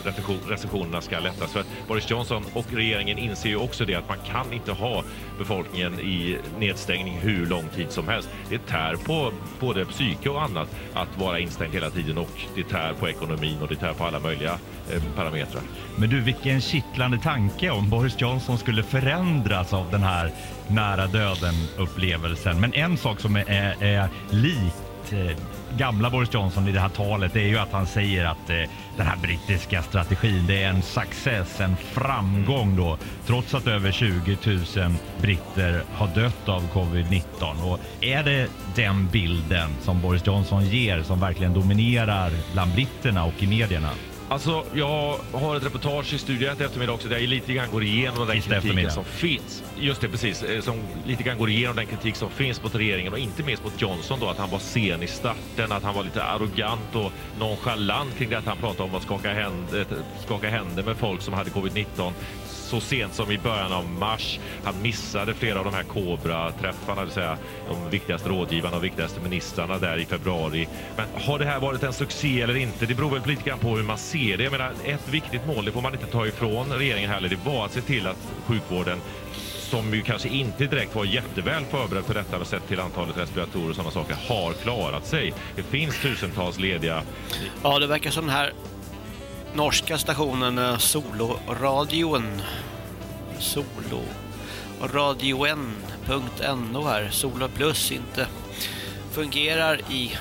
restriktionerna ska lättas. För att Boris Johnson och regeringen inser ju också det att man kan inte ha befolkningen i nedstängning hur lång tid som helst. Det tär på både psyke och annat att vara instängd hela tiden och det tär på ekonomin och det tär på alla möjliga eh, parametrar. Men du, vilken kittlande tanke om Boris Johnson skulle förändras av den här nära döden upplevelsen. Men en sak som är, är likt eh, gamla Boris Johnson i det här talet är ju att han säger att eh, den här brittiska strategin det är en success, en framgång då. Trots att över 20 000 britter har dött av covid-19. Och är det den bilden som Boris Johnson ger som verkligen dominerar bland britterna och i medierna? Alltså, jag har ett reportage i studion ett eftermiddag också där jag lite grann går igenom den kritiken eftermiddag. som finns. Just det, precis. eh, Som lite grann går igenom den kritik som finns mot regeringen och inte minst mot Johnson då, att han var sen i starten, att han var lite arrogant och nonchalant kring det att han pratade om att skaka händer, skaka händer med folk som hade covid-19 så sent som i början av mars. Han missade flera av de här Kobra-träffarna, det vill säga de viktigaste rådgivarna och viktigaste ministrarna där i februari. Men har det här varit en succé eller inte? Det beror väl lite grann på hur man ser det. Jag menar, ett viktigt mål, det får man inte ta ifrån regeringen heller, det var att se till att sjukvården som ju kanske inte direkt var jätteväl förberedd för detta sett till antalet respiratorer och sådana saker, har klarat sig. Det finns tusentals lediga Ja, det verkar som den här norska stationen eh, Soloradion Soloradioen.no här, Solo Plus inte fungerar i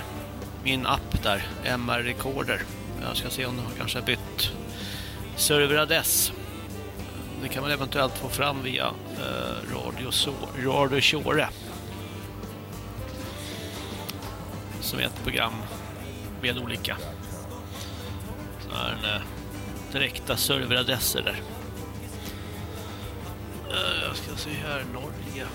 min app där, MR Recorder. Jag ska se om de kanske har bytt serveradress. Det kan man eventuellt få fram via eh, Radio, so Radio Shore. Som är ett program med olika sådana här direkta serveradresser där. Eh, jag ska se här, Norge. Eh.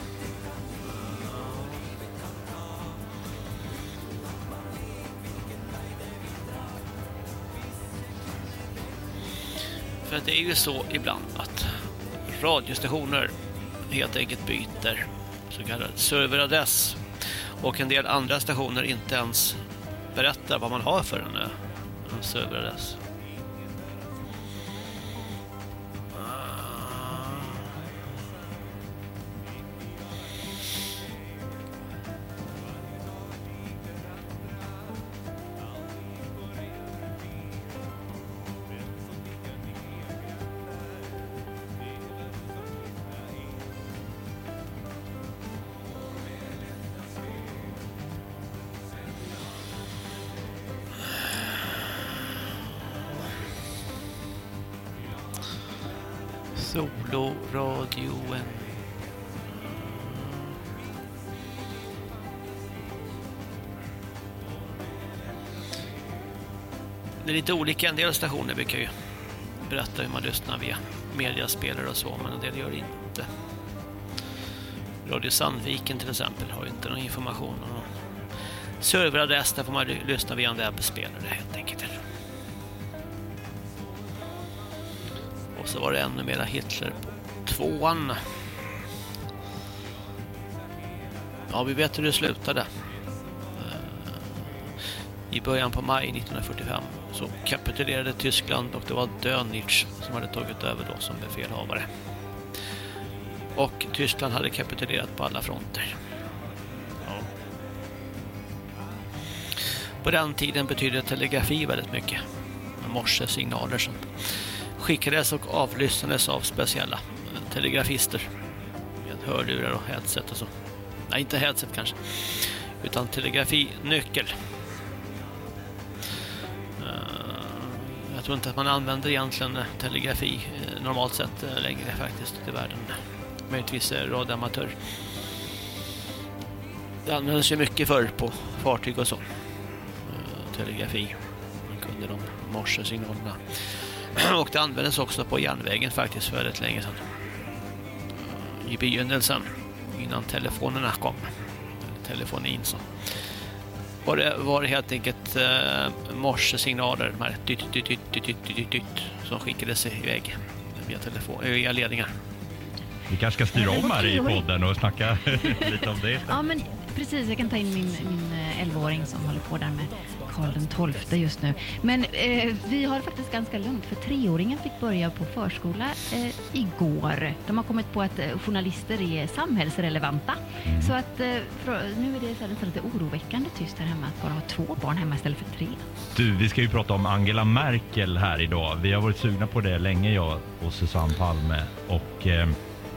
För att det är ju så ibland att radiostationer helt enkelt byter så kallad serveradress och en del andra stationer inte ens berättar vad man har för en, eh, en serveradress. Lite olika. En del stationer brukar ju berätta hur man lyssnar via mediaspelare och så, men en del gör det inte. Radio Sandviken till exempel har ju inte någon information om någon serveradress. Där får man lyssna via en webbspelare helt enkelt. Och så var det ännu mera Hitler på tvåan. Ja, vi vet hur det slutade. Eh, I början på maj 1945 så kapitulerade Tyskland och det var Dönitz som hade tagit över då som befälhavare. Och Tyskland hade kapitulerat på alla fronter. Ja. På den tiden betydde telegrafi väldigt mycket. Med morsesignaler som skickades och avlyssnades av speciella telegrafister med hörlurar och headset och så. Nej, inte headset kanske, utan telegrafinyckel. nyckel Jag tror inte att man använder egentligen eh, telegrafi eh, normalt sett eh, längre faktiskt i världen. Möjligtvis radioamatör. Det användes ju mycket förr på fartyg och så. Telegrafi. Man kunde de morsesignalerna. Och det användes också på järnvägen faktiskt för rätt länge sedan. I begynnelsen, innan telefonerna kom. Telefonin så. Var det, var det helt enkelt eh, morsesignaler, de här dytt, dytt, dytt, dytt, dytt, dytt, dytt, som skickades iväg via, telefon, eh, via ledningar. Vi kanske ska styra om här i podden och snacka lite om det. Ja, men precis. Jag kan ta in min, min eh, 11-åring som håller på där med Karl den XII just nu. Men eh, vi har det faktiskt ganska lugnt för treåringen fick börja på förskola eh, igår. De har kommit på att eh, journalister är samhällsrelevanta. Så att eh, för, nu är det så här lite oroväckande tyst här hemma att bara ha två barn hemma istället för tre. Du, vi ska ju prata om Angela Merkel här idag. Vi har varit sugna på det länge, jag och Susanne Palme. Och eh,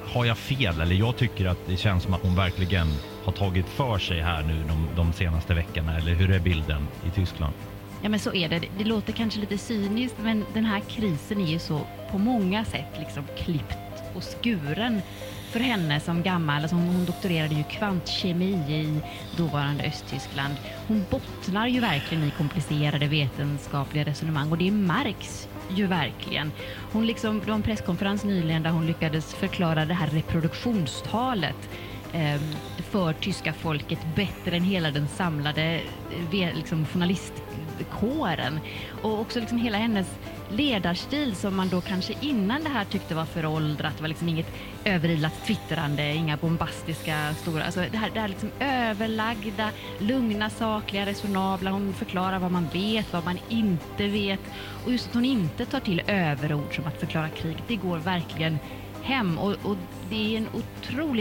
har jag fel? Eller jag tycker att det känns som att hon verkligen har tagit för sig här nu de, de senaste veckorna? Eller hur är bilden i Tyskland? Ja men så är det. Det låter kanske lite cyniskt men den här krisen är ju så på många sätt liksom klippt och skuren för henne som gammal. Alltså hon, hon doktorerade ju kvantkemi i dåvarande Östtyskland. Hon bottnar ju verkligen i komplicerade vetenskapliga resonemang och det märks ju verkligen. Hon liksom, det var en presskonferens nyligen där hon lyckades förklara det här reproduktionstalet eh, för tyska folket bättre än hela den samlade eh, liksom, journalistkåren. Och också liksom hela hennes ledarstil som man då kanske innan det här tyckte var föråldrat. Det var liksom inget överilat twittrande, inga bombastiska stora... Alltså det här, det här liksom överlagda, lugna, sakliga, resonabla. Hon förklarar vad man vet, vad man inte vet. Och just att hon inte tar till överord som att förklara krig, det går verkligen hem. Och, och det är en otrolig